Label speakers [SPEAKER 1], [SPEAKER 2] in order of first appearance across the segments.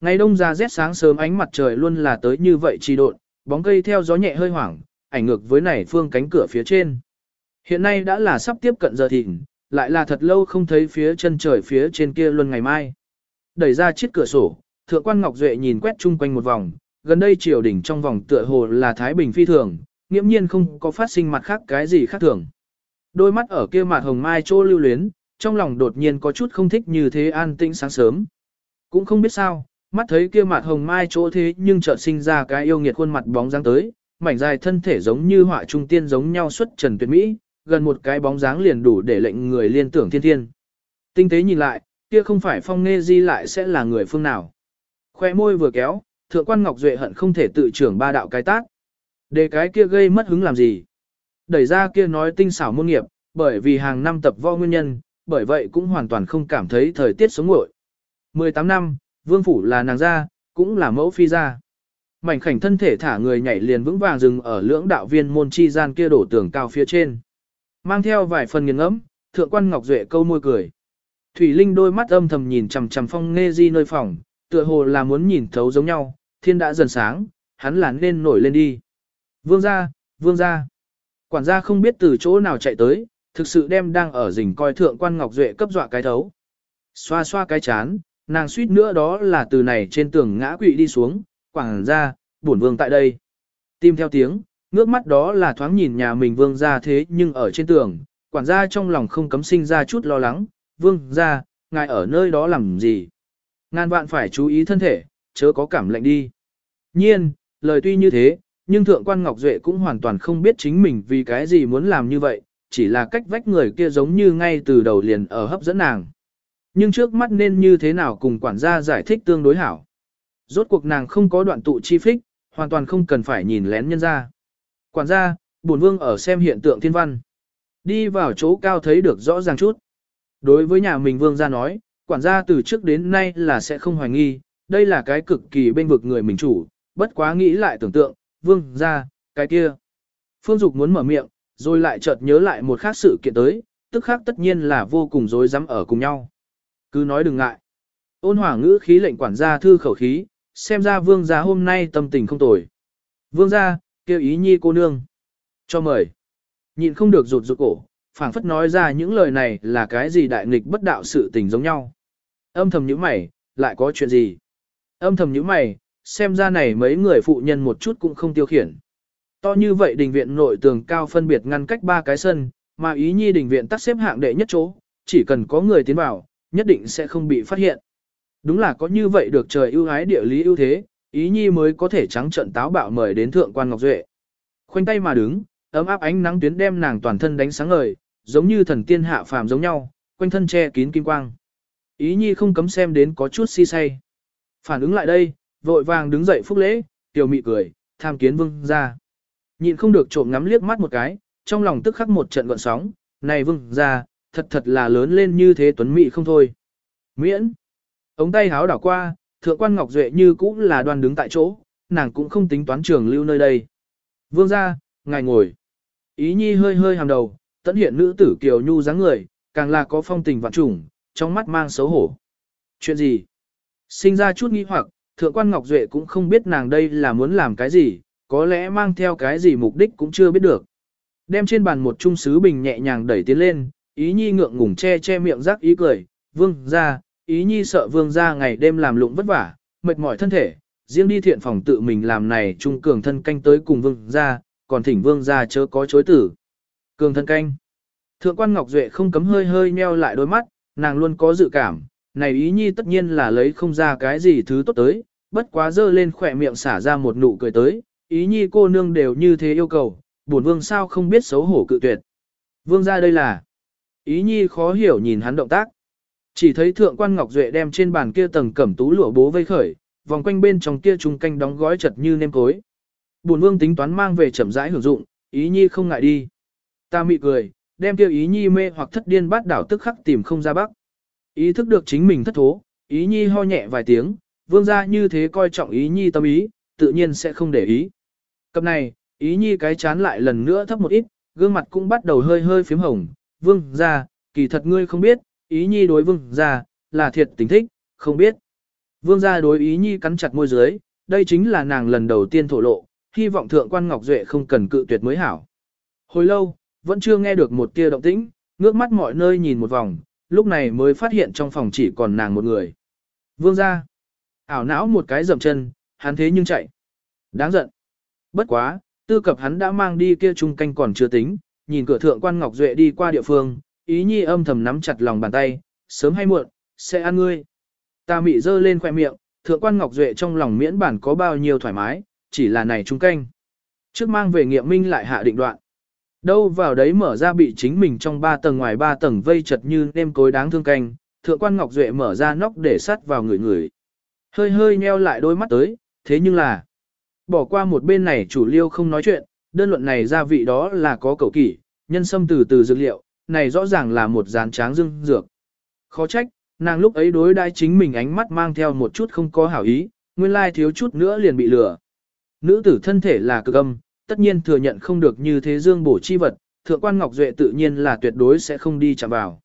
[SPEAKER 1] Ngày đông ra rét sáng sớm ánh mặt trời luôn là tới như vậy trì độn, bóng cây theo gió nhẹ hơi hoảng, ảnh ngược với nảy phương cánh cửa phía trên. Hiện nay đã là sắp tiếp cận giờ thịnh, lại là thật lâu không thấy phía chân trời phía trên kia luôn ngày mai. Đẩy ra chiếc cửa sổ, thượng quan Ngọc Duệ nhìn quét chung quanh một vòng, gần đây triều đỉnh trong vòng tựa hồ là Thái Bình phi thường, nghiễm nhiên không có phát sinh mặt khác cái gì khác thường. Đôi mắt ở kia mặt hồng mai trô lưu luyến, trong lòng đột nhiên có chút không thích như thế an tĩnh sáng sớm. Cũng không biết sao, mắt thấy kia mặt hồng mai chỗ thế nhưng chợt sinh ra cái yêu nghiệt khuôn mặt bóng dáng tới, mảnh dài thân thể giống như họa trung tiên giống nhau xuất trần tuyệt mỹ, gần một cái bóng dáng liền đủ để lệnh người liên tưởng thiên thiên. Tinh tế nhìn lại, kia không phải phong nghe di lại sẽ là người phương nào. Khoe môi vừa kéo, thượng quan Ngọc Duệ hận không thể tự trưởng ba đạo cái tác. Để cái kia gây mất hứng làm gì? Đẩy ra kia nói tinh xảo môn nghiệp, bởi vì hàng năm tập võ nguyên nhân, bởi vậy cũng hoàn toàn không cảm thấy thời tiết sống ngội. 18 năm, vương phủ là nàng gia, cũng là mẫu phi gia. Mảnh khảnh thân thể thả người nhảy liền vững vàng dừng ở lưỡng đạo viên môn chi gian kia đổ tường cao phía trên. Mang theo vài phần nghiền ngẫm, thượng quan Ngọc Duệ câu môi cười. Thủy Linh đôi mắt âm thầm nhìn chằm chằm phong nghe di nơi phòng, tựa hồ là muốn nhìn thấu giống nhau, thiên đã dần sáng, hắn là nên nổi lên đi. Vương gia, vương gia. Quản gia không biết từ chỗ nào chạy tới, thực sự đem đang ở rình coi thượng quan Ngọc Duệ cấp dọa cái thấu. Xoa xoa cái chán, nàng suýt nữa đó là từ này trên tường ngã quỵ đi xuống, quảng ra, bổn vương tại đây. Tim theo tiếng, ngước mắt đó là thoáng nhìn nhà mình vương gia thế nhưng ở trên tường, quản gia trong lòng không cấm sinh ra chút lo lắng, vương gia, ngài ở nơi đó làm gì? Ngàn vạn phải chú ý thân thể, chớ có cảm lạnh đi. Nhiên, lời tuy như thế, nhưng thượng quan Ngọc Duệ cũng hoàn toàn không biết chính mình vì cái gì muốn làm như vậy, chỉ là cách vách người kia giống như ngay từ đầu liền ở hấp dẫn nàng. Nhưng trước mắt nên như thế nào cùng quản gia giải thích tương đối hảo. Rốt cuộc nàng không có đoạn tụ chi phích, hoàn toàn không cần phải nhìn lén nhân ra. Quản gia, bổn vương ở xem hiện tượng thiên văn. Đi vào chỗ cao thấy được rõ ràng chút. Đối với nhà mình vương gia nói, quản gia từ trước đến nay là sẽ không hoài nghi, đây là cái cực kỳ bên vực người mình chủ, bất quá nghĩ lại tưởng tượng, vương gia, cái kia. Phương Dục muốn mở miệng, rồi lại chợt nhớ lại một khác sự kiện tới, tức khác tất nhiên là vô cùng rối rắm ở cùng nhau. Cứ nói đừng ngại. Ôn hòa ngữ khí lệnh quản gia thư khẩu khí, xem ra vương gia hôm nay tâm tình không tồi. Vương gia, kêu ý nhi cô nương. Cho mời. Nhịn không được rụt rụt cổ, phảng phất nói ra những lời này là cái gì đại nghịch bất đạo sự tình giống nhau. Âm thầm những mày, lại có chuyện gì? Âm thầm những mày, xem ra này mấy người phụ nhân một chút cũng không tiêu khiển. To như vậy đình viện nội tường cao phân biệt ngăn cách ba cái sân, mà ý nhi đình viện tắt xếp hạng đệ nhất chỗ, chỉ cần có người tiến vào, nhất định sẽ không bị phát hiện. Đúng là có như vậy được trời ưu ái địa lý ưu thế, ý nhi mới có thể trắng trận táo bạo mời đến thượng quan Ngọc Duệ. Khoanh tay mà đứng, ấm áp ánh nắng tuyến đem nàng toàn thân đánh sáng ngời, giống như thần tiên hạ phàm giống nhau, quanh thân che kín kim quang. Ý nhi không cấm xem đến có chút si say. Phản ứng lại đây, vội vàng đứng dậy phúc lễ, tiểu mị cười, tham kiến vương ra. Nhịn không được trộm ngắm liếc mắt một cái, trong lòng tức khắc một trận gọn sóng, này vương ra, thật thật là lớn lên như thế tuấn mị không thôi. Miễn. Ống tay háo đảo qua, thượng quan Ngọc Duệ như cũng là đoan đứng tại chỗ, nàng cũng không tính toán trường lưu nơi đây. Vương ra, ngài ngồi. Ý nhi hơi hơi hàm đầu, tận hiện nữ tử kiều nhu dáng người, càng là có phong tình vạn trùng, trong mắt mang xấu hổ. Chuyện gì? Sinh ra chút nghi hoặc, thượng quan Ngọc Duệ cũng không biết nàng đây là muốn làm cái gì, có lẽ mang theo cái gì mục đích cũng chưa biết được. Đem trên bàn một chung sứ bình nhẹ nhàng đẩy tiến lên, ý nhi ngượng ngùng che che miệng rắc ý cười, vương ra, ý nhi sợ vương ra ngày đêm làm lụng vất vả, mệt mỏi thân thể, riêng đi thiện phòng tự mình làm này trung cường thân canh tới cùng vương ra, còn thỉnh vương ra chớ có chối tử. Cường thân canh. Thượng quan Ngọc Duệ không cấm hơi hơi nheo lại đôi mắt, nàng luôn có dự cảm, này ý nhi tất nhiên là lấy không ra cái gì thứ tốt tới, bất quá dơ lên khỏe miệng xả ra một nụ cười tới, ý nhi cô nương đều như thế yêu cầu, bổn vương sao không biết xấu hổ cự tuyệt. Vương ra đây là, ý nhi khó hiểu nhìn hắn động tác. Chỉ thấy thượng quan Ngọc Duệ đem trên bàn kia tầng cẩm tú lụa bố vây khởi, vòng quanh bên trong kia trung canh đóng gói chật như nêm cối. Bổn vương tính toán mang về chậm rãi hưởng dụng, ý nhi không ngại đi. Ta mị cười, đem kia ý nhi mê hoặc thất điên bát đảo tức khắc tìm không ra bắc. Ý thức được chính mình thất thố, ý nhi ho nhẹ vài tiếng, vương gia như thế coi trọng ý nhi tâm ý, tự nhiên sẽ không để ý. Cặp này, ý nhi cái chán lại lần nữa thấp một ít, gương mặt cũng bắt đầu hơi hơi phím hồng. Vương gia, kỳ thật ngươi không biết, ý nhi đối vương gia, là thiệt tình thích, không biết. Vương gia đối ý nhi cắn chặt môi dưới, đây chính là nàng lần đầu tiên thổ lộ, hy vọng thượng quan Ngọc Duệ không cần cự tuyệt mới hảo. Hồi lâu, vẫn chưa nghe được một tia động tĩnh, ngước mắt mọi nơi nhìn một vòng, lúc này mới phát hiện trong phòng chỉ còn nàng một người. Vương gia, ảo não một cái dầm chân, hắn thế nhưng chạy. Đáng giận. Bất quá, tư cập hắn đã mang đi kia trung canh còn chưa tính, nhìn cửa thượng quan Ngọc Duệ đi qua địa phương, ý nhi âm thầm nắm chặt lòng bàn tay, sớm hay muộn, sẽ ăn ngươi. Ta mị dơ lên khoe miệng, thượng quan Ngọc Duệ trong lòng miễn bản có bao nhiêu thoải mái, chỉ là này trung canh. Trước mang về nghiệm minh lại hạ định đoạn. Đâu vào đấy mở ra bị chính mình trong ba tầng ngoài ba tầng vây chật như nêm cối đáng thương canh, thượng quan Ngọc Duệ mở ra nóc để sắt vào người người. Hơi hơi nheo lại đôi mắt tới, thế nhưng là, bỏ qua một bên này chủ liêu không nói chuyện, đơn luận này gia vị đó là có cầu kỷ, nhân sâm từ từ dược liệu, này rõ ràng là một dàn tráng dương dược. Khó trách, nàng lúc ấy đối đai chính mình ánh mắt mang theo một chút không có hảo ý, nguyên lai thiếu chút nữa liền bị lừa. Nữ tử thân thể là cực âm, tất nhiên thừa nhận không được như thế dương bổ chi vật, thượng quan Ngọc Duệ tự nhiên là tuyệt đối sẽ không đi chạm vào.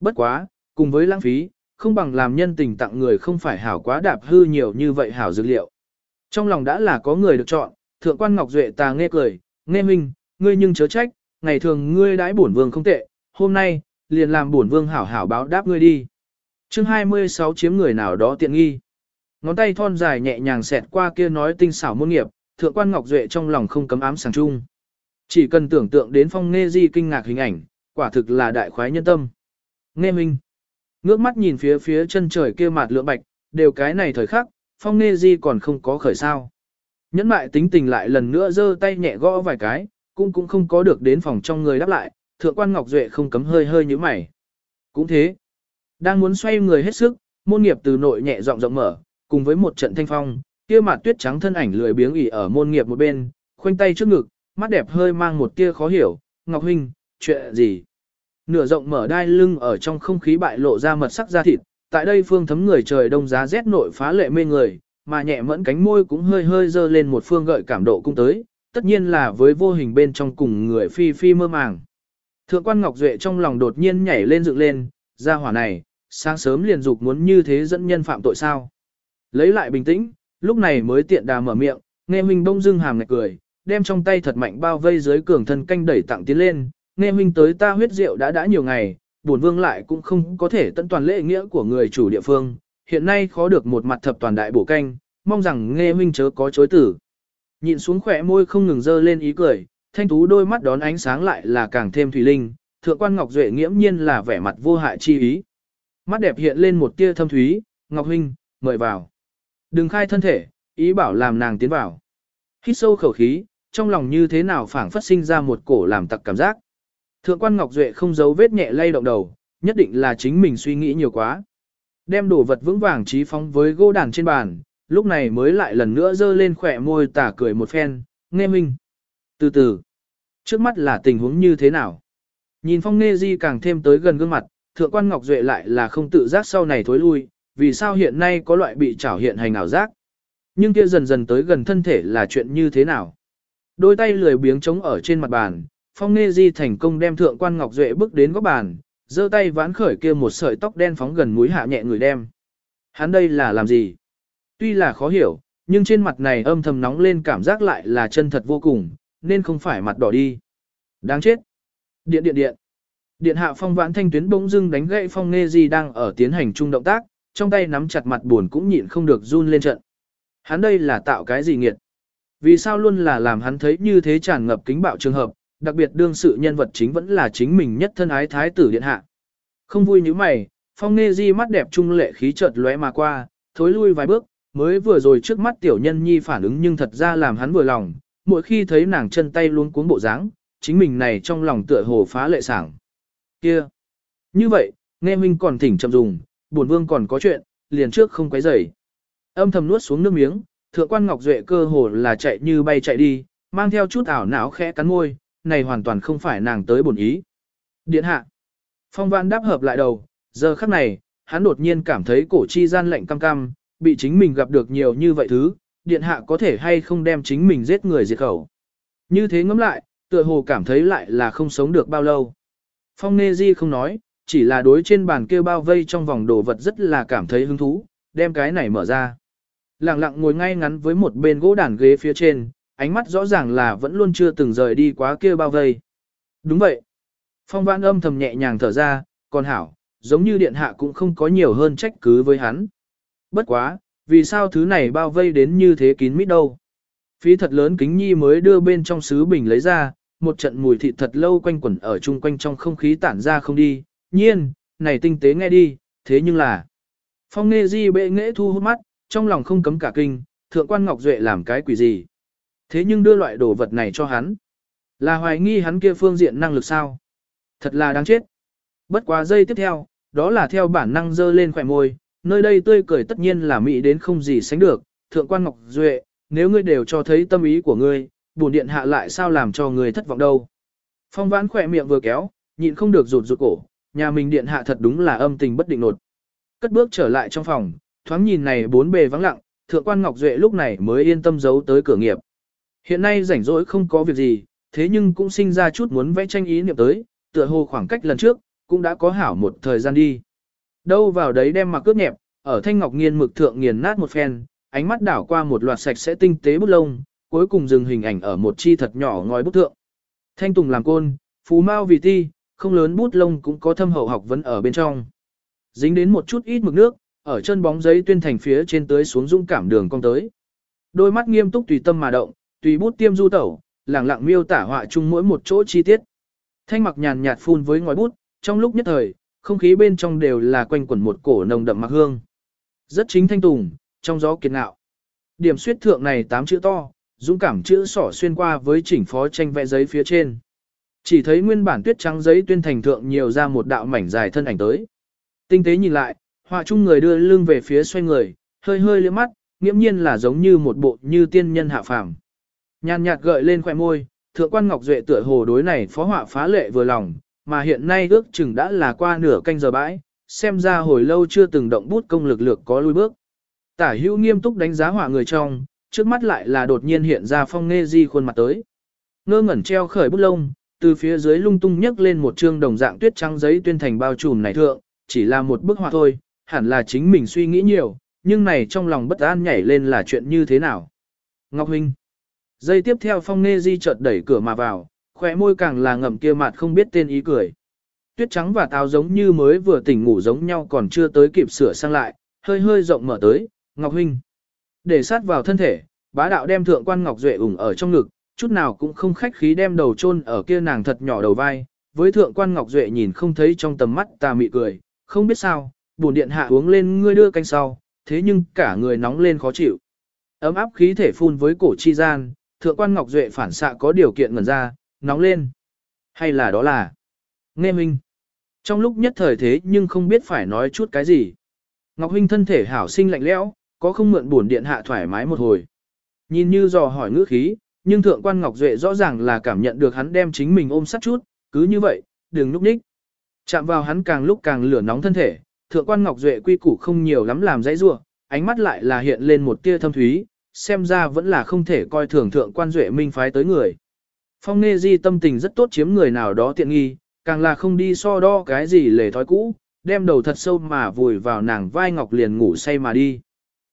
[SPEAKER 1] Bất quá, cùng với lãng phí, không bằng làm nhân tình tặng người không phải hảo quá đạp hư nhiều như vậy hảo dược liệu. Trong lòng đã là có người được chọn, thượng quan Ngọc Duệ ta nghe cười, nghe minh, ngươi nhưng chớ trách, ngày thường ngươi đãi bổn vương không tệ, hôm nay, liền làm bổn vương hảo hảo báo đáp ngươi đi. chương 26 chiếm người nào đó tiện nghi. Ngón tay thon dài nhẹ nhàng xẹt qua kia nói tinh xảo môn nghiệp, thượng quan Ngọc Duệ trong lòng không cấm ám sàng chung. Chỉ cần tưởng tượng đến phong nghe di kinh ngạc hình ảnh, quả thực là đại khoái nhân tâm. Nghe minh. Ngước mắt nhìn phía phía chân trời kia mạt lượng bạch, đều cái này thời khắc, phong nghe di còn không có khởi sao. Nhẫn mại tính tình lại lần nữa giơ tay nhẹ gõ vài cái, cũng cũng không có được đến phòng trong người đáp lại, thượng quan Ngọc Duệ không cấm hơi hơi như mày. Cũng thế, đang muốn xoay người hết sức, môn nghiệp từ nội nhẹ rộng rộng mở, cùng với một trận thanh phong, kia mặt tuyết trắng thân ảnh lười biếng ỉ ở môn nghiệp một bên, khoanh tay trước ngực, mắt đẹp hơi mang một tia khó hiểu, Ngọc Huynh, chuyện gì? Nửa rộng mở đai lưng ở trong không khí bại lộ ra mật sắc da thịt, tại đây phương thấm người trời đông giá rét nội phá lệ mê người, mà nhẹ mẫn cánh môi cũng hơi hơi dơ lên một phương gợi cảm độ cung tới, tất nhiên là với vô hình bên trong cùng người phi phi mơ màng. Thượng quan Ngọc Duệ trong lòng đột nhiên nhảy lên dựng lên, ra hỏa này, sáng sớm liền dục muốn như thế dẫn nhân phạm tội sao. Lấy lại bình tĩnh, lúc này mới tiện đà mở miệng, nghe huynh bông dưng hàm ngạch cười, đem trong tay thật mạnh bao vây dưới cường thân canh đẩy tặng tiến lên, nghe huynh tới ta huyết rượu đã đã nhiều ngày, buồn vương lại cũng không có thể tận toàn lễ nghĩa của người chủ địa phương, hiện nay khó được một mặt thập toàn đại bổ canh, mong rằng nghe huynh chớ có chối tử. Nhìn xuống khỏe môi không ngừng dơ lên ý cười, thanh tú đôi mắt đón ánh sáng lại là càng thêm thủy linh, thượng quan Ngọc Duệ nghiễm nhiên là vẻ mặt vô hại chi ý. Mắt đẹp hiện lên một tia thâm thúy, Ngọc huynh, mời vào. Đừng khai thân thể, ý bảo làm nàng tiến vào. Hít sâu khẩu khí, trong lòng như thế nào phảng phất sinh ra một cổ làm tặc cảm giác. Thượng quan Ngọc Duệ không giấu vết nhẹ lay động đầu, nhất định là chính mình suy nghĩ nhiều quá. Đem đồ vật vững vàng trí phóng với gỗ đàn trên bàn, lúc này mới lại lần nữa dơ lên khỏe môi tả cười một phen, nghe minh. Từ từ, trước mắt là tình huống như thế nào? Nhìn phong nghe di càng thêm tới gần gương mặt, thượng quan Ngọc Duệ lại là không tự giác sau này thối lui, vì sao hiện nay có loại bị trảo hiện hành ảo giác. Nhưng kia dần dần tới gần thân thể là chuyện như thế nào? Đôi tay lười biếng trống ở trên mặt bàn, phong nghe di thành công đem thượng quan Ngọc Duệ bước đến góc bàn, giơ tay vãn khởi kia một sợi tóc đen phóng gần mũi hạ nhẹ người đem. Hắn đây là làm gì? Tuy là khó hiểu, nhưng trên mặt này âm thầm nóng lên cảm giác lại là chân thật vô cùng, nên không phải mặt đỏ đi. Đáng chết. Điện điện điện. Điện hạ phong vãn thanh tuyến bỗng dưng đánh gậy phong nghe gì đang ở tiến hành chung động tác, trong tay nắm chặt mặt buồn cũng nhịn không được run lên trận. Hắn đây là tạo cái gì nghiệt? Vì sao luôn là làm hắn thấy như thế tràn ngập kính bạo trường hợp, đặc biệt đương sự nhân vật chính vẫn là chính mình nhất thân ái thái tử điện hạ. Không vui như mày, phong nghe di mắt đẹp trung lệ khí chợt lóe mà qua, thối lui vài bước, mới vừa rồi trước mắt tiểu nhân nhi phản ứng nhưng thật ra làm hắn vừa lòng, mỗi khi thấy nàng chân tay luôn cuốn bộ dáng, chính mình này trong lòng tựa hồ phá lệ sảng. Kia! Như vậy, nghe huynh còn thỉnh chậm dùng, buồn vương còn có chuyện, liền trước không quấy rầy. Âm thầm nuốt xuống nước miếng, thượng quan Ngọc Duệ cơ hồ là chạy như bay chạy đi, mang theo chút ảo não khẽ cắn môi, này hoàn toàn không phải nàng tới bổn ý. Điện hạ! Phong vãn đáp hợp lại đầu, giờ khắc này, hắn đột nhiên cảm thấy cổ chi gian lạnh cam cam, bị chính mình gặp được nhiều như vậy thứ, điện hạ có thể hay không đem chính mình giết người diệt khẩu. Như thế ngẫm lại, tựa hồ cảm thấy lại là không sống được bao lâu. Phong Nê Di không nói, chỉ là đối trên bàn kia bao vây trong vòng đồ vật rất là cảm thấy hứng thú, đem cái này mở ra. Lặng lặng ngồi ngay ngắn với một bên gỗ đàn ghế phía trên, ánh mắt rõ ràng là vẫn luôn chưa từng rời đi quá kia bao vây. Đúng vậy. Phong vãn âm thầm nhẹ nhàng thở ra, còn hảo, giống như điện hạ cũng không có nhiều hơn trách cứ với hắn. Bất quá, vì sao thứ này bao vây đến như thế kín mít đâu. Phí thật lớn kính nhi mới đưa bên trong sứ bình lấy ra, một trận mùi thịt thật lâu quanh quẩn ở chung quanh trong không khí tản ra không đi, nhiên, này tinh tế nghe đi, thế nhưng là... Phong nghe di bệ nghệ thu hút mắt, trong lòng không cấm cả kinh, thượng quan Ngọc Duệ làm cái quỷ gì. Thế nhưng đưa loại đồ vật này cho hắn. Là hoài nghi hắn kia phương diện năng lực sao? Thật là đáng chết. Bất quá giây tiếp theo, đó là theo bản năng dơ lên khỏe môi, nơi đây tươi cười tất nhiên là mỹ đến không gì sánh được. Thượng quan Ngọc Duệ, nếu ngươi đều cho thấy tâm ý của ngươi, bổn điện hạ lại sao làm cho ngươi thất vọng đâu. Phong vãn khỏe miệng vừa kéo, nhịn không được rụt rụt cổ, nhà mình điện hạ thật đúng là âm tình bất định nột. Cất bước trở lại trong phòng, thoáng nhìn này bốn bề vắng lặng, thượng quan Ngọc Duệ lúc này mới yên tâm giấu tới cửa nghiệp. Hiện nay rảnh rỗi không có việc gì, thế nhưng cũng sinh ra chút muốn vẽ tranh ý niệm tới, tựa hồ khoảng cách lần trước, cũng đã có hảo một thời gian đi. Đâu vào đấy đem mặc cướp nhẹp, ở thanh ngọc nghiên mực thượng nghiền nát một phen, ánh mắt đảo qua một loạt sạch sẽ tinh tế bút lông, cuối cùng dừng hình ảnh ở một chi thật nhỏ ngòi bút thượng. Thanh tùng làm côn, phú mau vì ti, không lớn bút lông cũng có thâm hậu học vấn ở bên trong. Dính đến một chút ít mực nước, ở chân bóng giấy tuyên thành phía trên tới xuống dung cảm đường cong tới. Đôi mắt nghiêm túc tùy tâm mà động, tùy bút tiêm du tẩu, lẳng lặng miêu tả họa chung mỗi một chỗ chi tiết. Thanh mặc nhàn nhạt phun với ngòi bút, trong lúc nhất thời, không khí bên trong đều là quanh quẩn một cổ nồng đậm mặc hương. Rất chính thanh tùng, trong gió kiệt ngạo. Điểm suyết thượng này tám chữ to, dũng cảm chữ sỏ xuyên qua với chỉnh phó tranh vẽ giấy phía trên. Chỉ thấy nguyên bản tuyết trắng giấy tuyên thành thượng nhiều ra một đạo mảnh dài thân ảnh tới. Tinh tế nhìn lại, họa chung người đưa lưng về phía xoay người, hơi hơi liếc mắt, nghiễm nhiên là giống như một bộ như tiên nhân hạ phàm. Nhàn nhạt gợi lên khoẻ môi, thượng quan Ngọc Duệ tựa hồ đối này phó họa phá lệ vừa lòng, mà hiện nay ước chừng đã là qua nửa canh giờ bãi, xem ra hồi lâu chưa từng động bút công lực lược có lui bước. Tả hữu nghiêm túc đánh giá họa người trong, trước mắt lại là đột nhiên hiện ra phong nghe di khuôn mặt tới. Ngơ ngẩn treo khởi bút lông, từ phía dưới lung tung nhấc lên một trương đồng dạng tuyết trắng giấy tuyên thành bao trùm này thượng, chỉ là một bức họa thôi, hẳn là chính mình suy nghĩ nhiều, nhưng này trong lòng bất an nhảy lên là chuyện như thế nào. Ngọc Huynh Giây tiếp theo phong nê di chợt đẩy cửa mà vào, khỏe môi càng là ngậm kia mặt không biết tên ý cười. Tuyết trắng và táo giống như mới vừa tỉnh ngủ giống nhau còn chưa tới kịp sửa sang lại, hơi hơi rộng mở tới, Ngọc Huynh. Để sát vào thân thể, bá đạo đem thượng quan Ngọc Duệ ủng ở trong ngực, chút nào cũng không khách khí đem đầu chôn ở kia nàng thật nhỏ đầu vai, với thượng quan Ngọc Duệ nhìn không thấy trong tầm mắt tà mị cười, không biết sao, buồn điện hạ uống lên ngươi đưa canh sau, thế nhưng cả người nóng lên khó chịu. Ấm áp khí thể phun với cổ chi gian, thượng quan Ngọc Duệ phản xạ có điều kiện ngẩn ra, nóng lên. Hay là đó là nghe minh. Trong lúc nhất thời thế nhưng không biết phải nói chút cái gì. Ngọc Huynh thân thể hảo sinh lạnh lẽo, có không mượn buồn điện hạ thoải mái một hồi. Nhìn như dò hỏi ngữ khí, nhưng thượng quan Ngọc Duệ rõ ràng là cảm nhận được hắn đem chính mình ôm sát chút, cứ như vậy, đừng núp ních. Chạm vào hắn càng lúc càng lửa nóng thân thể, thượng quan Ngọc Duệ quy củ không nhiều lắm làm dãy rua, ánh mắt lại là hiện lên một tia thâm thúy, xem ra vẫn là không thể coi thường thượng quan Duệ minh phái tới người. Phong Nê Di tâm tình rất tốt chiếm người nào đó tiện nghi, càng là không đi so đo cái gì lề thói cũ, đem đầu thật sâu mà vùi vào nàng vai ngọc liền ngủ say mà đi.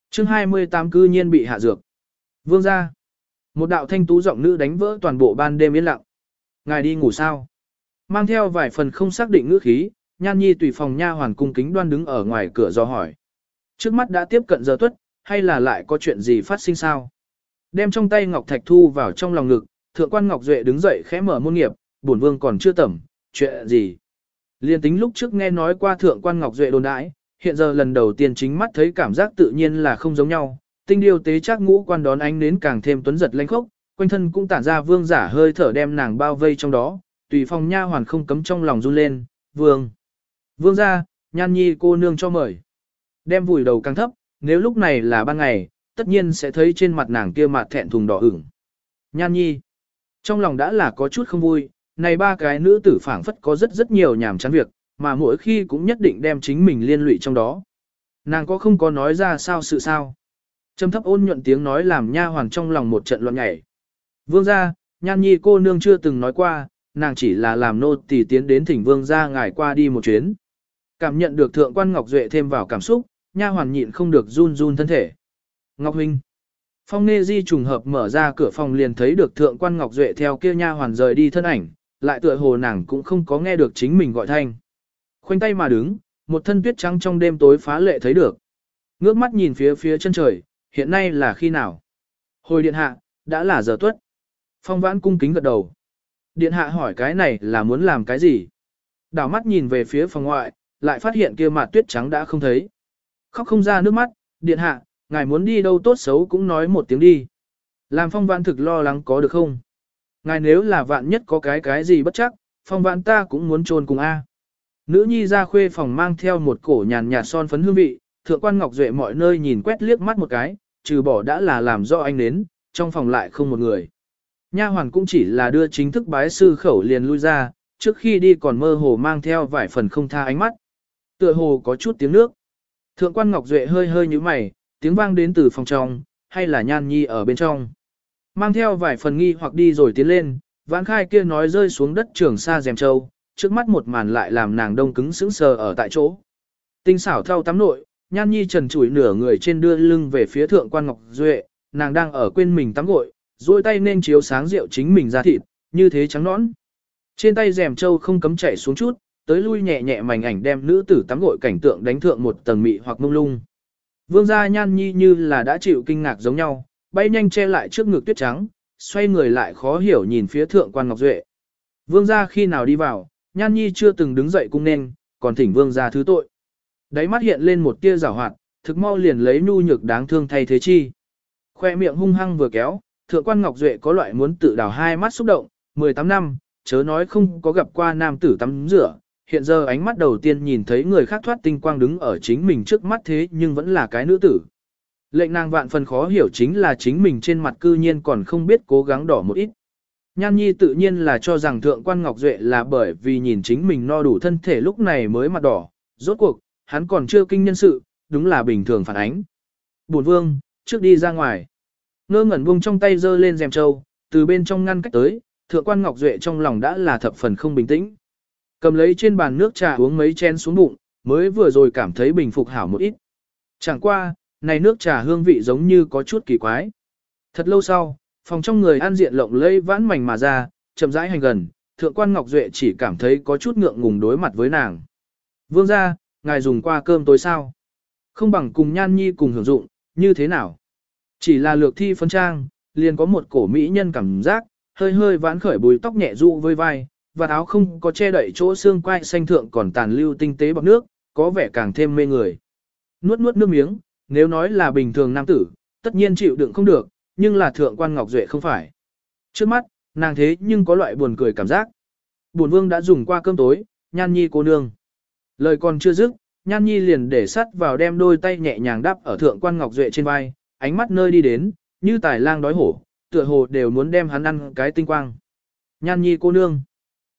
[SPEAKER 1] chương 28 cư nhiên bị hạ dược. Vương ra. Một đạo thanh tú giọng nữ đánh vỡ toàn bộ ban đêm yên lặng. Ngài đi ngủ sao? Mang theo vài phần không xác định ngữ khí, Nhan Nhi tùy phòng nha hoàn cung kính đoan đứng ở ngoài cửa do hỏi. Trước mắt đã tiếp cận giờ tuất, hay là lại có chuyện gì phát sinh sao? Đem trong tay Ngọc Thạch thu vào trong lòng ngực, thượng quan Ngọc Duệ đứng dậy khẽ mở môn nghiệp, bổn vương còn chưa tẩm, chuyện gì? Liên tính lúc trước nghe nói qua thượng quan Ngọc Duệ đồn đãi, hiện giờ lần đầu tiên chính mắt thấy cảm giác tự nhiên là không giống nhau, tinh điều tế chắc ngũ quan đón ánh đến càng thêm tuấn giật lanh khốc, quanh thân cũng tản ra vương giả hơi thở đem nàng bao vây trong đó, tùy phong nha hoàn không cấm trong lòng run lên, vương. Vương ra, nhan nhi cô nương cho mời. Đem vùi đầu càng thấp, nếu lúc này là ban ngày, tất nhiên sẽ thấy trên mặt nàng kia mặt thẹn thùng đỏ ửng. Nhan nhi. Trong lòng đã là có chút không vui, này ba cái nữ tử phảng phất có rất rất nhiều nhảm chán việc, mà mỗi khi cũng nhất định đem chính mình liên lụy trong đó. Nàng có không có nói ra sao sự sao. Trầm thấp ôn nhuận tiếng nói làm nha hoàng trong lòng một trận loạn nhảy. Vương gia, nhan nhi cô nương chưa từng nói qua, nàng chỉ là làm nô tỳ tiến đến thỉnh vương gia ngài qua đi một chuyến. Cảm nhận được thượng quan Ngọc Duệ thêm vào cảm xúc, nha hoàn nhịn không được run run thân thể. Ngọc Huynh. Phong Nê Di trùng hợp mở ra cửa phòng liền thấy được thượng quan Ngọc Duệ theo kia nha hoàn rời đi thân ảnh, lại tựa hồ nàng cũng không có nghe được chính mình gọi thanh. Khoanh tay mà đứng, một thân tuyết trắng trong đêm tối phá lệ thấy được. Ngước mắt nhìn phía phía chân trời, hiện nay là khi nào? Hồi điện hạ, đã là giờ tuất. Phong vãn cung kính gật đầu. Điện hạ hỏi cái này là muốn làm cái gì? Đảo mắt nhìn về phía phòng ngoại, lại phát hiện kia mặt tuyết trắng đã không thấy. Khóc không ra nước mắt, điện hạ, ngài muốn đi đâu tốt xấu cũng nói một tiếng đi. Làm phong vãn thực lo lắng có được không? Ngài nếu là vạn nhất có cái cái gì bất chắc, phong vãn ta cũng muốn trôn cùng A. Nữ nhi ra khuê phòng mang theo một cổ nhàn nhạt son phấn hương vị, thượng quan ngọc duệ mọi nơi nhìn quét liếc mắt một cái, trừ bỏ đã là làm do anh đến, trong phòng lại không một người. Nha hoàn cũng chỉ là đưa chính thức bái sư khẩu liền lui ra, trước khi đi còn mơ hồ mang theo vài phần không tha ánh mắt. Tựa hồ có chút tiếng nước. Thượng quan Ngọc Duệ hơi hơi như mày, tiếng vang đến từ phòng trong, hay là nhan nhi ở bên trong. Mang theo vài phần nghi hoặc đi rồi tiến lên, vãn khai kia nói rơi xuống đất trường xa dèm châu, trước mắt một màn lại làm nàng đông cứng sững sờ ở tại chỗ. Tinh xảo thao tắm nội, nhan nhi trần trụi nửa người trên đưa lưng về phía thượng quan Ngọc Duệ, nàng đang ở quên mình tắm gội, duỗi tay nên chiếu sáng rượu chính mình ra thịt, như thế trắng nõn. Trên tay rèm châu không cấm chảy xuống chút, tới lui nhẹ nhẹ mảnh ảnh đem nữ tử tắm gội cảnh tượng đánh thượng một tầng mị hoặc mông lung. Vương gia nhan nhi như là đã chịu kinh ngạc giống nhau, bay nhanh che lại trước ngực tuyết trắng, xoay người lại khó hiểu nhìn phía thượng quan Ngọc Duệ. Vương gia khi nào đi vào, nhan nhi chưa từng đứng dậy cung nên, còn thỉnh vương gia thứ tội. Đáy mắt hiện lên một tia rào hoạt, thực mau liền lấy nhu nhược đáng thương thay thế chi. Khoe miệng hung hăng vừa kéo, thượng quan Ngọc Duệ có loại muốn tự đào hai mắt xúc động, 18 năm, chớ nói không có gặp qua nam tử tắm rửa, hiện giờ ánh mắt đầu tiên nhìn thấy người khác thoát tinh quang đứng ở chính mình trước mắt thế nhưng vẫn là cái nữ tử. Lệnh nàng vạn phần khó hiểu chính là chính mình trên mặt cư nhiên còn không biết cố gắng đỏ một ít. Nhan Nhi tự nhiên là cho rằng Thượng quan Ngọc Duệ là bởi vì nhìn chính mình no đủ thân thể lúc này mới mặt đỏ, rốt cuộc, hắn còn chưa kinh nhân sự, đúng là bình thường phản ánh. Bổn vương, trước đi ra ngoài. Ngơ ngẩn buông trong tay giơ lên rèm trâu, từ bên trong ngăn cách tới, thượng quan Ngọc Duệ trong lòng đã là thập phần không bình tĩnh. Cầm lấy trên bàn nước trà uống mấy chén xuống bụng, mới vừa rồi cảm thấy bình phục hảo một ít. Chẳng qua, này nước trà hương vị giống như có chút kỳ quái. Thật lâu sau, phòng trong người ăn diện lộng lây vãn mảnh mà ra, chậm rãi hành gần, thượng quan Ngọc Duệ chỉ cảm thấy có chút ngượng ngùng đối mặt với nàng. Vương ra, ngài dùng qua cơm tối sao? Không bằng cùng nhan nhi cùng hưởng dụng, như thế nào? Chỉ là lược thi phân trang, liền có một cổ mỹ nhân cảm giác, hơi hơi vãn khởi bùi tóc nhẹ dụ với vai, và áo không có che đậy chỗ xương quai xanh thượng còn tàn lưu tinh tế bọc nước, có vẻ càng thêm mê người. Nuốt nuốt nước miếng, nếu nói là bình thường nam tử, tất nhiên chịu đựng không được, nhưng là thượng quan Ngọc Duệ không phải. Trước mắt, nàng thế nhưng có loại buồn cười cảm giác. buồn vương đã dùng qua cơm tối, nhan nhi cô nương. Lời còn chưa dứt, nhan nhi liền để sắt vào đem đôi tay nhẹ nhàng đắp ở thượng quan Ngọc Duệ trên vai, ánh mắt nơi đi đến, như tài lang đói hổ, tựa hồ đều muốn đem hắn ăn cái tinh quang. Nhan nhi cô nương.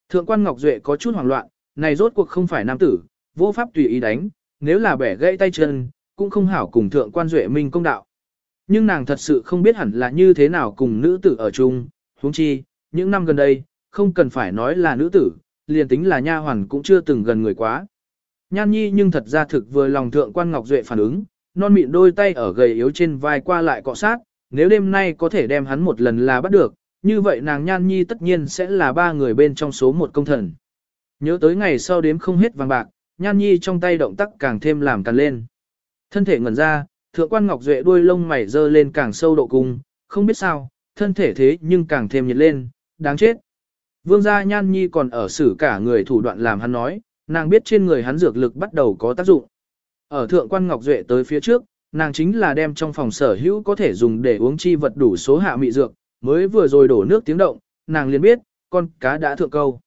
[SPEAKER 1] Thượng quan Ngọc Duệ có chút hoảng loạn, này rốt cuộc không phải nam tử, vô pháp tùy ý đánh, nếu là bẻ gãy tay chân, cũng không hảo cùng thượng quan Duệ minh công đạo. Nhưng nàng thật sự không biết hẳn là như thế nào cùng nữ tử ở chung, huống chi, những năm gần đây, không cần phải nói là nữ tử, liền tính là nha hoàn cũng chưa từng gần người quá. Nhan nhi nhưng thật ra thực vừa lòng thượng quan Ngọc Duệ phản ứng, non mịn đôi tay ở gầy yếu trên vai qua lại cọ sát, nếu đêm nay có thể đem hắn một lần là bắt được, như vậy nàng nhan nhi tất nhiên sẽ là ba người bên trong số một công thần. Nhớ tới ngày sau đếm không hết vàng bạc, nhan nhi trong tay động tác càng thêm làm càng lên. Thân thể ngẩn ra, thượng quan ngọc duệ đuôi lông mày dơ lên càng sâu độ cung, không biết sao, thân thể thế nhưng càng thêm nhiệt lên, đáng chết. Vương gia nhan nhi còn ở xử cả người thủ đoạn làm hắn nói, nàng biết trên người hắn dược lực bắt đầu có tác dụng. Ở thượng quan ngọc duệ tới phía trước, nàng chính là đem trong phòng sở hữu có thể dùng để uống chi vật đủ số hạ mị dược, mới vừa rồi đổ nước tiếng động, nàng liền biết, con cá đã thượng câu.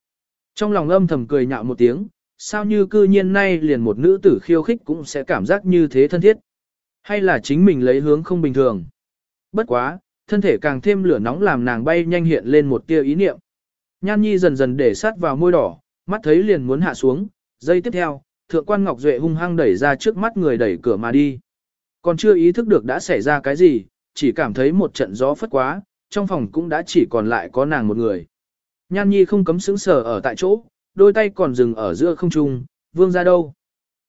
[SPEAKER 1] Trong lòng âm thầm cười nhạo một tiếng, sao như cư nhiên nay liền một nữ tử khiêu khích cũng sẽ cảm giác như thế thân thiết. Hay là chính mình lấy hướng không bình thường. Bất quá, thân thể càng thêm lửa nóng làm nàng bay nhanh hiện lên một tia ý niệm. Nhan Nhi dần dần để sát vào môi đỏ, mắt thấy liền muốn hạ xuống, giây tiếp theo, thượng quan Ngọc Duệ hung hăng đẩy ra trước mắt người đẩy cửa mà đi. Còn chưa ý thức được đã xảy ra cái gì, chỉ cảm thấy một trận gió phất quá, trong phòng cũng đã chỉ còn lại có nàng một người. Nhan Nhi không cấm sững sờ ở tại chỗ, đôi tay còn dừng ở giữa không trung, vương ra đâu.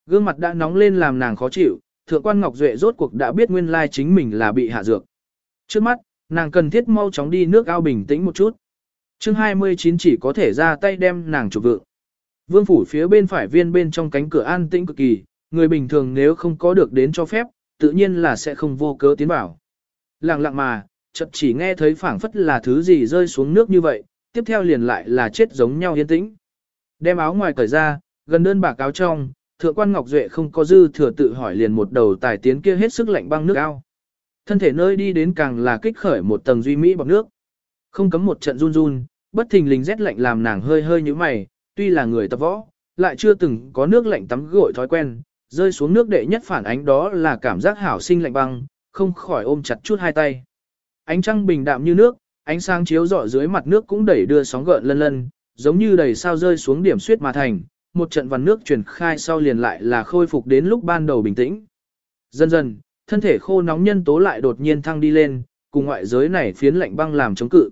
[SPEAKER 1] Gương mặt đã nóng lên làm nàng khó chịu, thượng quan Ngọc Duệ rốt cuộc đã biết nguyên lai chính mình là bị hạ dược. Trước mắt, nàng cần thiết mau chóng đi nước ao bình tĩnh một chút. chương 29 chỉ có thể ra tay đem nàng chụp vượng. Vương phủ phía bên phải viên bên trong cánh cửa an tĩnh cực kỳ, người bình thường nếu không có được đến cho phép, tự nhiên là sẽ không vô cớ tiến vào. Lặng lặng mà, chợt chỉ nghe thấy phảng phất là thứ gì rơi xuống nước như vậy, tiếp theo liền lại là chết giống nhau yên tĩnh. Đem áo ngoài cởi ra, gần đơn bạc áo trong, thượng quan Ngọc Duệ không có dư thừa tự hỏi liền một đầu tài tiến kia hết sức lạnh băng nước ao. Thân thể nơi đi đến càng là kích khởi một tầng duy mỹ bọc nước. Không cấm một trận run run, bất thình lình rét lạnh làm nàng hơi hơi như mày, tuy là người tập võ, lại chưa từng có nước lạnh tắm gội thói quen, rơi xuống nước đệ nhất phản ánh đó là cảm giác hảo sinh lạnh băng, không khỏi ôm chặt chút hai tay. Ánh trăng bình đạm như nước, ánh sáng chiếu rọi dưới mặt nước cũng đẩy đưa sóng gợn lân lân, giống như đầy sao rơi xuống điểm suyết mà thành, một trận vằn nước truyền khai sau liền lại là khôi phục đến lúc ban đầu bình tĩnh. Dần dần, thân thể khô nóng nhân tố lại đột nhiên thăng đi lên, cùng ngoại giới này phiến lạnh băng làm chống cự.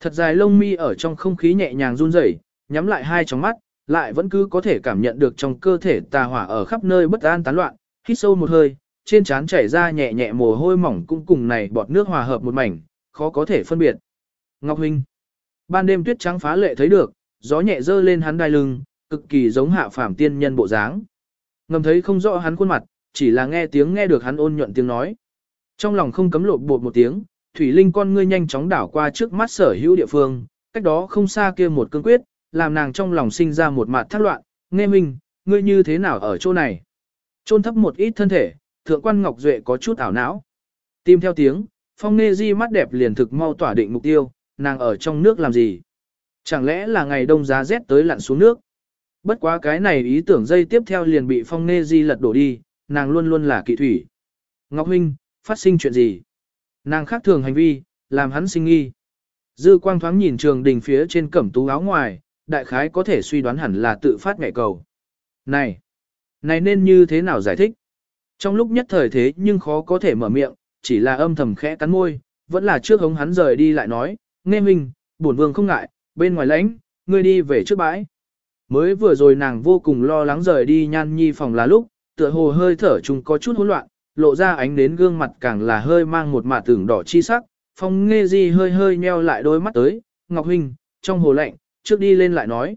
[SPEAKER 1] Thật dài lông mi ở trong không khí nhẹ nhàng run rẩy, nhắm lại hai tròng mắt, lại vẫn cứ có thể cảm nhận được trong cơ thể tà hỏa ở khắp nơi bất an tán loạn, hít sâu một hơi, trên trán chảy ra nhẹ nhẹ mồ hôi mỏng cũng cùng này bọt nước hòa hợp một mảnh, khó có thể phân biệt. Ngọc Huynh Ban đêm tuyết trắng phá lệ thấy được, gió nhẹ dơ lên hắn đai lưng, cực kỳ giống hạ phàm tiên nhân bộ dáng. Ngầm thấy không rõ hắn khuôn mặt, chỉ là nghe tiếng nghe được hắn ôn nhuận tiếng nói. Trong lòng không cấm lộn bột một tiếng, Thủy Linh con ngươi nhanh chóng đảo qua trước mắt sở hữu địa phương, cách đó không xa kia một cương quyết, làm nàng trong lòng sinh ra một mặt thác loạn, nghe mình, ngươi như thế nào ở chỗ này. Trôn thấp một ít thân thể, thượng quan Ngọc Duệ có chút ảo não. Tìm theo tiếng, phong nê di mắt đẹp liền thực mau tỏa định mục tiêu, nàng ở trong nước làm gì? Chẳng lẽ là ngày đông giá rét tới lặn xuống nước? Bất quá cái này ý tưởng dây tiếp theo liền bị phong nê di lật đổ đi, nàng luôn luôn là kỵ thủy. Ngọc Huynh, phát sinh chuyện gì? Nàng khác thường hành vi, làm hắn sinh nghi. Dư quang thoáng nhìn trường đình phía trên cẩm tú áo ngoài, đại khái có thể suy đoán hẳn là tự phát ngại cầu. Này! Này nên như thế nào giải thích? Trong lúc nhất thời thế nhưng khó có thể mở miệng, chỉ là âm thầm khẽ cắn môi, vẫn là trước hống hắn rời đi lại nói, nghe mình, bổn vương không ngại, bên ngoài lãnh, ngươi đi về trước bãi. Mới vừa rồi nàng vô cùng lo lắng rời đi nhan nhi phòng là lúc, tựa hồ hơi thở chung có chút hỗn loạn, lộ ra ánh đến gương mặt càng là hơi mang một mạ tưởng đỏ chi sắc, phong nghe gì hơi hơi nheo lại đôi mắt tới, Ngọc Huynh, trong hồ lạnh, trước đi lên lại nói.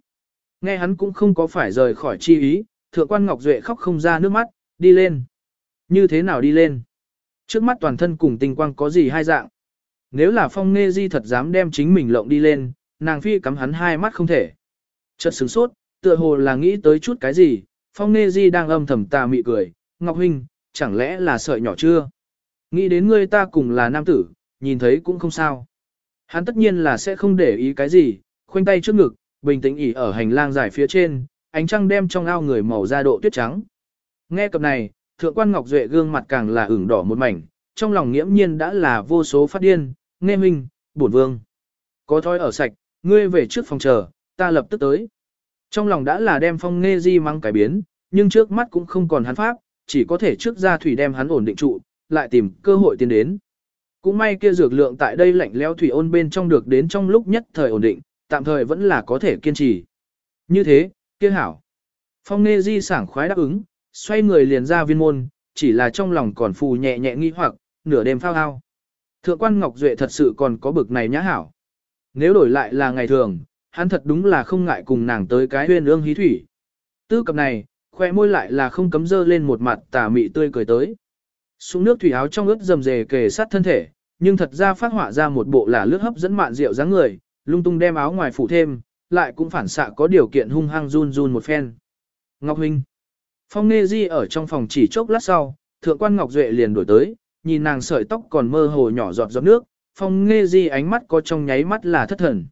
[SPEAKER 1] Nghe hắn cũng không có phải rời khỏi chi ý, thượng quan Ngọc Duệ khóc không ra nước mắt, đi lên. Như thế nào đi lên? Trước mắt toàn thân cùng tinh quang có gì hai dạng? Nếu là phong nghe di thật dám đem chính mình lộng đi lên, nàng phi cắm hắn hai mắt không thể. Chợt sửng sốt, tựa hồ là nghĩ tới chút cái gì, phong nghe di đang âm thầm tà mị cười, Ngọc Huynh, chẳng lẽ là sợi nhỏ chưa? Nghĩ đến ngươi ta cùng là nam tử, nhìn thấy cũng không sao. Hắn tất nhiên là sẽ không để ý cái gì, khoanh tay trước ngực, bình tĩnh ỉ ở hành lang dài phía trên, ánh trăng đem trong ao người màu da độ tuyết trắng. Nghe cập này, thượng quan Ngọc Duệ gương mặt càng là ửng đỏ một mảnh, trong lòng nghiễm nhiên đã là vô số phát điên, nghe minh, bổn vương. Có thói ở sạch, ngươi về trước phòng chờ, ta lập tức tới. Trong lòng đã là đem phong nghe di mang cải biến, nhưng trước mắt cũng không còn hắn pháp, chỉ có thể trước ra thủy đem hắn ổn định trụ, lại tìm cơ hội tiến đến. Cũng may kia dược lượng tại đây lạnh leo thủy ôn bên trong được đến trong lúc nhất thời ổn định, tạm thời vẫn là có thể kiên trì. Như thế, kia hảo. Phong Nê Di sảng khoái đáp ứng, xoay người liền ra viên môn, chỉ là trong lòng còn phù nhẹ nhẹ nghi hoặc, nửa đêm phao ao. Thượng quan Ngọc Duệ thật sự còn có bực này nhã hảo. Nếu đổi lại là ngày thường, hắn thật đúng là không ngại cùng nàng tới cái huyên ương hí thủy. Tư cập này, khoe môi lại là không cấm dơ lên một mặt tà mị tươi cười tới. Xuống nước thủy áo trong ướt dầm dề kề sát thân thể, nhưng thật ra phát họa ra một bộ là lướt hấp dẫn mạn rượu dáng người, lung tung đem áo ngoài phủ thêm, lại cũng phản xạ có điều kiện hung hăng run run một phen. Ngọc Huynh Phong Nghê Di ở trong phòng chỉ chốc lát sau, thượng quan Ngọc Duệ liền đổi tới, nhìn nàng sợi tóc còn mơ hồ nhỏ giọt giọt nước, Phong Nghê Di ánh mắt có trong nháy mắt là thất thần.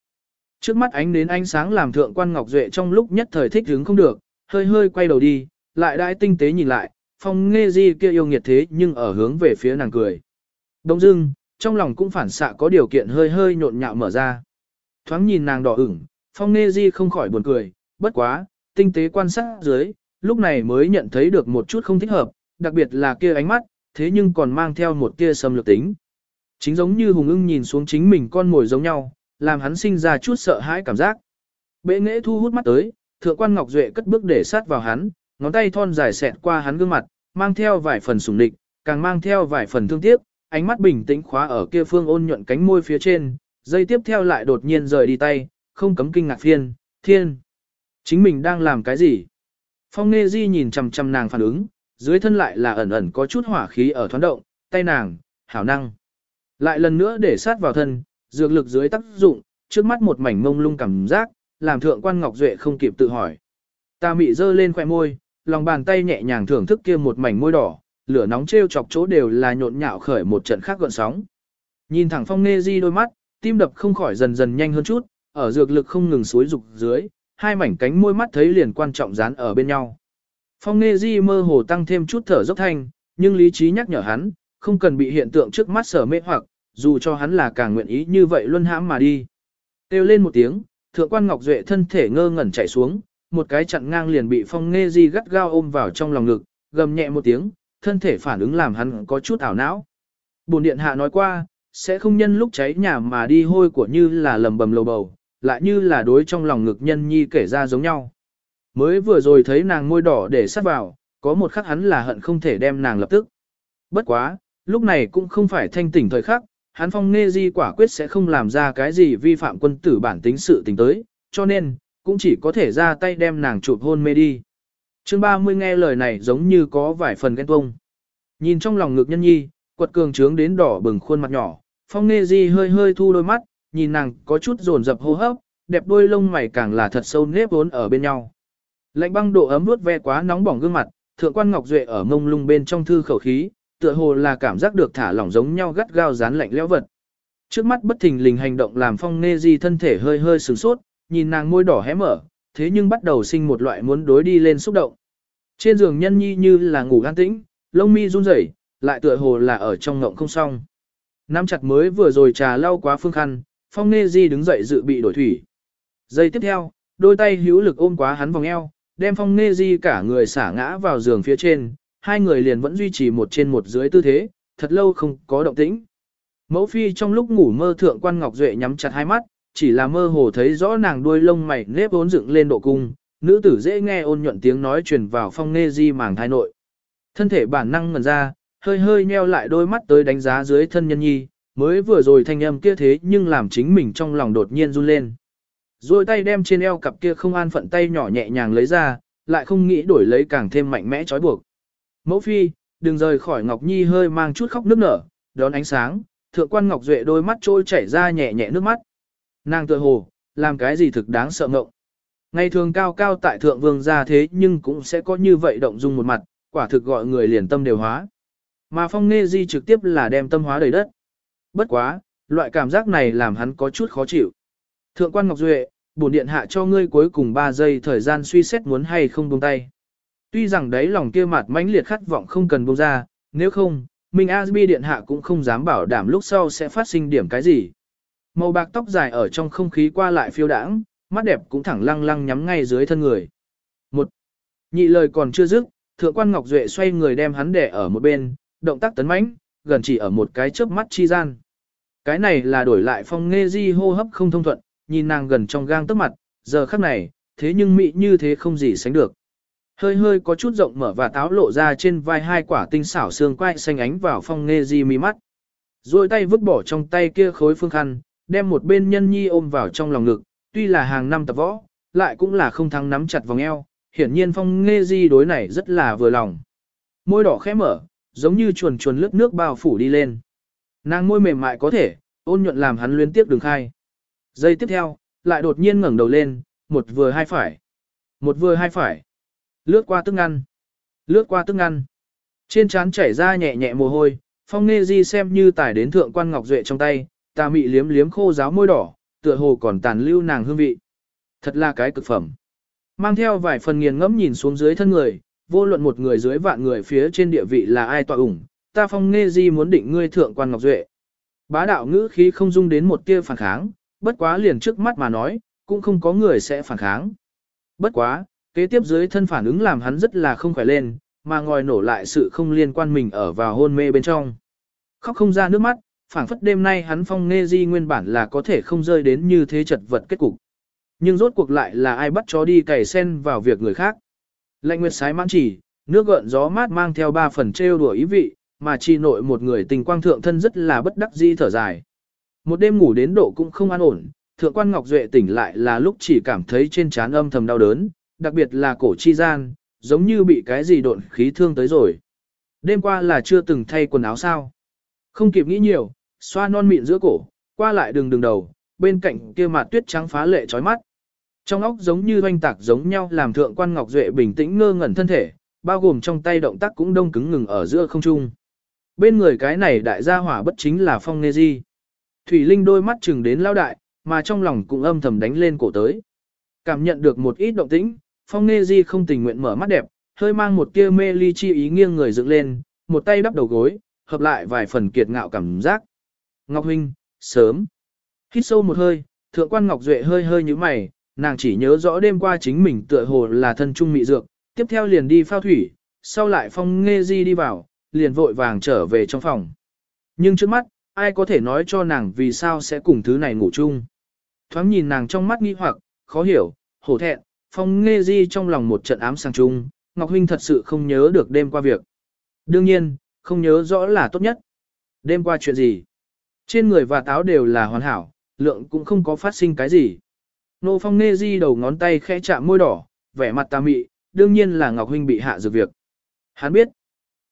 [SPEAKER 1] Trước mắt ánh đến ánh sáng làm thượng quan Ngọc Duệ trong lúc nhất thời thích hứng không được, hơi hơi quay đầu đi, lại đãi tinh tế nhìn lại, Phong Nghê Di kia yêu nghiệt thế nhưng ở hướng về phía nàng cười. Đông dưng, trong lòng cũng phản xạ có điều kiện hơi hơi nhộn nhạo mở ra. Thoáng nhìn nàng đỏ ửng, Phong Nghê Di không khỏi buồn cười, bất quá, tinh tế quan sát dưới, lúc này mới nhận thấy được một chút không thích hợp, đặc biệt là kia ánh mắt, thế nhưng còn mang theo một tia xâm lược tính. Chính giống như Hùng ưng nhìn xuống chính mình con mồi giống nhau, làm hắn sinh ra chút sợ hãi cảm giác. Bệ nghệ thu hút mắt tới, thượng quan Ngọc Duệ cất bước để sát vào hắn, ngón tay thon dài xẹt qua hắn gương mặt, mang theo vài phần sủng địch, càng mang theo vài phần thương tiếc, ánh mắt bình tĩnh khóa ở kia phương ôn nhuận cánh môi phía trên, dây tiếp theo lại đột nhiên rời đi tay, không cấm kinh ngạc phiên, thiên. Chính mình đang làm cái gì? Phong Nghê Di nhìn chằm chằm nàng phản ứng, dưới thân lại là ẩn ẩn có chút hỏa khí ở thoáng động, tay nàng, hảo năng. Lại lần nữa để sát vào thân, dược lực dưới tác dụng, trước mắt một mảnh mông lung cảm giác, làm thượng quan Ngọc Duệ không kịp tự hỏi. Ta mị dơ lên khoẻ môi, lòng bàn tay nhẹ nhàng thưởng thức kia một mảnh môi đỏ, lửa nóng treo chọc chỗ đều là nhộn nhạo khởi một trận khác gợn sóng. Nhìn thẳng phong nê di đôi mắt, tim đập không khỏi dần dần nhanh hơn chút, ở dược lực không ngừng suối dục dưới, hai mảnh cánh môi mắt thấy liền quan trọng dán ở bên nhau. Phong nê di mơ hồ tăng thêm chút thở dốc thanh, nhưng lý trí nhắc nhở hắn, không cần bị hiện tượng trước mắt sở mê hoặc, dù cho hắn là càng nguyện ý như vậy luân hãm mà đi. Têu lên một tiếng, thượng quan Ngọc Duệ thân thể ngơ ngẩn chạy xuống, một cái chặn ngang liền bị phong nghe di gắt gao ôm vào trong lòng ngực, gầm nhẹ một tiếng, thân thể phản ứng làm hắn có chút ảo não. Bồn điện hạ nói qua, sẽ không nhân lúc cháy nhà mà đi hôi của như là lầm bầm lầu bầu, lại như là đối trong lòng ngực nhân nhi kể ra giống nhau. Mới vừa rồi thấy nàng môi đỏ để sát vào, có một khắc hắn là hận không thể đem nàng lập tức. Bất quá, lúc này cũng không phải thanh tỉnh thời khắc, hắn phong nghe di quả quyết sẽ không làm ra cái gì vi phạm quân tử bản tính sự tình tới, cho nên, cũng chỉ có thể ra tay đem nàng chụp hôn mê đi. chương 30 nghe lời này giống như có vài phần ghen tuông. Nhìn trong lòng ngực nhân nhi, quật cường trướng đến đỏ bừng khuôn mặt nhỏ, phong nghe di hơi hơi thu đôi mắt, nhìn nàng có chút rồn rập hô hấp, đẹp đôi lông mày càng là thật sâu nếp vốn ở bên nhau. Lạnh băng độ ấm nuốt ve quá nóng bỏng gương mặt, thượng quan ngọc duệ ở mông lung bên trong thư khẩu khí, tựa hồ là cảm giác được thả lỏng giống nhau gắt gao dán lạnh lẽo vật. Trước mắt bất thình lình hành động làm phong nê di thân thể hơi hơi sửng sốt, nhìn nàng môi đỏ hé mở, thế nhưng bắt đầu sinh một loại muốn đối đi lên xúc động. Trên giường nhân nhi như là ngủ an tĩnh, lông mi run rẩy, lại tựa hồ là ở trong ngộng không xong. Nắm chặt mới vừa rồi trà lau quá phương khăn, phong nê di đứng dậy dự bị đổi thủy. Giây tiếp theo, đôi tay hữu lực ôm quá hắn vòng eo, đem phong nê di cả người xả ngã vào giường phía trên, hai người liền vẫn duy trì một trên một dưới tư thế, thật lâu không có động tĩnh. Mẫu phi trong lúc ngủ mơ thượng quan Ngọc Duệ nhắm chặt hai mắt, chỉ là mơ hồ thấy rõ nàng đuôi lông mày nếp vốn dựng lên độ cung, nữ tử dễ nghe ôn nhuận tiếng nói truyền vào phong Nê di màng thai nội. Thân thể bản năng ngần ra, hơi hơi nheo lại đôi mắt tới đánh giá dưới thân nhân nhi, mới vừa rồi thanh âm kia thế nhưng làm chính mình trong lòng đột nhiên run lên. Rồi tay đem trên eo cặp kia không an phận tay nhỏ nhẹ nhàng lấy ra, lại không nghĩ đổi lấy càng thêm mạnh mẽ trói buộc. Mẫu phi, đừng rời khỏi Ngọc Nhi hơi mang chút khóc nước nở, đón ánh sáng, thượng quan Ngọc Duệ đôi mắt trôi chảy ra nhẹ nhẹ nước mắt. Nàng tựa hồ, làm cái gì thực đáng sợ ngộng. Ngày thường cao cao tại thượng vương ra thế nhưng cũng sẽ có như vậy động dung một mặt, quả thực gọi người liền tâm đều hóa. Mà phong nghe di trực tiếp là đem tâm hóa đầy đất. Bất quá, loại cảm giác này làm hắn có chút khó chịu. Thượng quan Ngọc Duệ, bổn điện hạ cho ngươi cuối cùng 3 giây thời gian suy xét muốn hay không buông tay. Tuy rằng đấy lòng kia mặt mãnh liệt khát vọng không cần buông ra, nếu không, Minh Asbi điện hạ cũng không dám bảo đảm lúc sau sẽ phát sinh điểm cái gì. Màu bạc tóc dài ở trong không khí qua lại phiêu đãng, mắt đẹp cũng thẳng lăng lăng nhắm ngay dưới thân người. Một, nhị lời còn chưa dứt, thượng quan Ngọc Duệ xoay người đem hắn đè ở một bên, động tác tấn mãnh, gần chỉ ở một cái chớp mắt chi gian. Cái này là đổi lại phong nghe di hô hấp không thông thuận, nhìn nàng gần trong gang tấc mặt, giờ khắc này, thế nhưng mị như thế không gì sánh được. Hơi hơi có chút rộng mở và táo lộ ra trên vai hai quả tinh xảo xương quai xanh ánh vào phong nghe di mi mắt. Rồi tay vứt bỏ trong tay kia khối phương khăn, đem một bên nhân nhi ôm vào trong lòng ngực, tuy là hàng năm tập võ, lại cũng là không thắng nắm chặt vòng eo, hiển nhiên phong nghe di đối này rất là vừa lòng. Môi đỏ khẽ mở, giống như chuồn chuồn lướt nước bao phủ đi lên. Nàng môi mềm mại có thể, ôn nhuận làm hắn luyến tiếp đường khai. Giây tiếp theo, lại đột nhiên ngẩng đầu lên, một vừa hai phải. Một vừa hai phải. Lướt qua tức ngăn. Lướt qua tức ngăn. Trên trán chảy ra nhẹ nhẹ mồ hôi, phong nghe di xem như tải đến thượng quan ngọc duệ trong tay, ta mị liếm liếm khô giáo môi đỏ, tựa hồ còn tàn lưu nàng hương vị. Thật là cái cực phẩm. Mang theo vài phần nghiền ngẫm nhìn xuống dưới thân người, vô luận một người dưới vạn người phía trên địa vị là ai tọa ủng, ta phong nghe di muốn định ngươi thượng quan ngọc duệ. Bá đạo ngữ khí không dung đến một tia phản kháng, bất quá liền trước mắt mà nói, cũng không có người sẽ phản kháng. Bất quá, kế tiếp dưới thân phản ứng làm hắn rất là không khỏe lên, mà ngòi nổ lại sự không liên quan mình ở vào hôn mê bên trong. Khóc không ra nước mắt, phảng phất đêm nay hắn phong nghe di nguyên bản là có thể không rơi đến như thế chật vật kết cục. Nhưng rốt cuộc lại là ai bắt chó đi cày sen vào việc người khác. Lệnh nguyệt sái mãn chỉ, nước gợn gió mát mang theo ba phần trêu đùa ý vị, mà chi nội một người tình quang thượng thân rất là bất đắc di thở dài. Một đêm ngủ đến độ cũng không an ổn, thượng quan Ngọc Duệ tỉnh lại là lúc chỉ cảm thấy trên trán âm thầm đau đớn, đặc biệt là cổ chi gian, giống như bị cái gì độn khí thương tới rồi. Đêm qua là chưa từng thay quần áo sao. Không kịp nghĩ nhiều, xoa non mịn giữa cổ, qua lại đường đường đầu, bên cạnh kia mặt tuyết trắng phá lệ chói mắt. Trong óc giống như doanh tạc giống nhau làm thượng quan Ngọc Duệ bình tĩnh ngơ ngẩn thân thể, bao gồm trong tay động tác cũng đông cứng ngừng ở giữa không trung. Bên người cái này đại gia hỏa bất chính là phong nê di. Thủy Linh đôi mắt chừng đến lao đại, mà trong lòng cũng âm thầm đánh lên cổ tới. Cảm nhận được một ít động tĩnh, phong nê di không tình nguyện mở mắt đẹp, hơi mang một tia mê ly chi ý nghiêng người dựng lên, một tay đắp đầu gối, hợp lại vài phần kiệt ngạo cảm giác. Ngọc Huynh, sớm. Hít sâu một hơi, thượng quan Ngọc Duệ hơi hơi như mày, nàng chỉ nhớ rõ đêm qua chính mình tựa hồ là thân trung mị dược, tiếp theo liền đi phao thủy, sau lại phong nghe di đi vào, liền vội vàng trở về trong phòng. Nhưng trước mắt, ai có thể nói cho nàng vì sao sẽ cùng thứ này ngủ chung. Thoáng nhìn nàng trong mắt nghi hoặc, khó hiểu, hổ thẹn, phong nghe di trong lòng một trận ám sang chung, Ngọc Huynh thật sự không nhớ được đêm qua việc. Đương nhiên, không nhớ rõ là tốt nhất. Đêm qua chuyện gì? Trên người và táo đều là hoàn hảo, lượng cũng không có phát sinh cái gì. Nô phong Nghe di đầu ngón tay khẽ chạm môi đỏ, vẻ mặt tà mị, đương nhiên là Ngọc Huynh bị hạ dược việc. Hắn biết.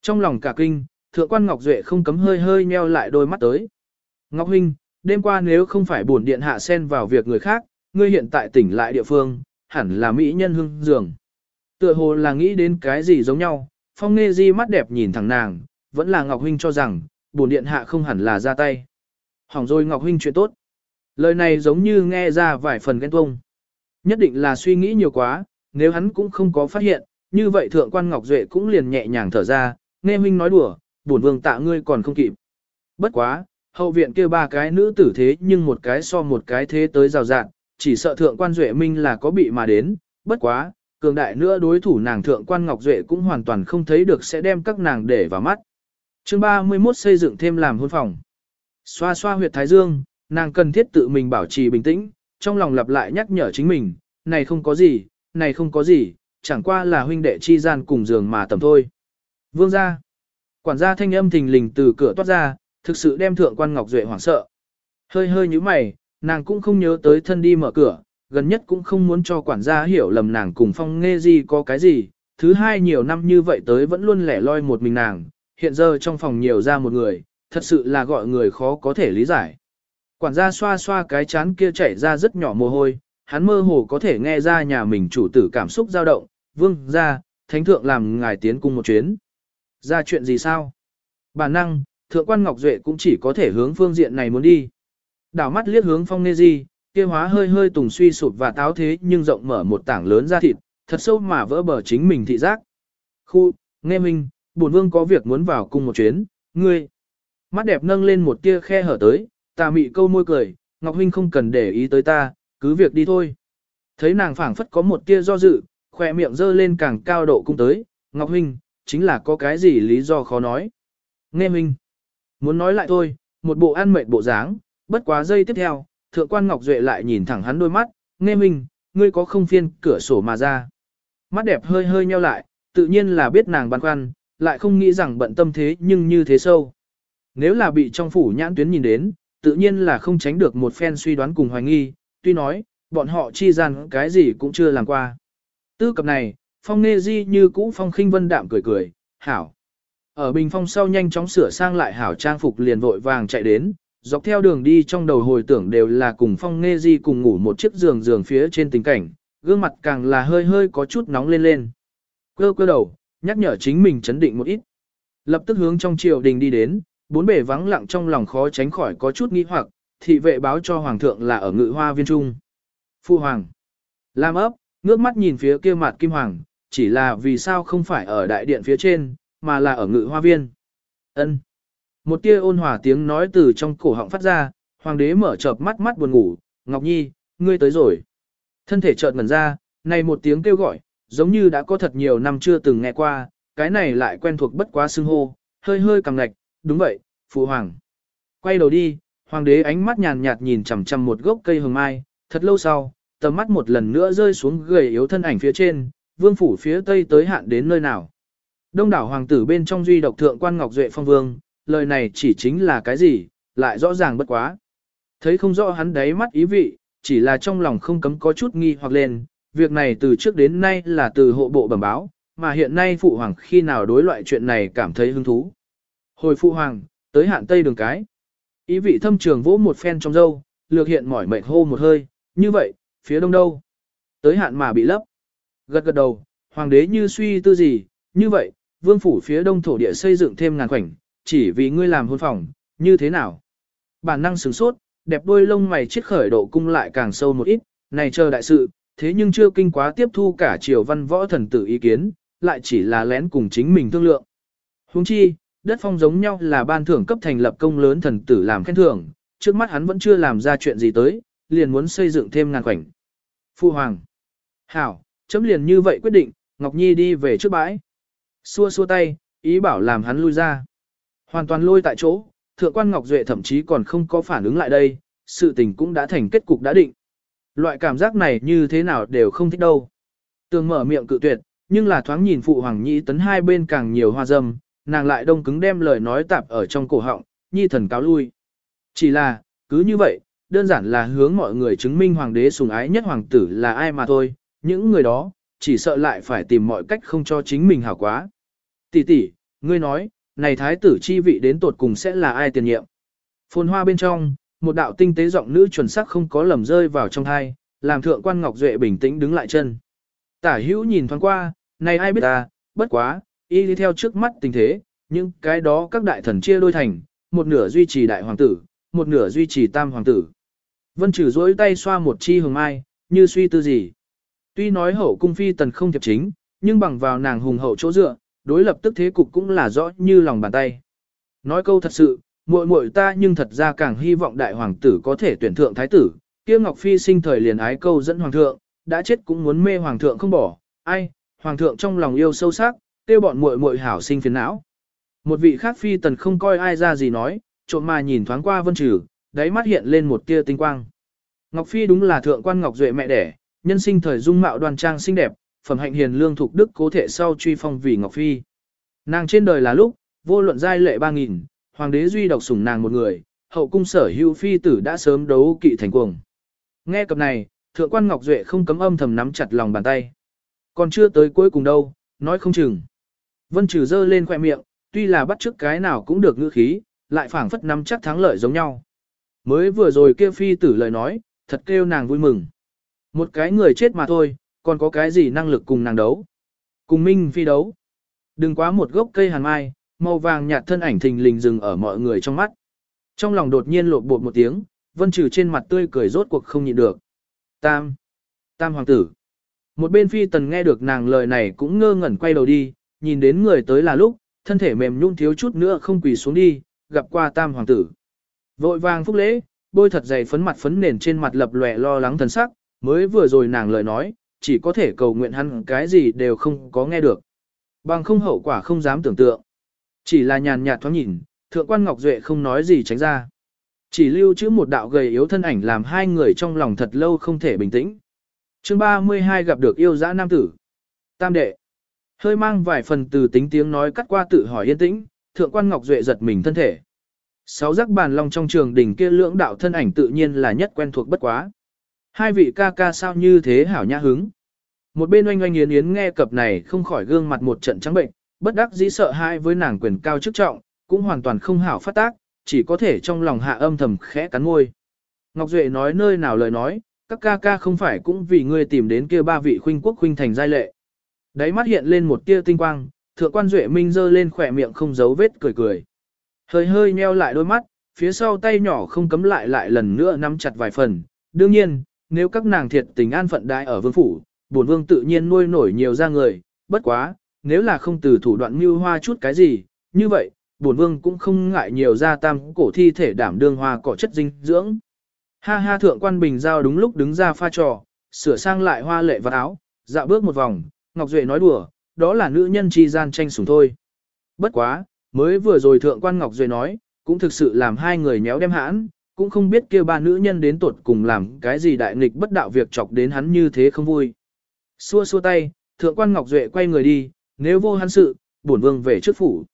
[SPEAKER 1] Trong lòng cả kinh, thượng quan Ngọc Duệ không cấm hơi hơi nheo lại đôi mắt tới. Ngọc Huynh, đêm qua nếu không phải bổn điện hạ xen vào việc người khác, ngươi hiện tại tỉnh lại địa phương, hẳn là mỹ nhân hương dường. Tựa hồ là nghĩ đến cái gì giống nhau, phong nghe di mắt đẹp nhìn thẳng nàng, vẫn là Ngọc Huynh cho rằng, bổn điện hạ không hẳn là ra tay. Hỏng rồi Ngọc Huynh chuyện tốt. Lời này giống như nghe ra vài phần ghen tuông. Nhất định là suy nghĩ nhiều quá, nếu hắn cũng không có phát hiện, như vậy thượng quan Ngọc Duệ cũng liền nhẹ nhàng thở ra, nghe huynh nói đùa, bổn vương tạ ngươi còn không kịp. Bất quá, hậu viện kia ba cái nữ tử thế nhưng một cái so một cái thế tới rào rạng, chỉ sợ thượng quan Duệ Minh là có bị mà đến, bất quá, cường đại nữa đối thủ nàng thượng quan Ngọc Duệ cũng hoàn toàn không thấy được sẽ đem các nàng để vào mắt. chương 31 xây dựng thêm làm hôn phòng. Xoa xoa huyệt thái dương, nàng cần thiết tự mình bảo trì bình tĩnh, trong lòng lặp lại nhắc nhở chính mình, này không có gì, này không có gì, chẳng qua là huynh đệ chi gian cùng giường mà tầm thôi. Vương gia. Quản gia thanh âm thình lình từ cửa toát ra, thực sự đem thượng quan Ngọc Duệ hoảng sợ. Hơi hơi như mày, nàng cũng không nhớ tới thân đi mở cửa, gần nhất cũng không muốn cho quản gia hiểu lầm nàng cùng phong nghe gì có cái gì. Thứ hai nhiều năm như vậy tới vẫn luôn lẻ loi một mình nàng, hiện giờ trong phòng nhiều ra một người, thật sự là gọi người khó có thể lý giải. Quản gia xoa xoa cái chán kia chảy ra rất nhỏ mồ hôi, hắn mơ hồ có thể nghe ra nhà mình chủ tử cảm xúc dao động, vương ra, thánh thượng làm ngài tiến cung một chuyến. Ra chuyện gì sao? Bản năng, thượng quan Ngọc Duệ cũng chỉ có thể hướng phương diện này muốn đi. Đảo mắt liếc hướng phong nê di, kia hóa hơi hơi tùng suy sụp và táo thế nhưng rộng mở một tảng lớn ra thịt, thật sâu mà vỡ bờ chính mình thị giác. Khu, nghe minh, bổn vương có việc muốn vào cung một chuyến, ngươi. Mắt đẹp nâng lên một tia khe hở tới, ta mị câu môi cười, Ngọc Huynh không cần để ý tới ta, cứ việc đi thôi. Thấy nàng phảng phất có một tia do dự, khỏe miệng dơ lên càng cao độ cung tới, Ngọc Huynh, chính là có cái gì lý do khó nói. Nghe minh, muốn nói lại thôi, một bộ ăn mệt bộ dáng, bất quá giây tiếp theo, thượng quan Ngọc Duệ lại nhìn thẳng hắn đôi mắt, nghe minh, ngươi có không phiên cửa sổ mà ra. Mắt đẹp hơi hơi nheo lại, tự nhiên là biết nàng băn khoăn, lại không nghĩ rằng bận tâm thế nhưng như thế sâu. Nếu là bị trong phủ nhãn tuyến nhìn đến, tự nhiên là không tránh được một phen suy đoán cùng hoài nghi, tuy nói, bọn họ chi gian cái gì cũng chưa làm qua. Tư cập này, phong Nghe di như cũ phong khinh vân đạm cười cười, hảo. Ở bình phong sau nhanh chóng sửa sang lại hảo trang phục liền vội vàng chạy đến, dọc theo đường đi trong đầu hồi tưởng đều là cùng phong Nghe di cùng ngủ một chiếc giường giường phía trên tình cảnh, gương mặt càng là hơi hơi có chút nóng lên lên. Cơ cơ đầu, nhắc nhở chính mình chấn định một ít. Lập tức hướng trong triều đình đi đến, bốn bề vắng lặng trong lòng khó tránh khỏi có chút nghi hoặc, thị vệ báo cho hoàng thượng là ở ngự hoa viên trung. Phu hoàng. Lam ấp, ngước mắt nhìn phía kia mặt kim hoàng, chỉ là vì sao không phải ở đại điện phía trên, mà là ở ngự hoa viên. Ân. Một tia ôn hòa tiếng nói từ trong cổ họng phát ra, hoàng đế mở chợp mắt mắt buồn ngủ, Ngọc Nhi, ngươi tới rồi. Thân thể chợt ngẩn ra, này một tiếng kêu gọi, giống như đã có thật nhiều năm chưa từng nghe qua, cái này lại quen thuộc bất quá xưng hô, hơi hơi cằm ngạch, đúng vậy, phụ hoàng. Quay đầu đi, hoàng đế ánh mắt nhàn nhạt nhìn chằm chằm một gốc cây hồng mai, thật lâu sau, tầm mắt một lần nữa rơi xuống gầy yếu thân ảnh phía trên, vương phủ phía tây tới hạn đến nơi nào. Đông đảo hoàng tử bên trong duy độc thượng quan Ngọc Duệ phong vương, lời này chỉ chính là cái gì, lại rõ ràng bất quá. Thấy không rõ hắn đáy mắt ý vị, chỉ là trong lòng không cấm có chút nghi hoặc lên, việc này từ trước đến nay là từ hộ bộ bẩm báo, mà hiện nay phụ hoàng khi nào đối loại chuyện này cảm thấy hứng thú. Hồi phụ hoàng, tới hạn tây đường cái. Ý vị thâm trường vỗ một phen trong dâu, lược hiện mỏi mệt hô một hơi, như vậy, phía đông đâu? Tới hạn mà bị lấp. Gật gật đầu, hoàng đế như suy tư gì, như vậy, vương phủ phía đông thổ địa xây dựng thêm ngàn khoảnh, chỉ vì ngươi làm hôn phòng, như thế nào? Bản năng sửng sốt, đẹp đôi lông mày chiết khởi độ cung lại càng sâu một ít, này chờ đại sự, thế nhưng chưa kinh quá tiếp thu cả triều văn võ thần tử ý kiến, lại chỉ là lén cùng chính mình thương lượng. Huống chi, đất phong giống nhau là ban thưởng cấp thành lập công lớn thần tử làm khen thưởng, trước mắt hắn vẫn chưa làm ra chuyện gì tới, liền muốn xây dựng thêm ngàn khoảnh. Phu Hoàng. Hảo, chấm liền như vậy quyết định, Ngọc Nhi đi về trước bãi. Xua xua tay, ý bảo làm hắn lui ra. Hoàn toàn lôi tại chỗ, thượng quan Ngọc Duệ thậm chí còn không có phản ứng lại đây, sự tình cũng đã thành kết cục đã định. Loại cảm giác này như thế nào đều không thích đâu. Tường mở miệng cự tuyệt, nhưng là thoáng nhìn phụ hoàng nhĩ tấn hai bên càng nhiều hoa dâm, nàng lại đông cứng đem lời nói tạp ở trong cổ họng, nhi thần cáo lui. Chỉ là, cứ như vậy, đơn giản là hướng mọi người chứng minh hoàng đế sùng ái nhất hoàng tử là ai mà thôi, những người đó, chỉ sợ lại phải tìm mọi cách không cho chính mình hảo quá. Tỷ tỷ, ngươi nói, này thái tử chi vị đến tột cùng sẽ là ai tiền nhiệm? Phồn hoa bên trong, một đạo tinh tế giọng nữ chuẩn sắc không có lầm rơi vào trong thai, làm thượng quan Ngọc Duệ bình tĩnh đứng lại chân. Tả hữu nhìn thoáng qua, này ai biết ta, bất quá, y đi theo trước mắt tình thế, nhưng cái đó các đại thần chia đôi thành, một nửa duy trì đại hoàng tử, một nửa duy trì tam hoàng tử. Vân trừ dối tay xoa một chi hồng mai, như suy tư gì. Tuy nói hậu cung phi tần không thiệp chính, nhưng bằng vào nàng hùng hậu chỗ dựa, đối lập tức thế cục cũng là rõ như lòng bàn tay. Nói câu thật sự, muội muội ta nhưng thật ra càng hy vọng đại hoàng tử có thể tuyển thượng thái tử, kia Ngọc Phi sinh thời liền ái câu dẫn hoàng thượng, đã chết cũng muốn mê hoàng thượng không bỏ, ai, hoàng thượng trong lòng yêu sâu sắc, tiêu bọn muội muội hảo sinh phiền não. Một vị khác phi tần không coi ai ra gì nói, trộm mà nhìn thoáng qua vân trừ, đáy mắt hiện lên một tia tinh quang. Ngọc Phi đúng là thượng quan Ngọc Duệ mẹ đẻ, nhân sinh thời dung mạo đoan trang xinh đẹp, phẩm hạnh hiền lương thuộc đức cố thể sau truy phong vì Ngọc Phi. Nàng trên đời là lúc, vô luận giai lệ ba nghìn, hoàng đế duy độc sủng nàng một người, hậu cung sở hữu phi tử đã sớm đấu kỵ thành cuồng. Nghe cập này, thượng quan Ngọc Duệ không cấm âm thầm nắm chặt lòng bàn tay. Còn chưa tới cuối cùng đâu, nói không chừng. Vân trừ dơ lên khoẻ miệng, tuy là bắt trước cái nào cũng được ngữ khí, lại phảng phất nắm chắc thắng lợi giống nhau. Mới vừa rồi kia phi tử lời nói, thật kêu nàng vui mừng. Một cái người chết mà thôi, còn có cái gì năng lực cùng nàng đấu. Cùng Minh Phi đấu. Đừng quá một gốc cây hàn mai, màu vàng nhạt thân ảnh thình lình dừng ở mọi người trong mắt. Trong lòng đột nhiên lột bột một tiếng, vân trừ trên mặt tươi cười rốt cuộc không nhịn được. Tam. Tam hoàng tử. Một bên phi tần nghe được nàng lời này cũng ngơ ngẩn quay đầu đi, nhìn đến người tới là lúc, thân thể mềm nhung thiếu chút nữa không quỳ xuống đi, gặp qua tam hoàng tử. Vội vàng phúc lễ, bôi thật dày phấn mặt phấn nền trên mặt lập lòe lo lắng thần sắc, mới vừa rồi nàng lời nói, chỉ có thể cầu nguyện hắn cái gì đều không có nghe được. Bằng không hậu quả không dám tưởng tượng. Chỉ là nhàn nhạt thoáng nhìn, thượng quan Ngọc Duệ không nói gì tránh ra. Chỉ lưu trữ một đạo gầy yếu thân ảnh làm hai người trong lòng thật lâu không thể bình tĩnh. chương 32 gặp được yêu dã nam tử. Tam đệ. Hơi mang vài phần từ tính tiếng nói cắt qua tự hỏi yên tĩnh, thượng quan Ngọc Duệ giật mình thân thể. Sáu giác bàn long trong trường đỉnh kia lưỡng đạo thân ảnh tự nhiên là nhất quen thuộc bất quá. Hai vị ca ca sao như thế hảo nhã hứng. Một bên oanh oanh yến yến nghe cập này không khỏi gương mặt một trận trắng bệnh, bất đắc dĩ sợ hãi với nàng quyền cao chức trọng, cũng hoàn toàn không hảo phát tác, chỉ có thể trong lòng hạ âm thầm khẽ cắn môi. Ngọc Duệ nói nơi nào lời nói, các ca ca không phải cũng vì ngươi tìm đến kia ba vị khuynh quốc khuynh thành giai lệ. Đáy mắt hiện lên một tia tinh quang, thượng quan Duệ Minh giơ lên khỏe miệng không giấu vết cười cười. Hơi hơi nheo lại đôi mắt, phía sau tay nhỏ không cấm lại lại lần nữa nắm chặt vài phần. Đương nhiên, nếu các nàng thiệt tình an phận đại ở vương phủ, bổn vương tự nhiên nuôi nổi nhiều ra người, bất quá, nếu là không từ thủ đoạn mưu hoa chút cái gì, như vậy, bổn vương cũng không ngại nhiều ra tam cổ thi thể đảm đương hoa cỏ chất dinh dưỡng. Ha ha thượng quan bình giao đúng lúc đứng ra pha trò, sửa sang lại hoa lệ vật áo, dạo bước một vòng, Ngọc Duệ nói đùa, đó là nữ nhân chi gian tranh sủng thôi. Bất quá, mới vừa rồi thượng quan Ngọc Duệ nói, cũng thực sự làm hai người nhéo đem hãn, cũng không biết kia ba nữ nhân đến tuột cùng làm cái gì đại nghịch bất đạo việc chọc đến hắn như thế không vui. Xua xua tay, thượng quan Ngọc Duệ quay người đi, nếu vô hắn sự, bổn vương về trước phủ.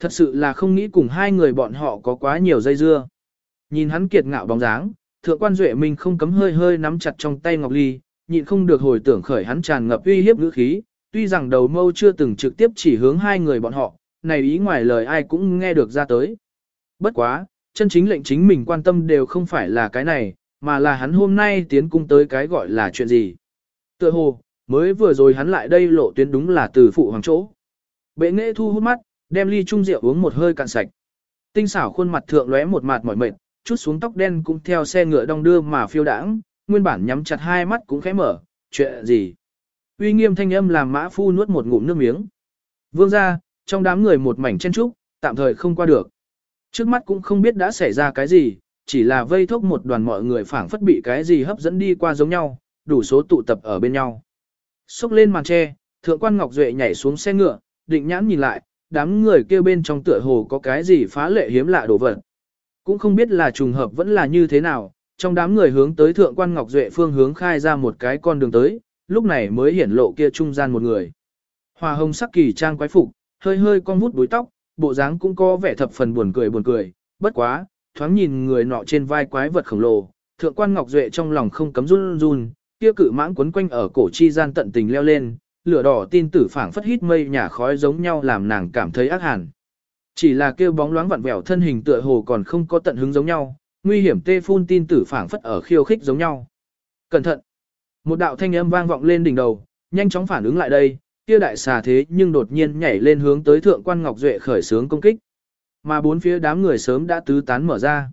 [SPEAKER 1] Thật sự là không nghĩ cùng hai người bọn họ có quá nhiều dây dưa. Nhìn hắn kiệt ngạo bóng dáng, thượng quan duệ mình không cấm hơi hơi nắm chặt trong tay ngọc ly, nhịn không được hồi tưởng khởi hắn tràn ngập uy hiếp ngữ khí, tuy rằng đầu mâu chưa từng trực tiếp chỉ hướng hai người bọn họ, này ý ngoài lời ai cũng nghe được ra tới. Bất quá, chân chính lệnh chính mình quan tâm đều không phải là cái này, mà là hắn hôm nay tiến cung tới cái gọi là chuyện gì. Tựa hồ, mới vừa rồi hắn lại đây lộ tuyến đúng là từ phụ hoàng chỗ. Bệ nghệ thu hút mắt, đem ly chung rượu uống một hơi cạn sạch. Tinh xảo khuôn mặt thượng lóe một mạt mỏi mệt, chút xuống tóc đen cũng theo xe ngựa đong đưa mà phiêu đãng, nguyên bản nhắm chặt hai mắt cũng khẽ mở, chuyện gì? Uy nghiêm thanh âm làm mã phu nuốt một ngụm nước miếng. Vương ra, trong đám người một mảnh chen trúc, tạm thời không qua được. Trước mắt cũng không biết đã xảy ra cái gì, chỉ là vây thốc một đoàn mọi người phảng phất bị cái gì hấp dẫn đi qua giống nhau, đủ số tụ tập ở bên nhau. Xúc lên màn tre, thượng quan Ngọc Duệ nhảy xuống xe ngựa, định nhãn nhìn lại, đám người kêu bên trong tựa hồ có cái gì phá lệ hiếm lạ đồ vật. Cũng không biết là trùng hợp vẫn là như thế nào, trong đám người hướng tới thượng quan Ngọc Duệ phương hướng khai ra một cái con đường tới, lúc này mới hiển lộ kia trung gian một người. Hoa hồng sắc kỳ trang quái phục, hơi hơi con vút búi tóc, bộ dáng cũng có vẻ thập phần buồn cười buồn cười, bất quá, thoáng nhìn người nọ trên vai quái vật khổng lồ, thượng quan Ngọc Duệ trong lòng không cấm run run, kia cự mãng quấn quanh ở cổ chi gian tận tình leo lên, lửa đỏ tin tử phảng phất hít mây nhả khói giống nhau làm nàng cảm thấy ác hàn. Chỉ là kêu bóng loáng vặn vẹo thân hình tựa hồ còn không có tận hứng giống nhau, nguy hiểm tê phun tin tử phảng phất ở khiêu khích giống nhau. Cẩn thận! Một đạo thanh âm vang vọng lên đỉnh đầu, nhanh chóng phản ứng lại đây, kia đại xà thế nhưng đột nhiên nhảy lên hướng tới thượng quan Ngọc Duệ khởi sướng công kích. Mà bốn phía đám người sớm đã tứ tán mở ra.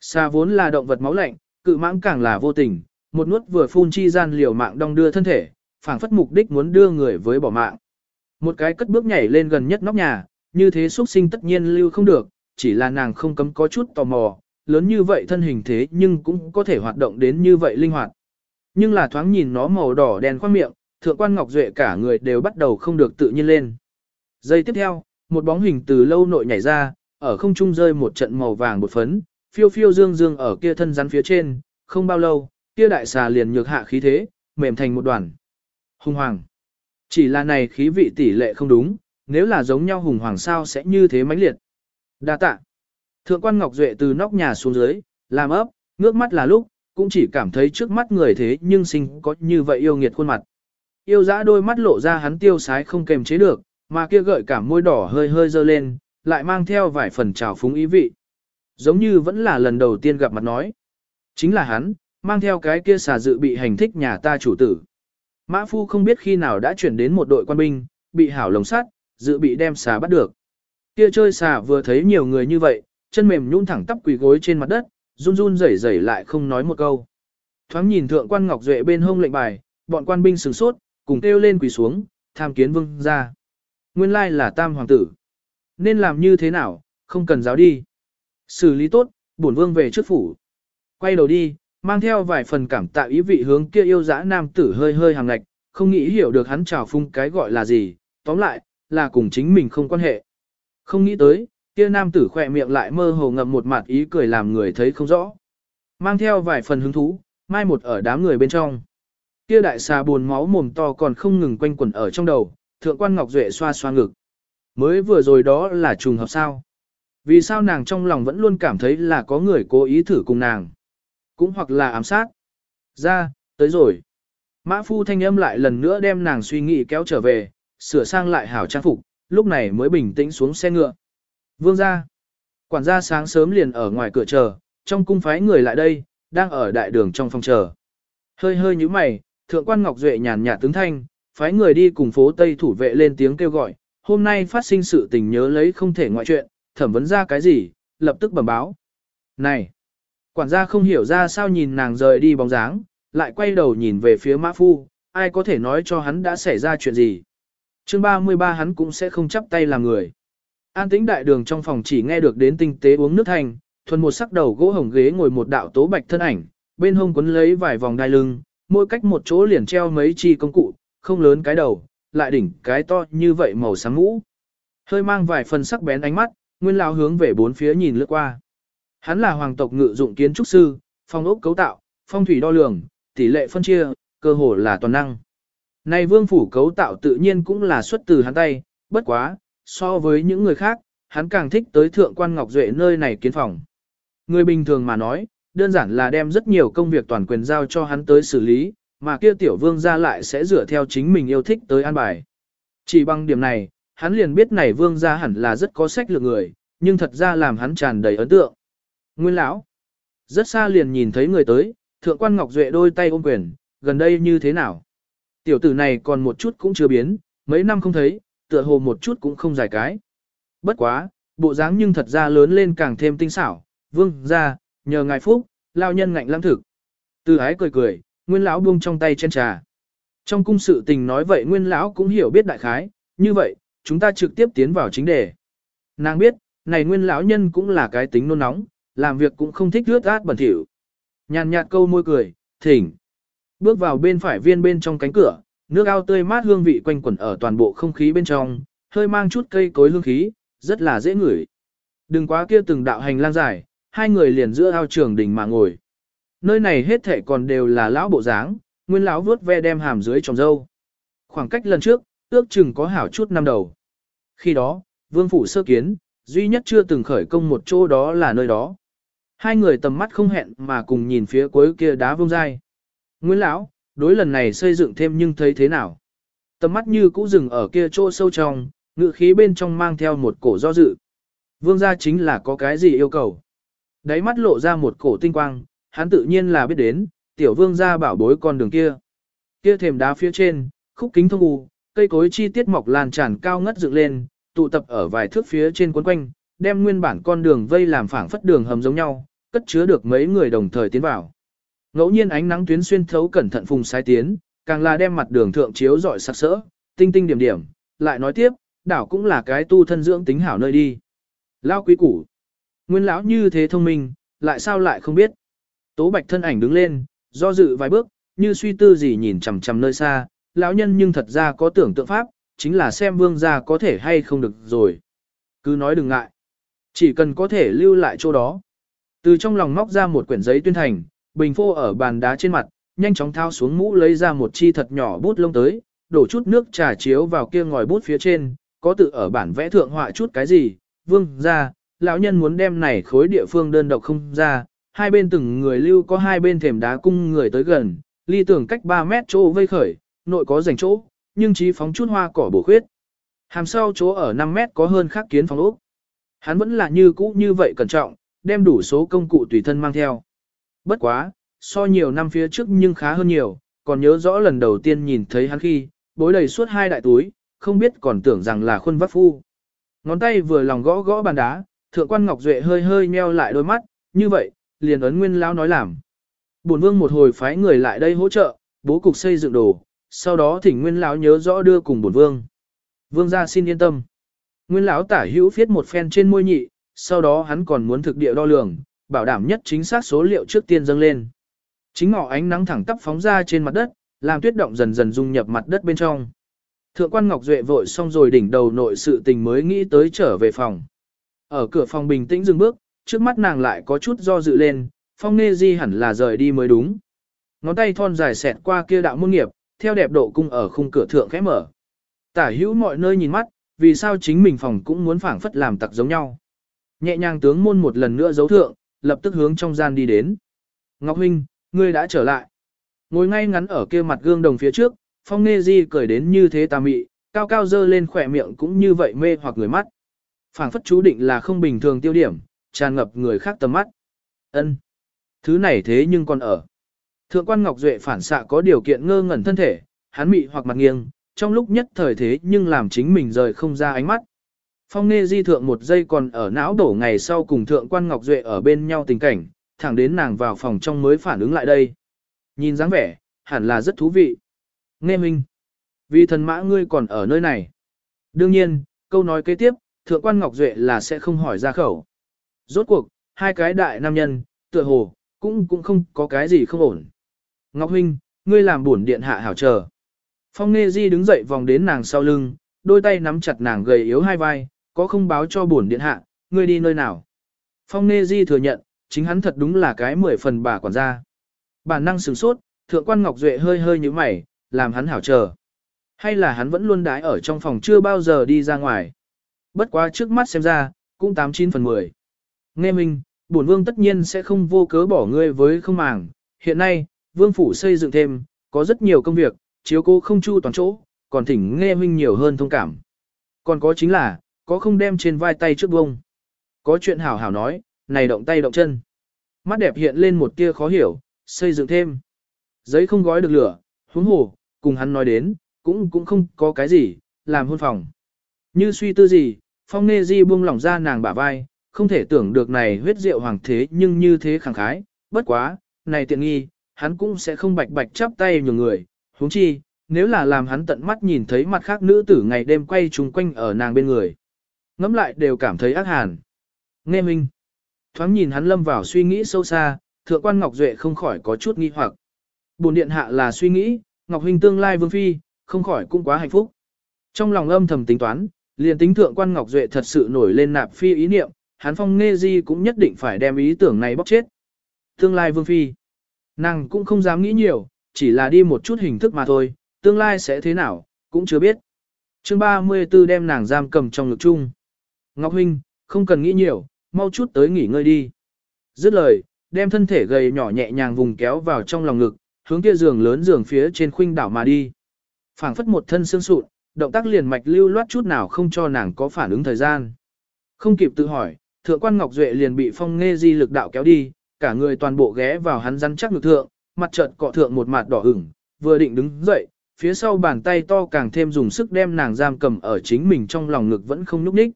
[SPEAKER 1] Xà vốn là động vật máu lạnh, cự mãng càng là vô tình, một nuốt vừa phun chi gian liều mạng đong đưa thân thể, phảng phất mục đích muốn đưa người với bỏ mạng. Một cái cất bước nhảy lên gần nhất nóc nhà, như thế xuất sinh tất nhiên lưu không được, chỉ là nàng không cấm có chút tò mò, lớn như vậy thân hình thế nhưng cũng có thể hoạt động đến như vậy linh hoạt. Nhưng là thoáng nhìn nó màu đỏ đen khoang miệng, thượng quan Ngọc Duệ cả người đều bắt đầu không được tự nhiên lên. Giây tiếp theo, một bóng hình từ lâu nội nhảy ra, ở không trung rơi một trận màu vàng bột phấn, phiêu phiêu dương dương ở kia thân rắn phía trên, không bao lâu, kia đại xà liền nhược hạ khí thế, mềm thành một đoàn. Hùng hoàng. Chỉ là này khí vị tỷ lệ không đúng, nếu là giống nhau hùng hoàng sao sẽ như thế mãnh liệt. Đa tạ. Thượng quan Ngọc Duệ từ nóc nhà xuống dưới, làm ấp, ngước mắt là lúc, cũng chỉ cảm thấy trước mắt người thế nhưng sinh có như vậy yêu nghiệt khuôn mặt. Yêu dã đôi mắt lộ ra hắn tiêu sái không kềm chế được, mà kia gợi cả môi đỏ hơi hơi dơ lên, lại mang theo vài phần trào phúng ý vị. Giống như vẫn là lần đầu tiên gặp mặt nói. Chính là hắn, mang theo cái kia xà dự bị hành thích nhà ta chủ tử. Mã Phu không biết khi nào đã chuyển đến một đội quan binh, bị hảo lồng sắt, dự bị đem xà bắt được. Kia chơi xà vừa thấy nhiều người như vậy, chân mềm nhún thẳng tắp quỳ gối trên mặt đất, run run rẩy rẩy lại không nói một câu. Thoáng nhìn thượng quan Ngọc Duệ bên hông lệnh bài, bọn quan binh sửng sốt, cùng kêu lên quỳ xuống, tham kiến vương ra. Nguyên lai là tam hoàng tử. Nên làm như thế nào, không cần giáo đi. Xử lý tốt, bổn vương về trước phủ. Quay đầu đi, mang theo vài phần cảm tạ ý vị hướng kia yêu dã nam tử hơi hơi hàng ngạch, không nghĩ hiểu được hắn trào phung cái gọi là gì, tóm lại, là cùng chính mình không quan hệ. Không nghĩ tới, kia nam tử khỏe miệng lại mơ hồ ngậm một mặt ý cười làm người thấy không rõ. Mang theo vài phần hứng thú, mai một ở đám người bên trong. Kia đại xà buồn máu mồm to còn không ngừng quanh quẩn ở trong đầu, thượng quan Ngọc Duệ xoa xoa ngực. Mới vừa rồi đó là trùng hợp sao. Vì sao nàng trong lòng vẫn luôn cảm thấy là có người cố ý thử cùng nàng. Cũng hoặc là ám sát. Ra, tới rồi. Mã phu thanh âm lại lần nữa đem nàng suy nghĩ kéo trở về, sửa sang lại hảo trang phục, lúc này mới bình tĩnh xuống xe ngựa. Vương ra. Quản gia sáng sớm liền ở ngoài cửa chờ, trong cung phái người lại đây, đang ở đại đường trong phòng chờ. Hơi hơi như mày, thượng quan Ngọc Duệ nhàn nhạt tướng thanh, phái người đi cùng phố Tây thủ vệ lên tiếng kêu gọi, hôm nay phát sinh sự tình nhớ lấy không thể ngoại chuyện, thẩm vấn ra cái gì, lập tức bẩm báo. Này! Quản gia không hiểu ra sao nhìn nàng rời đi bóng dáng, lại quay đầu nhìn về phía mã phu, ai có thể nói cho hắn đã xảy ra chuyện gì. chương 33 hắn cũng sẽ không chấp tay làm người. An tĩnh đại đường trong phòng chỉ nghe được đến tinh tế uống nước thành, thuần một sắc đầu gỗ hồng ghế ngồi một đạo tố bạch thân ảnh, bên hông quấn lấy vài vòng đai lưng, mỗi cách một chỗ liền treo mấy chi công cụ, không lớn cái đầu, lại đỉnh cái to như vậy màu sáng mũ. Hơi mang vài phần sắc bén ánh mắt, nguyên Lão hướng về bốn phía nhìn lướt qua. Hắn là hoàng tộc ngự dụng kiến trúc sư, phong ốc cấu tạo, phong thủy đo lường, tỷ lệ phân chia, cơ hồ là toàn năng. Này vương phủ cấu tạo tự nhiên cũng là xuất từ hắn tay, bất quá, so với những người khác, hắn càng thích tới thượng quan Ngọc Duệ nơi này kiến phòng. Người bình thường mà nói, đơn giản là đem rất nhiều công việc toàn quyền giao cho hắn tới xử lý, mà kia tiểu vương ra lại sẽ dựa theo chính mình yêu thích tới an bài. Chỉ bằng điểm này, hắn liền biết này vương ra hẳn là rất có sách lược người, nhưng thật ra làm hắn tràn đầy ấn tượng. Nguyên lão, rất xa liền nhìn thấy người tới, thượng quan Ngọc Duệ đôi tay ôm quyền, gần đây như thế nào? Tiểu tử này còn một chút cũng chưa biến, mấy năm không thấy, tựa hồ một chút cũng không dài cái. Bất quá, bộ dáng nhưng thật ra lớn lên càng thêm tinh xảo, vương ra, nhờ ngài phúc, lao nhân ngạnh lăng thực. Từ ái cười cười, nguyên lão buông trong tay chén trà. Trong cung sự tình nói vậy nguyên lão cũng hiểu biết đại khái, như vậy, chúng ta trực tiếp tiến vào chính đề. Nàng biết, này nguyên lão nhân cũng là cái tính nôn nóng, làm việc cũng không thích rước át bẩn thỉu. Nhàn nhạt câu môi cười, thỉnh. Bước vào bên phải viên bên trong cánh cửa, nước ao tươi mát hương vị quanh quẩn ở toàn bộ không khí bên trong, hơi mang chút cây cối hương khí, rất là dễ ngửi. Đừng quá kia từng đạo hành lang dài, hai người liền giữa ao trường đỉnh mà ngồi. Nơi này hết thảy còn đều là lão bộ dáng, nguyên lão vuốt ve đem hàm dưới trồng dâu. Khoảng cách lần trước, ước chừng có hảo chút năm đầu. Khi đó, vương phủ sơ kiến, duy nhất chưa từng khởi công một chỗ đó là nơi đó. Hai người tầm mắt không hẹn mà cùng nhìn phía cuối kia đá vương dai. Nguyên lão, đối lần này xây dựng thêm nhưng thấy thế nào? Tầm mắt như cũ rừng ở kia chỗ sâu trong, ngự khí bên trong mang theo một cổ do dự. Vương gia chính là có cái gì yêu cầu? Đáy mắt lộ ra một cổ tinh quang, hắn tự nhiên là biết đến, tiểu vương ra bảo bối con đường kia. Kia thềm đá phía trên, khúc kính thông u, cây cối chi tiết mọc lan tràn cao ngất dựng lên, tụ tập ở vài thước phía trên quấn quanh, đem nguyên bản con đường vây làm phảng phất đường hầm giống nhau, cất chứa được mấy người đồng thời tiến vào. Ngẫu nhiên ánh nắng tuyến xuyên thấu cẩn thận phùng sai tiến, càng là đem mặt đường thượng chiếu rọi sặc sỡ, tinh tinh điểm điểm, lại nói tiếp, đảo cũng là cái tu thân dưỡng tính hảo nơi đi. Lao quý củ. Nguyên lão như thế thông minh, lại sao lại không biết. Tố bạch thân ảnh đứng lên, do dự vài bước, như suy tư gì nhìn chằm chằm nơi xa, lão nhân nhưng thật ra có tưởng tượng pháp, chính là xem vương gia có thể hay không được rồi. Cứ nói đừng ngại. Chỉ cần có thể lưu lại chỗ đó. Từ trong lòng móc ra một quyển giấy tuyên thành, bình phô ở bàn đá trên mặt, nhanh chóng thao xuống mũ lấy ra một chi thật nhỏ bút lông tới, đổ chút nước trà chiếu vào kia ngòi bút phía trên, có tự ở bản vẽ thượng họa chút cái gì, vương gia lão nhân muốn đem này khối địa phương đơn độc không ra, hai bên từng người lưu có hai bên thềm đá cung người tới gần, ly tưởng cách 3 mét chỗ vây khởi, nội có dành chỗ, nhưng trí phóng chút hoa cỏ bổ khuyết. Hàm sau chỗ ở 5 mét có hơn khắc kiến phòng ốc. Hắn vẫn là như cũ như vậy cẩn trọng, đem đủ số công cụ tùy thân mang theo. Bất quá, so nhiều năm phía trước nhưng khá hơn nhiều, còn nhớ rõ lần đầu tiên nhìn thấy hắn khi, bối đầy suốt hai đại túi, không biết còn tưởng rằng là khuôn vắt phu. Ngón tay vừa lòng gõ gõ bàn đá, thượng quan Ngọc Duệ hơi hơi meo lại đôi mắt, như vậy, liền ấn nguyên lão nói làm. Bổn vương một hồi phái người lại đây hỗ trợ, bố cục xây dựng đồ, sau đó thỉnh nguyên lão nhớ rõ đưa cùng bổn vương. Vương gia xin yên tâm. Nguyên lão tả hữu viết một phen trên môi nhị, sau đó hắn còn muốn thực địa đo lường, bảo đảm nhất chính xác số liệu trước tiên dâng lên. Chính ngọ ánh nắng thẳng tắp phóng ra trên mặt đất, làm tuyết động dần dần dung nhập mặt đất bên trong. Thượng quan Ngọc Duệ vội xong rồi đỉnh đầu nội sự tình mới nghĩ tới trở về phòng. Ở cửa phòng bình tĩnh dừng bước, trước mắt nàng lại có chút do dự lên, phong nê di hẳn là rời đi mới đúng. Ngón tay thon dài xẹt qua kia đạo môn nghiệp, theo đẹp độ cung ở khung cửa thượng khẽ mở. Tả hữu mọi nơi nhìn mắt, vì sao chính mình phòng cũng muốn phảng phất làm tặc giống nhau. Nhẹ nhàng tướng môn một lần nữa giấu thượng, lập tức hướng trong gian đi đến. Ngọc Huynh, ngươi đã trở lại. Ngồi ngay ngắn ở kia mặt gương đồng phía trước, phong nê di cười đến như thế tà mị, cao cao dơ lên khỏe miệng cũng như vậy mê hoặc người mắt phảng phất chú định là không bình thường tiêu điểm, tràn ngập người khác tầm mắt. ân Thứ này thế nhưng còn ở. Thượng quan Ngọc Duệ phản xạ có điều kiện ngơ ngẩn thân thể, hắn mị hoặc mặt nghiêng, trong lúc nhất thời thế nhưng làm chính mình rời không ra ánh mắt. Phong Nghê Di thượng một giây còn ở não đổ ngày sau cùng thượng quan Ngọc Duệ ở bên nhau tình cảnh, thẳng đến nàng vào phòng trong mới phản ứng lại đây. Nhìn dáng vẻ, hẳn là rất thú vị. Nghe minh, vì thần mã ngươi còn ở nơi này. Đương nhiên, câu nói kế tiếp, thượng quan Ngọc Duệ là sẽ không hỏi ra khẩu. Rốt cuộc, hai cái đại nam nhân, tựa hồ, cũng cũng không có cái gì không ổn. Ngọc Huynh, ngươi làm buồn điện hạ hảo chờ. Phong Nê Di đứng dậy vòng đến nàng sau lưng, đôi tay nắm chặt nàng gầy yếu hai vai, có không báo cho buồn điện hạ, ngươi đi nơi nào. Phong Nê Di thừa nhận, chính hắn thật đúng là cái mười phần bà quản gia. Bản năng sửng sốt, thượng quan Ngọc Duệ hơi hơi như mày, làm hắn hảo chờ. Hay là hắn vẫn luôn đái ở trong phòng chưa bao giờ đi ra ngoài bất quá trước mắt xem ra, cũng 89 phần 10. Nghe mình, bổn vương tất nhiên sẽ không vô cớ bỏ ngươi với không màng, hiện nay, vương phủ xây dựng thêm, có rất nhiều công việc, chiếu cô không chu toàn chỗ, còn thỉnh nghe huynh nhiều hơn thông cảm. Còn có chính là, có không đem trên vai tay trước vông. Có chuyện hảo hảo nói, này động tay động chân. Mắt đẹp hiện lên một tia khó hiểu, xây dựng thêm. Giấy không gói được lửa, huống hồ, cùng hắn nói đến, cũng cũng không có cái gì, làm hôn phòng. Như suy tư gì, phong nê di buông lỏng ra nàng bả vai, không thể tưởng được này huyết rượu hoàng thế nhưng như thế khẳng khái, bất quá, này tiện nghi, hắn cũng sẽ không bạch bạch chắp tay nhường người, huống chi, nếu là làm hắn tận mắt nhìn thấy mặt khác nữ tử ngày đêm quay chung quanh ở nàng bên người. Ngắm lại đều cảm thấy ác hàn. Nghe minh, thoáng nhìn hắn lâm vào suy nghĩ sâu xa, thượng quan Ngọc Duệ không khỏi có chút nghi hoặc. Bồn điện hạ là suy nghĩ, Ngọc Huynh tương lai vương phi, không khỏi cũng quá hạnh phúc. Trong lòng âm thầm tính toán, liền tính thượng quan Ngọc Duệ thật sự nổi lên nạp phi ý niệm, hắn phong nghe di cũng nhất định phải đem ý tưởng này bóc chết. Tương lai vương phi, nàng cũng không dám nghĩ nhiều, chỉ là đi một chút hình thức mà thôi, tương lai sẽ thế nào, cũng chưa biết. chương 34 đem nàng giam cầm trong ngực chung. Ngọc Huynh, không cần nghĩ nhiều, mau chút tới nghỉ ngơi đi. Dứt lời, đem thân thể gầy nhỏ nhẹ nhàng vùng kéo vào trong lòng ngực, hướng kia giường lớn giường phía trên khuynh đảo mà đi. phảng phất một thân xương sụn, động tác liền mạch lưu loát chút nào không cho nàng có phản ứng thời gian. Không kịp tự hỏi, thượng quan Ngọc Duệ liền bị phong nghe di lực đạo kéo đi, cả người toàn bộ ghé vào hắn rắn chắc ngực thượng, mặt chợt cọ thượng một mặt đỏ ửng, vừa định đứng dậy, phía sau bàn tay to càng thêm dùng sức đem nàng giam cầm ở chính mình trong lòng ngực vẫn không nhúc nhích.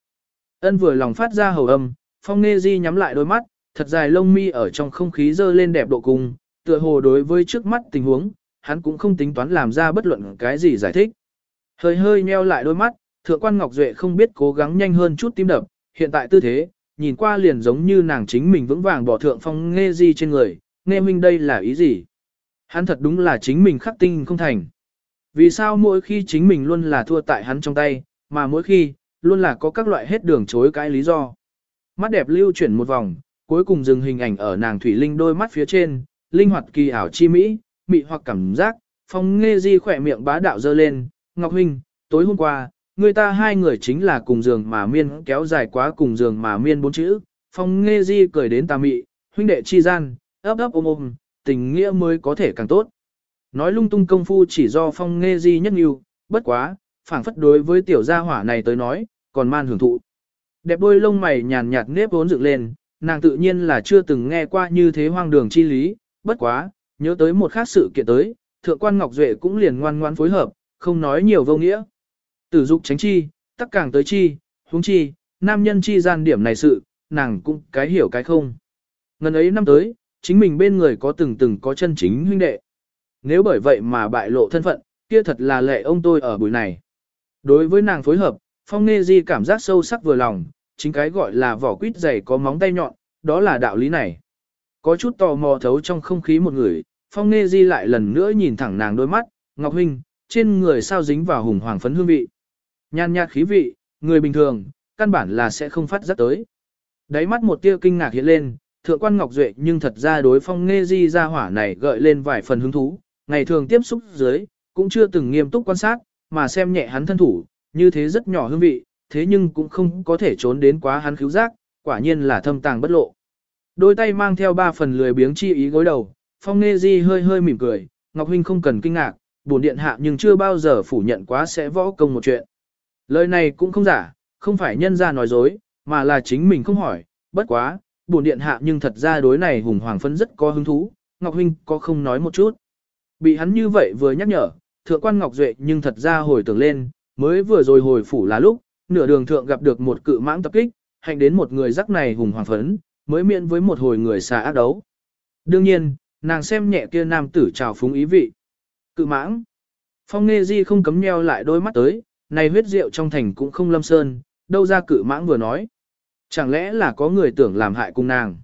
[SPEAKER 1] Ân vừa lòng phát ra hầu âm, phong nghe di nhắm lại đôi mắt, thật dài lông mi ở trong không khí dơ lên đẹp độ cùng, tựa hồ đối với trước mắt tình huống, hắn cũng không tính toán làm ra bất luận cái gì giải thích. Hơi hơi nheo lại đôi mắt, thượng quan Ngọc Duệ không biết cố gắng nhanh hơn chút tim đập, hiện tại tư thế, nhìn qua liền giống như nàng chính mình vững vàng bỏ thượng phong nghe di trên người, nghe minh đây là ý gì? Hắn thật đúng là chính mình khắc tinh không thành. Vì sao mỗi khi chính mình luôn là thua tại hắn trong tay, mà mỗi khi, luôn là có các loại hết đường chối cái lý do. Mắt đẹp lưu chuyển một vòng, cuối cùng dừng hình ảnh ở nàng thủy linh đôi mắt phía trên, linh hoạt kỳ ảo chi mỹ, mị hoặc cảm giác, phong nghe di khỏe miệng bá đạo dơ lên, Ngọc Huynh, tối hôm qua, người ta hai người chính là cùng giường mà miên kéo dài quá cùng giường mà miên bốn chữ, phong nghe di cười đến tà mị, huynh đệ chi gian, ấp ấp ôm ôm, tình nghĩa mới có thể càng tốt. Nói lung tung công phu chỉ do phong nghe di nhất nhiều, bất quá, phảng phất đối với tiểu gia hỏa này tới nói, còn man hưởng thụ. Đẹp đôi lông mày nhàn nhạt nếp vốn dựng lên, nàng tự nhiên là chưa từng nghe qua như thế hoang đường chi lý, bất quá, nhớ tới một khác sự kiện tới, thượng quan Ngọc Duệ cũng liền ngoan ngoan phối hợp, không nói nhiều vô nghĩa. Tử dục tránh chi, tắc càng tới chi, huống chi, nam nhân chi gian điểm này sự, nàng cũng cái hiểu cái không. Ngần ấy năm tới, chính mình bên người có từng từng có chân chính huynh đệ. Nếu bởi vậy mà bại lộ thân phận, kia thật là lệ ông tôi ở buổi này. Đối với nàng phối hợp, Phong Nghê Di cảm giác sâu sắc vừa lòng, chính cái gọi là vỏ quýt dày có móng tay nhọn, đó là đạo lý này. Có chút tò mò thấu trong không khí một người, Phong Nghê Di lại lần nữa nhìn thẳng nàng đôi mắt, Ngọc Huynh, trên người sao dính vào hùng hoàng phấn hương vị. Nhan nhạt khí vị, người bình thường, căn bản là sẽ không phát giác tới. Đáy mắt một tia kinh ngạc hiện lên, thượng quan Ngọc Duệ nhưng thật ra đối phong nghe di ra hỏa này gợi lên vài phần hứng thú, ngày thường tiếp xúc dưới, cũng chưa từng nghiêm túc quan sát, mà xem nhẹ hắn thân thủ, như thế rất nhỏ hương vị, thế nhưng cũng không có thể trốn đến quá hắn cứu giác, quả nhiên là thâm tàng bất lộ. Đôi tay mang theo ba phần lười biếng chi ý gối đầu, phong nghe di hơi hơi mỉm cười, Ngọc Huynh không cần kinh ngạc, bổn điện hạ nhưng chưa bao giờ phủ nhận quá sẽ võ công một chuyện. Lời này cũng không giả, không phải nhân ra nói dối, mà là chính mình không hỏi, bất quá, bổn điện hạ nhưng thật ra đối này hùng hoàng phân rất có hứng thú, Ngọc Huynh có không nói một chút. Bị hắn như vậy vừa nhắc nhở, thượng quan Ngọc Duệ nhưng thật ra hồi tưởng lên, mới vừa rồi hồi phủ là lúc, nửa đường thượng gặp được một cự mãng tập kích, hành đến một người rắc này hùng hoàng phấn, mới miễn với một hồi người xà ác đấu. Đương nhiên, nàng xem nhẹ kia nam tử trào phúng ý vị. Cự mãng. Phong Nghê Di không cấm nheo lại đôi mắt tới, này huyết rượu trong thành cũng không lâm sơn, đâu ra cự mãng vừa nói. Chẳng lẽ là có người tưởng làm hại cung nàng.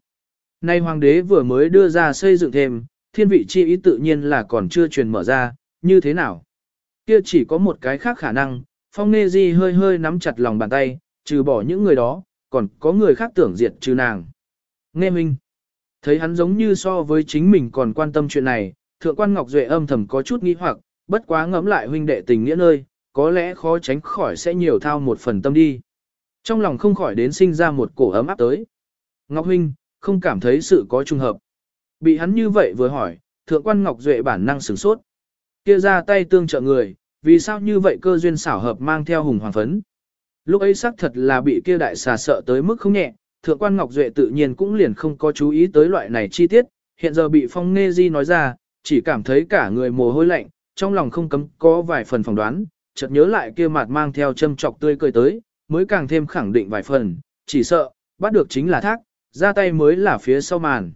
[SPEAKER 1] Nay hoàng đế vừa mới đưa ra xây dựng thêm, thiên vị chi ý tự nhiên là còn chưa truyền mở ra, như thế nào? Kia chỉ có một cái khác khả năng, phong nê di hơi hơi nắm chặt lòng bàn tay, trừ bỏ những người đó, còn có người khác tưởng diệt trừ nàng. Nghe minh, thấy hắn giống như so với chính mình còn quan tâm chuyện này, thượng quan Ngọc Duệ âm thầm có chút nghi hoặc, bất quá ngẫm lại huynh đệ tình nghĩa nơi, có lẽ khó tránh khỏi sẽ nhiều thao một phần tâm đi. Trong lòng không khỏi đến sinh ra một cổ ấm áp tới. Ngọc Huynh, không cảm thấy sự có trùng hợp. Bị hắn như vậy vừa hỏi, thượng quan Ngọc Duệ bản năng sửng sốt. Kia ra tay tương trợ người, vì sao như vậy cơ duyên xảo hợp mang theo hùng hoàng phấn. Lúc ấy xác thật là bị kia đại xà sợ tới mức không nhẹ, thượng quan Ngọc Duệ tự nhiên cũng liền không có chú ý tới loại này chi tiết, hiện giờ bị phong nghe di nói ra, chỉ cảm thấy cả người mồ hôi lạnh, trong lòng không cấm có vài phần phỏng đoán, chợt nhớ lại kia mặt mang theo châm chọc tươi cười tới, mới càng thêm khẳng định vài phần, chỉ sợ, bắt được chính là thác, ra tay mới là phía sau màn.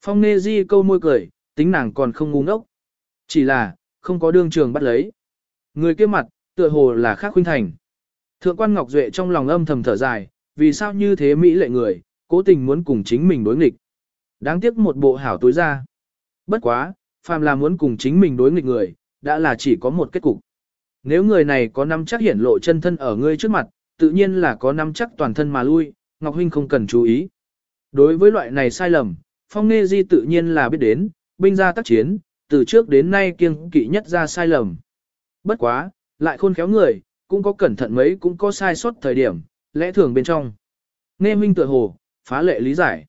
[SPEAKER 1] Phong Nê di câu môi cười, tính nàng còn không ngu ngốc. Chỉ là, không có đương trường bắt lấy. Người kia mặt, tựa hồ là khác khuynh thành. Thượng quan Ngọc Duệ trong lòng âm thầm thở dài, vì sao như thế Mỹ lệ người, cố tình muốn cùng chính mình đối nghịch. Đáng tiếc một bộ hảo tối ra. Bất quá, phàm là muốn cùng chính mình đối nghịch người, đã là chỉ có một kết cục. Nếu người này có năm chắc hiển lộ chân thân ở ngươi trước mặt, tự nhiên là có năm chắc toàn thân mà lui, Ngọc Huynh không cần chú ý. Đối với loại này sai lầm, Phong Nghê Di tự nhiên là biết đến, binh ra tác chiến, từ trước đến nay kiêng kỵ nhất ra sai lầm. Bất quá, lại khôn khéo người, cũng có cẩn thận mấy cũng có sai sót thời điểm, lẽ thường bên trong. Nghe Minh tự hồ, phá lệ lý giải.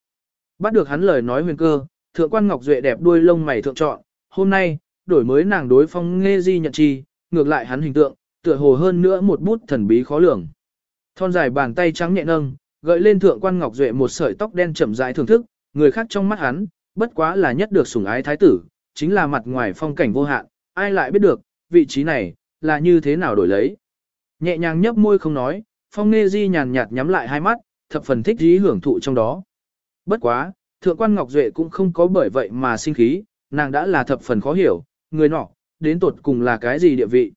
[SPEAKER 1] Bắt được hắn lời nói huyền cơ, thượng quan Ngọc Duệ đẹp đuôi lông mày thượng chọn, hôm nay, đổi mới nàng đối phong nghe di nhận chi, ngược lại hắn hình tượng, tựa hồ hơn nữa một bút thần bí khó lường. Thon dài bàn tay trắng nhẹ nâng, gợi lên thượng quan Ngọc Duệ một sợi tóc đen chậm rãi thưởng thức, người khác trong mắt hắn, bất quá là nhất được sủng ái thái tử, chính là mặt ngoài phong cảnh vô hạn, ai lại biết được, vị trí này, là như thế nào đổi lấy. Nhẹ nhàng nhấp môi không nói, phong nghe di nhàn nhạt nhắm lại hai mắt, thập phần thích dí hưởng thụ trong đó. Bất quá, thượng quan Ngọc Duệ cũng không có bởi vậy mà sinh khí, nàng đã là thập phần khó hiểu, người nọ, đến tột cùng là cái gì địa vị.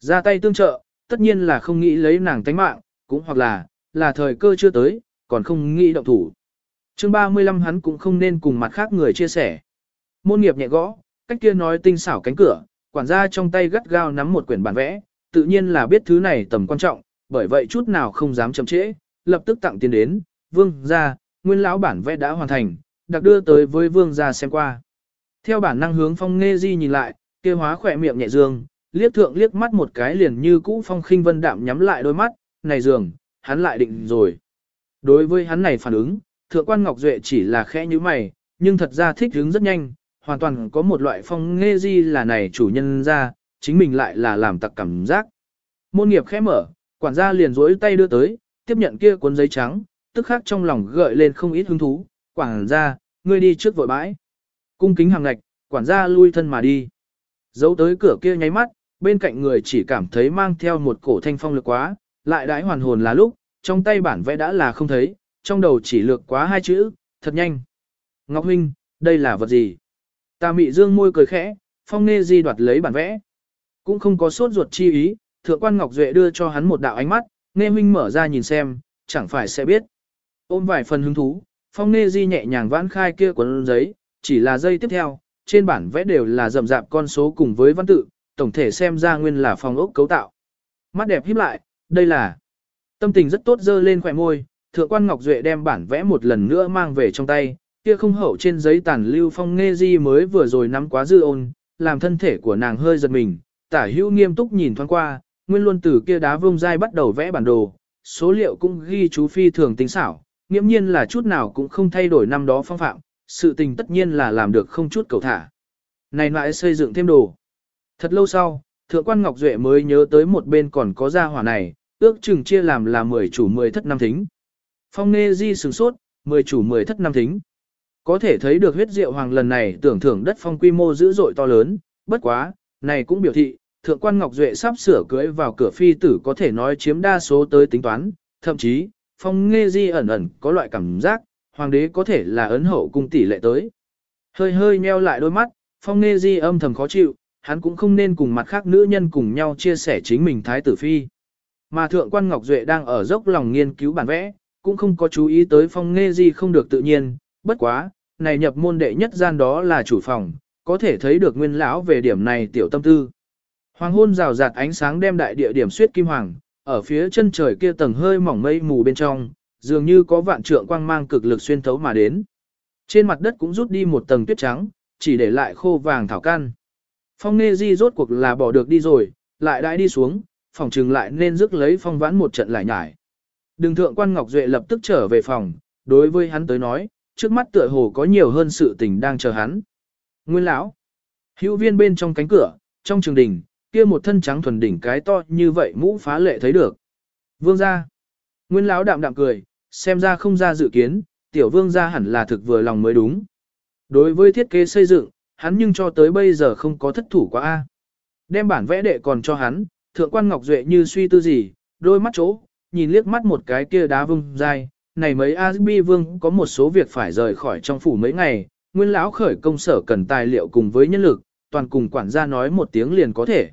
[SPEAKER 1] Ra tay tương trợ, tất nhiên là không nghĩ lấy nàng tánh mạng, cũng hoặc là, là thời cơ chưa tới, còn không nghĩ động thủ. chương 35 hắn cũng không nên cùng mặt khác người chia sẻ. Môn nghiệp nhẹ gõ, cách kia nói tinh xảo cánh cửa, quản gia trong tay gắt gao nắm một quyển bản vẽ, tự nhiên là biết thứ này tầm quan trọng, bởi vậy chút nào không dám chậm trễ, lập tức tặng tiền đến, vương ra, nguyên lão bản vẽ đã hoàn thành, đặc đưa tới với vương gia xem qua. Theo bản năng hướng phong nghe di nhìn lại, kia hóa khỏe miệng nhẹ dương, liếc thượng liếc mắt một cái liền như cũ phong khinh vân đạm nhắm lại đôi mắt, này dường, hắn lại định rồi. Đối với hắn này phản ứng, thượng quan Ngọc Duệ chỉ là khẽ như mày, nhưng thật ra thích hướng rất nhanh, hoàn toàn có một loại phong nghe di là này chủ nhân ra, chính mình lại là làm tặc cảm giác. Môn nghiệp khẽ mở, quản gia liền rỗi tay đưa tới, tiếp nhận kia cuốn giấy trắng, tức khắc trong lòng gợi lên không ít hứng thú, quản gia, ngươi đi trước vội bãi. Cung kính hàng ngạch, quản gia lui thân mà đi. Giấu tới cửa kia nháy mắt, bên cạnh người chỉ cảm thấy mang theo một cổ thanh phong lực quá, lại đãi hoàn hồn là lúc, trong tay bản vẽ đã là không thấy, trong đầu chỉ lược quá hai chữ, thật nhanh. Ngọc Huynh, đây là vật gì? Ta mị dương môi cười khẽ, phong nê di đoạt lấy bản vẽ. Cũng không có sốt ruột chi ý, thượng quan Ngọc Duệ đưa cho hắn một đạo ánh mắt, nghe huynh mở ra nhìn xem, chẳng phải sẽ biết. Ôm vài phần hứng thú, phong nê di nhẹ nhàng vãn khai kia cuốn giấy, chỉ là giây tiếp theo, trên bản vẽ đều là rậm rạp con số cùng với văn tự, tổng thể xem ra nguyên là phòng ốc cấu tạo. Mắt đẹp híp lại, đây là tâm tình rất tốt dơ lên khỏe môi, thượng quan Ngọc Duệ đem bản vẽ một lần nữa mang về trong tay, kia không hậu trên giấy tàn lưu phong nghe di mới vừa rồi nắm quá dư ôn, làm thân thể của nàng hơi giật mình, tả hữu nghiêm túc nhìn thoáng qua, nguyên luôn từ kia đá vông dai bắt đầu vẽ bản đồ, số liệu cũng ghi chú phi thường tính xảo, nghiễm nhiên là chút nào cũng không thay đổi năm đó phong phạm, sự tình tất nhiên là làm được không chút cầu thả. Này lại xây dựng thêm đồ. Thật lâu sau, thượng quan Ngọc Duệ mới nhớ tới một bên còn có gia hỏa này, ước chừng chia làm là 10 chủ 10 thất năm thính. Phong nê di sửng sốt, 10 chủ 10 thất năm thính. Có thể thấy được huyết diệu hoàng lần này tưởng thưởng đất phong quy mô dữ dội to lớn, bất quá, này cũng biểu thị, thượng quan Ngọc Duệ sắp sửa cưới vào cửa phi tử có thể nói chiếm đa số tới tính toán, thậm chí, phong nghe di ẩn ẩn có loại cảm giác, hoàng đế có thể là ấn hậu cung tỷ lệ tới. Hơi hơi meo lại đôi mắt, phong nghe di âm thầm khó chịu, hắn cũng không nên cùng mặt khác nữ nhân cùng nhau chia sẻ chính mình thái tử phi. Mà thượng quan Ngọc Duệ đang ở dốc lòng nghiên cứu bản vẽ, cũng không có chú ý tới phong nghe di không được tự nhiên, bất quá, này nhập môn đệ nhất gian đó là chủ phòng, có thể thấy được nguyên lão về điểm này tiểu tâm tư. Hoàng hôn rào rạt ánh sáng đem đại địa điểm suyết kim hoàng, ở phía chân trời kia tầng hơi mỏng mây mù bên trong, dường như có vạn trượng quang mang cực lực xuyên thấu mà đến. Trên mặt đất cũng rút đi một tầng tuyết trắng, chỉ để lại khô vàng thảo căn. Phong Nê Di rốt cuộc là bỏ được đi rồi, lại đãi đi xuống, phòng trừng lại nên rước lấy phong vãn một trận lại nhải. Đường thượng quan Ngọc Duệ lập tức trở về phòng, đối với hắn tới nói, trước mắt tựa hồ có nhiều hơn sự tình đang chờ hắn. Nguyên lão, hữu viên bên trong cánh cửa, trong trường đình, kia một thân trắng thuần đỉnh cái to như vậy mũ phá lệ thấy được. Vương gia, Nguyên lão đạm đạm cười, xem ra không ra dự kiến, tiểu vương gia hẳn là thực vừa lòng mới đúng. Đối với thiết kế xây dựng, hắn nhưng cho tới bây giờ không có thất thủ quá a. Đem bản vẽ đệ còn cho hắn, thượng quan Ngọc Duệ như suy tư gì, đôi mắt chỗ, nhìn liếc mắt một cái kia đá vương dai, này mấy A-bi vương có một số việc phải rời khỏi trong phủ mấy ngày, nguyên lão khởi công sở cần tài liệu cùng với nhân lực, toàn cùng quản gia nói một tiếng liền có thể.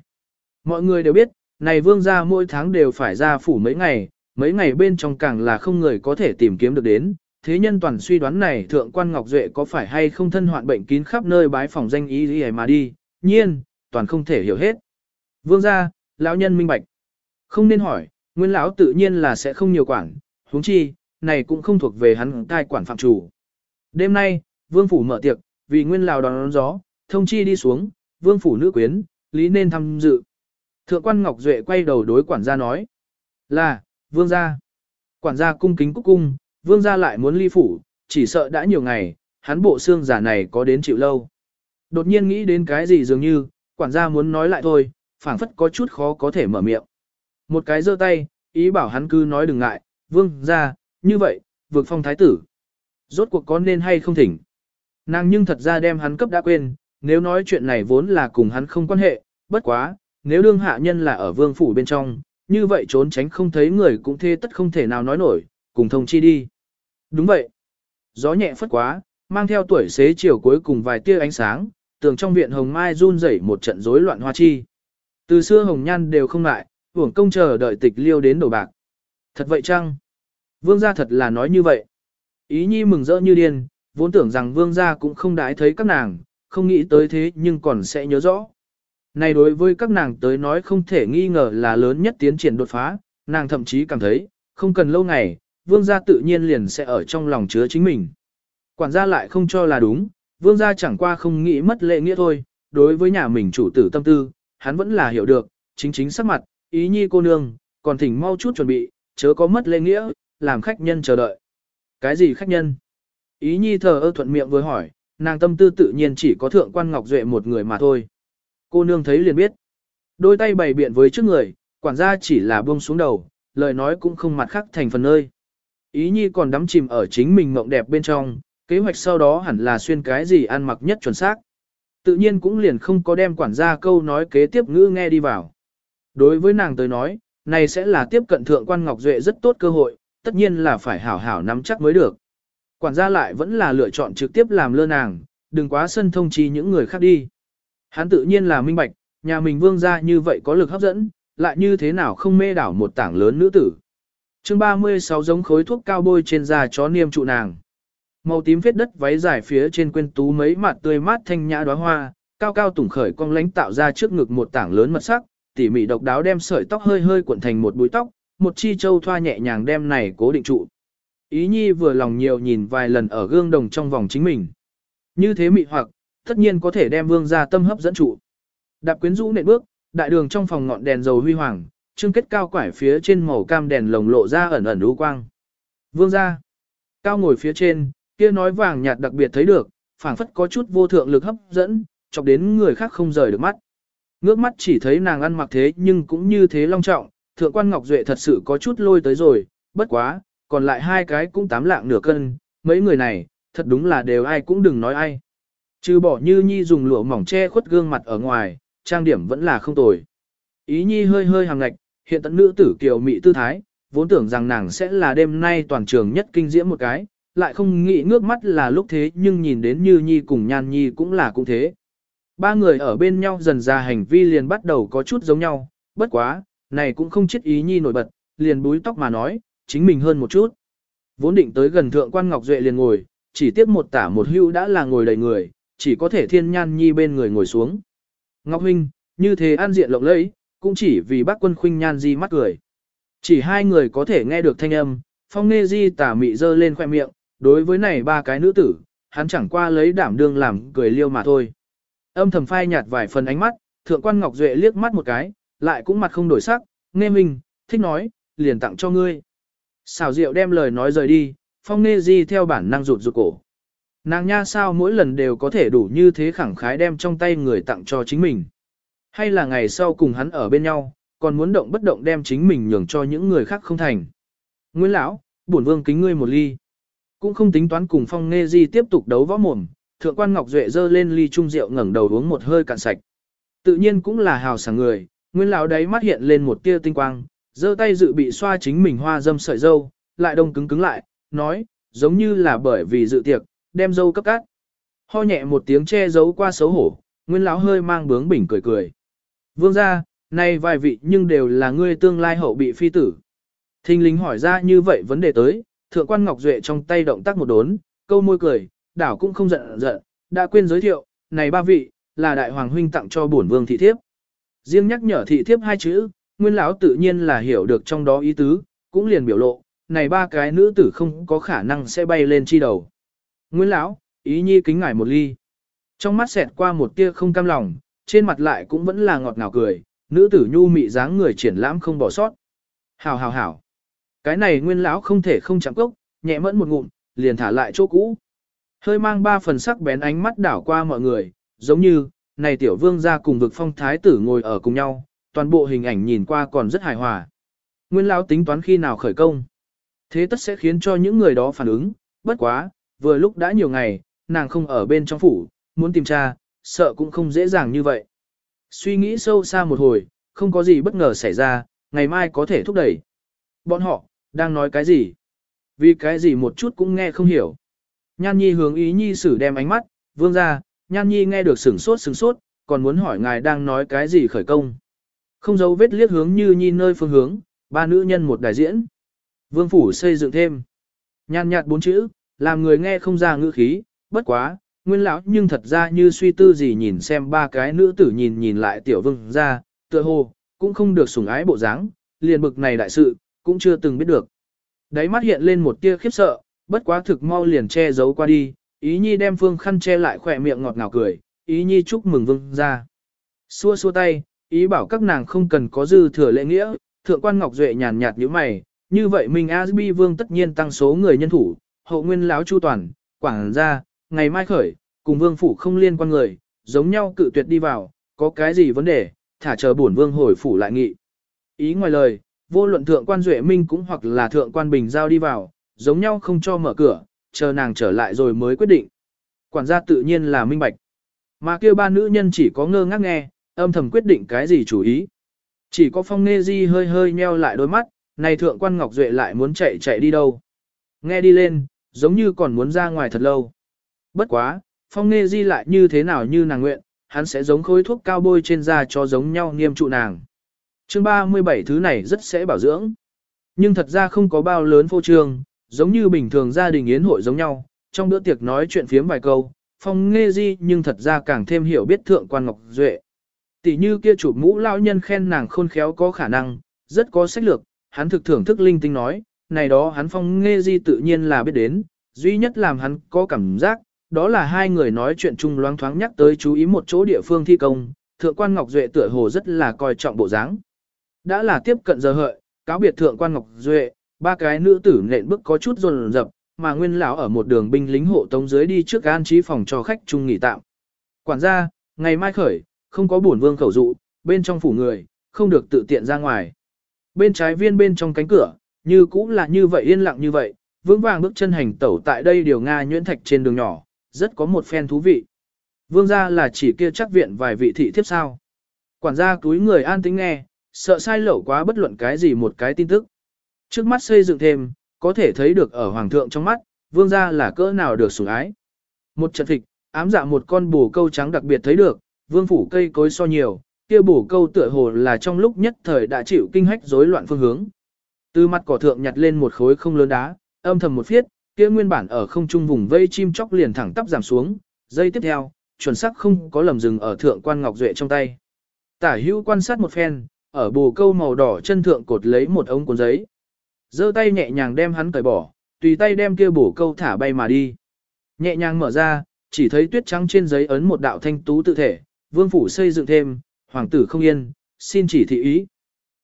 [SPEAKER 1] Mọi người đều biết, này vương gia mỗi tháng đều phải ra phủ mấy ngày, mấy ngày bên trong càng là không người có thể tìm kiếm được đến. Thế nhân toàn suy đoán này thượng quan Ngọc Duệ có phải hay không thân hoạn bệnh kín khắp nơi bái phòng danh ý gì mà đi, nhiên, toàn không thể hiểu hết. Vương gia, lão nhân minh bạch. Không nên hỏi, nguyên lão tự nhiên là sẽ không nhiều quản, huống chi, này cũng không thuộc về hắn cai quản phạm chủ. Đêm nay, vương phủ mở tiệc, vì nguyên lão đón, đón gió, thông chi đi xuống, vương phủ nữ quyến, lý nên tham dự. Thượng quan Ngọc Duệ quay đầu đối quản gia nói, là, vương gia. Quản gia cung kính cúc cung, vương gia lại muốn ly phủ, chỉ sợ đã nhiều ngày, hắn bộ xương giả này có đến chịu lâu. Đột nhiên nghĩ đến cái gì dường như, quản gia muốn nói lại thôi, phảng phất có chút khó có thể mở miệng. Một cái giơ tay, ý bảo hắn cứ nói đừng ngại, vương gia, như vậy, vượt phong thái tử. Rốt cuộc có nên hay không thỉnh. Nàng nhưng thật ra đem hắn cấp đã quên, nếu nói chuyện này vốn là cùng hắn không quan hệ, bất quá, nếu đương hạ nhân là ở vương phủ bên trong, như vậy trốn tránh không thấy người cũng thê tất không thể nào nói nổi, cùng thông chi đi. Đúng vậy. Gió nhẹ phất quá, mang theo tuổi xế chiều cuối cùng vài tia ánh sáng, tường trong viện hồng mai run rẩy một trận rối loạn hoa chi. Từ xưa hồng nhan đều không ngại, hưởng công chờ đợi tịch liêu đến đổ bạc. Thật vậy chăng? Vương gia thật là nói như vậy. Ý nhi mừng rỡ như điên, vốn tưởng rằng vương gia cũng không đãi thấy các nàng, không nghĩ tới thế nhưng còn sẽ nhớ rõ. Này đối với các nàng tới nói không thể nghi ngờ là lớn nhất tiến triển đột phá, nàng thậm chí cảm thấy, không cần lâu ngày, vương gia tự nhiên liền sẽ ở trong lòng chứa chính mình. Quản gia lại không cho là đúng, vương gia chẳng qua không nghĩ mất lệ nghĩa thôi, đối với nhà mình chủ tử tâm tư, hắn vẫn là hiểu được, chính chính sắc mặt, ý nhi cô nương, còn thỉnh mau chút chuẩn bị, chớ có mất lễ nghĩa, làm khách nhân chờ đợi. Cái gì khách nhân? Ý nhi thờ ơ thuận miệng với hỏi, nàng tâm tư tự nhiên chỉ có thượng quan ngọc duệ một người mà thôi. Cô nương thấy liền biết. Đôi tay bày biện với trước người, quản gia chỉ là buông xuống đầu, lời nói cũng không mặt khác thành phần nơi. Ý nhi còn đắm chìm ở chính mình mộng đẹp bên trong, kế hoạch sau đó hẳn là xuyên cái gì ăn mặc nhất chuẩn xác. Tự nhiên cũng liền không có đem quản gia câu nói kế tiếp ngữ nghe đi vào. Đối với nàng tới nói, này sẽ là tiếp cận thượng quan Ngọc Duệ rất tốt cơ hội, tất nhiên là phải hảo hảo nắm chắc mới được. Quản gia lại vẫn là lựa chọn trực tiếp làm lơ nàng, đừng quá sân thông chi những người khác đi. Hắn tự nhiên là minh bạch, nhà mình vương gia như vậy có lực hấp dẫn, lại như thế nào không mê đảo một tảng lớn nữ tử. chương 36 giống khối thuốc cao bôi trên da chó niêm trụ nàng. Màu tím phết đất váy dài phía trên quên tú mấy mặt tươi mát thanh nhã đóa hoa, cao cao tủng khởi cong lánh tạo ra trước ngực một tảng lớn mật sắc, tỉ mỉ độc đáo đem sợi tóc hơi hơi cuộn thành một búi tóc, một chi châu thoa nhẹ nhàng đem này cố định trụ. Ý nhi vừa lòng nhiều nhìn vài lần ở gương đồng trong vòng chính mình. Như thế mị hoặc, tất nhiên có thể đem vương gia tâm hấp dẫn trụ. Đạp quyến rũ nện bước, đại đường trong phòng ngọn đèn dầu huy hoàng, trưng kết cao quải phía trên màu cam đèn lồng lộ ra ẩn ẩn u quang. Vương gia, cao ngồi phía trên, kia nói vàng nhạt đặc biệt thấy được, phảng phất có chút vô thượng lực hấp dẫn, chọc đến người khác không rời được mắt. Ngước mắt chỉ thấy nàng ăn mặc thế nhưng cũng như thế long trọng, thượng quan Ngọc Duệ thật sự có chút lôi tới rồi, bất quá, còn lại hai cái cũng tám lạng nửa cân, mấy người này, thật đúng là đều ai cũng đừng nói ai. Trừ bỏ như nhi dùng lụa mỏng che khuất gương mặt ở ngoài, trang điểm vẫn là không tồi. Ý nhi hơi hơi hàng ngạch, hiện tận nữ tử kiều mị tư thái, vốn tưởng rằng nàng sẽ là đêm nay toàn trường nhất kinh diễm một cái, lại không nghĩ ngước mắt là lúc thế nhưng nhìn đến như nhi cùng nhan nhi cũng là cũng thế. Ba người ở bên nhau dần ra hành vi liền bắt đầu có chút giống nhau, bất quá, này cũng không chết ý nhi nổi bật, liền búi tóc mà nói, chính mình hơn một chút. Vốn định tới gần thượng quan Ngọc Duệ liền ngồi, chỉ tiếc một tả một hưu đã là ngồi đầy người, chỉ có thể thiên nhan nhi bên người ngồi xuống. Ngọc Huynh, như thế an diện lộng lẫy, cũng chỉ vì bác quân khuynh nhan di mắt cười. Chỉ hai người có thể nghe được thanh âm, phong nê di tả mị dơ lên khoe miệng, đối với này ba cái nữ tử, hắn chẳng qua lấy đảm đương làm cười liêu mà thôi. Âm thầm phai nhạt vài phần ánh mắt, thượng quan Ngọc Duệ liếc mắt một cái, lại cũng mặt không đổi sắc, nghe mình, thích nói, liền tặng cho ngươi. Xảo diệu đem lời nói rời đi, phong nê di theo bản năng rụt rụt cổ. Nàng nha sao mỗi lần đều có thể đủ như thế khẳng khái đem trong tay người tặng cho chính mình. Hay là ngày sau cùng hắn ở bên nhau, còn muốn động bất động đem chính mình nhường cho những người khác không thành. Nguyên lão, bổn vương kính ngươi một ly. Cũng không tính toán cùng phong nghe di tiếp tục đấu võ mồm, thượng quan Ngọc Duệ dơ lên ly trung rượu ngẩng đầu uống một hơi cạn sạch. Tự nhiên cũng là hào sảng người, nguyên lão đấy mắt hiện lên một tia tinh quang, giơ tay dự bị xoa chính mình hoa dâm sợi dâu, lại đông cứng cứng lại, nói, giống như là bởi vì dự tiệc, đem dâu cấp cát. Ho nhẹ một tiếng che giấu qua xấu hổ, nguyên lão hơi mang bướng bỉnh cười cười. Vương gia, nay vài vị nhưng đều là ngươi tương lai hậu bị phi tử. Thinh lính hỏi ra như vậy vấn đề tới, thượng quan Ngọc Duệ trong tay động tác một đốn, câu môi cười, đảo cũng không giận giận, đã quên giới thiệu, này ba vị, là đại hoàng huynh tặng cho bổn vương thị thiếp. Riêng nhắc nhở thị thiếp hai chữ, nguyên lão tự nhiên là hiểu được trong đó ý tứ, cũng liền biểu lộ, này ba cái nữ tử không có khả năng sẽ bay lên chi đầu. Nguyên lão, ý nhi kính ngài một ly. Trong mắt xẹt qua một tia không cam lòng, trên mặt lại cũng vẫn là ngọt ngào cười, nữ tử nhu mị dáng người triển lãm không bỏ sót. Hảo hảo hảo. Cái này nguyên lão không thể không chạm cốc, nhẹ mẫn một ngụm, liền thả lại chỗ cũ. Hơi mang ba phần sắc bén ánh mắt đảo qua mọi người, giống như, này tiểu vương ra cùng vực phong thái tử ngồi ở cùng nhau, toàn bộ hình ảnh nhìn qua còn rất hài hòa. Nguyên lão tính toán khi nào khởi công. Thế tất sẽ khiến cho những người đó phản ứng, bất quá, vừa lúc đã nhiều ngày, nàng không ở bên trong phủ, muốn tìm cha sợ cũng không dễ dàng như vậy. Suy nghĩ sâu xa một hồi, không có gì bất ngờ xảy ra, ngày mai có thể thúc đẩy. Bọn họ, đang nói cái gì? Vì cái gì một chút cũng nghe không hiểu. Nhan Nhi hướng ý Nhi sử đem ánh mắt, vương ra, Nhan Nhi nghe được sửng sốt sửng sốt, còn muốn hỏi ngài đang nói cái gì khởi công. Không giấu vết liếc hướng như Nhi nơi phương hướng, ba nữ nhân một đại diễn. Vương phủ xây dựng thêm. Nhan nhạt bốn chữ, làm người nghe không ra ngữ khí, bất quá, nguyên lão nhưng thật ra như suy tư gì nhìn xem ba cái nữ tử nhìn nhìn lại tiểu vương ra, tựa hồ, cũng không được sủng ái bộ dáng, liền bực này đại sự, cũng chưa từng biết được. Đáy mắt hiện lên một tia khiếp sợ, bất quá thực mau liền che giấu qua đi, ý nhi đem phương khăn che lại khỏe miệng ngọt ngào cười, ý nhi chúc mừng vương ra. Xua xua tay, ý bảo các nàng không cần có dư thừa lễ nghĩa, thượng quan ngọc duệ nhàn nhạt như mày, như vậy mình Asbi vương tất nhiên tăng số người nhân thủ, hậu nguyên lão chu toàn, quảng ra, ngày mai khởi, cùng vương phủ không liên quan người, giống nhau cự tuyệt đi vào, có cái gì vấn đề, thả chờ bổn vương hồi phủ lại nghị. Ý ngoài lời, vô luận thượng quan duệ minh cũng hoặc là thượng quan bình giao đi vào, giống nhau không cho mở cửa, chờ nàng trở lại rồi mới quyết định. Quản gia tự nhiên là minh bạch. Mà kêu ba nữ nhân chỉ có ngơ ngác nghe, âm thầm quyết định cái gì chủ ý. Chỉ có phong nghe di hơi hơi nheo lại đôi mắt, này thượng quan ngọc duệ lại muốn chạy chạy đi đâu. Nghe đi lên, giống như còn muốn ra ngoài thật lâu. Bất quá, phong nghe di lại như thế nào như nàng nguyện, hắn sẽ giống khối thuốc cao bôi trên da cho giống nhau nghiêm trụ nàng. Chương 37 thứ này rất sẽ bảo dưỡng. Nhưng thật ra không có bao lớn phô trương, giống như bình thường gia đình yến hội giống nhau, trong bữa tiệc nói chuyện phiếm vài câu, phong nghe di nhưng thật ra càng thêm hiểu biết thượng quan ngọc duệ. Tỷ như kia chủ mũ lão nhân khen nàng khôn khéo có khả năng, rất có sách lược, hắn thực thưởng thức linh tinh nói, này đó hắn phong nghe di tự nhiên là biết đến, duy nhất làm hắn có cảm giác, đó là hai người nói chuyện chung loáng thoáng nhắc tới chú ý một chỗ địa phương thi công, thượng quan Ngọc Duệ tựa hồ rất là coi trọng bộ dáng. Đã là tiếp cận giờ hợi, cáo biệt thượng quan Ngọc Duệ, ba cái nữ tử nện bước có chút rồn rập, mà nguyên lão ở một đường binh lính hộ tống dưới đi trước an trí phòng cho khách chung nghỉ tạm. Quản gia, ngày mai khởi, không có bổn vương khẩu dụ, bên trong phủ người, không được tự tiện ra ngoài. Bên trái viên bên trong cánh cửa, như cũng là như vậy yên lặng như vậy, vững vàng bước chân hành tẩu tại đây điều Nga nhuyễn thạch trên đường nhỏ, rất có một phen thú vị. Vương gia là chỉ kia chắc viện vài vị thị thiếp sao. Quản gia túi người an tính nghe, sợ sai lẩu quá bất luận cái gì một cái tin tức. Trước mắt xây dựng thêm, có thể thấy được ở hoàng thượng trong mắt, vương gia là cỡ nào được sủng ái. Một trận thịt, ám dạ một con bồ câu trắng đặc biệt thấy được, vương phủ cây cối so nhiều, kia bổ câu tựa hồ là trong lúc nhất thời đã chịu kinh hách rối loạn phương hướng. Từ mặt cỏ thượng nhặt lên một khối không lớn đá, âm thầm một phiết, kia nguyên bản ở không trung vùng vây chim chóc liền thẳng tắp giảm xuống, giây tiếp theo, chuẩn xác không có lầm dừng ở thượng quan ngọc duệ trong tay. Tả hữu quan sát một phen, ở bồ câu màu đỏ chân thượng cột lấy một ống cuốn giấy. giơ tay nhẹ nhàng đem hắn cởi bỏ, tùy tay đem kia bổ câu thả bay mà đi. Nhẹ nhàng mở ra, chỉ thấy tuyết trắng trên giấy ấn một đạo thanh tú tự thể, vương phủ xây dựng thêm, hoàng tử không yên, xin chỉ thị ý.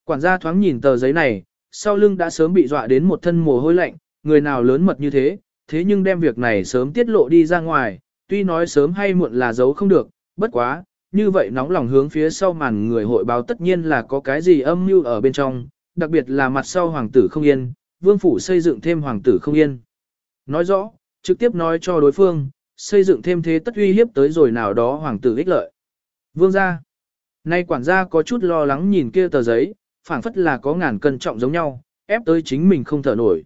[SPEAKER 1] Quản gia thoáng nhìn tờ giấy này, sau lưng đã sớm bị dọa đến một thân mồ hôi lạnh, người nào lớn mật như thế, thế nhưng đem việc này sớm tiết lộ đi ra ngoài, tuy nói sớm hay muộn là giấu không được, bất quá, như vậy nóng lòng hướng phía sau màn người hội báo tất nhiên là có cái gì âm mưu ở bên trong, đặc biệt là mặt sau hoàng tử không yên, vương phủ xây dựng thêm hoàng tử không yên. Nói rõ, trực tiếp nói cho đối phương, xây dựng thêm thế tất uy hiếp tới rồi nào đó hoàng tử ích lợi. Vương gia. Nay quản gia có chút lo lắng nhìn kia tờ giấy, phảng phất là có ngàn cân trọng giống nhau, ép tới chính mình không thở nổi.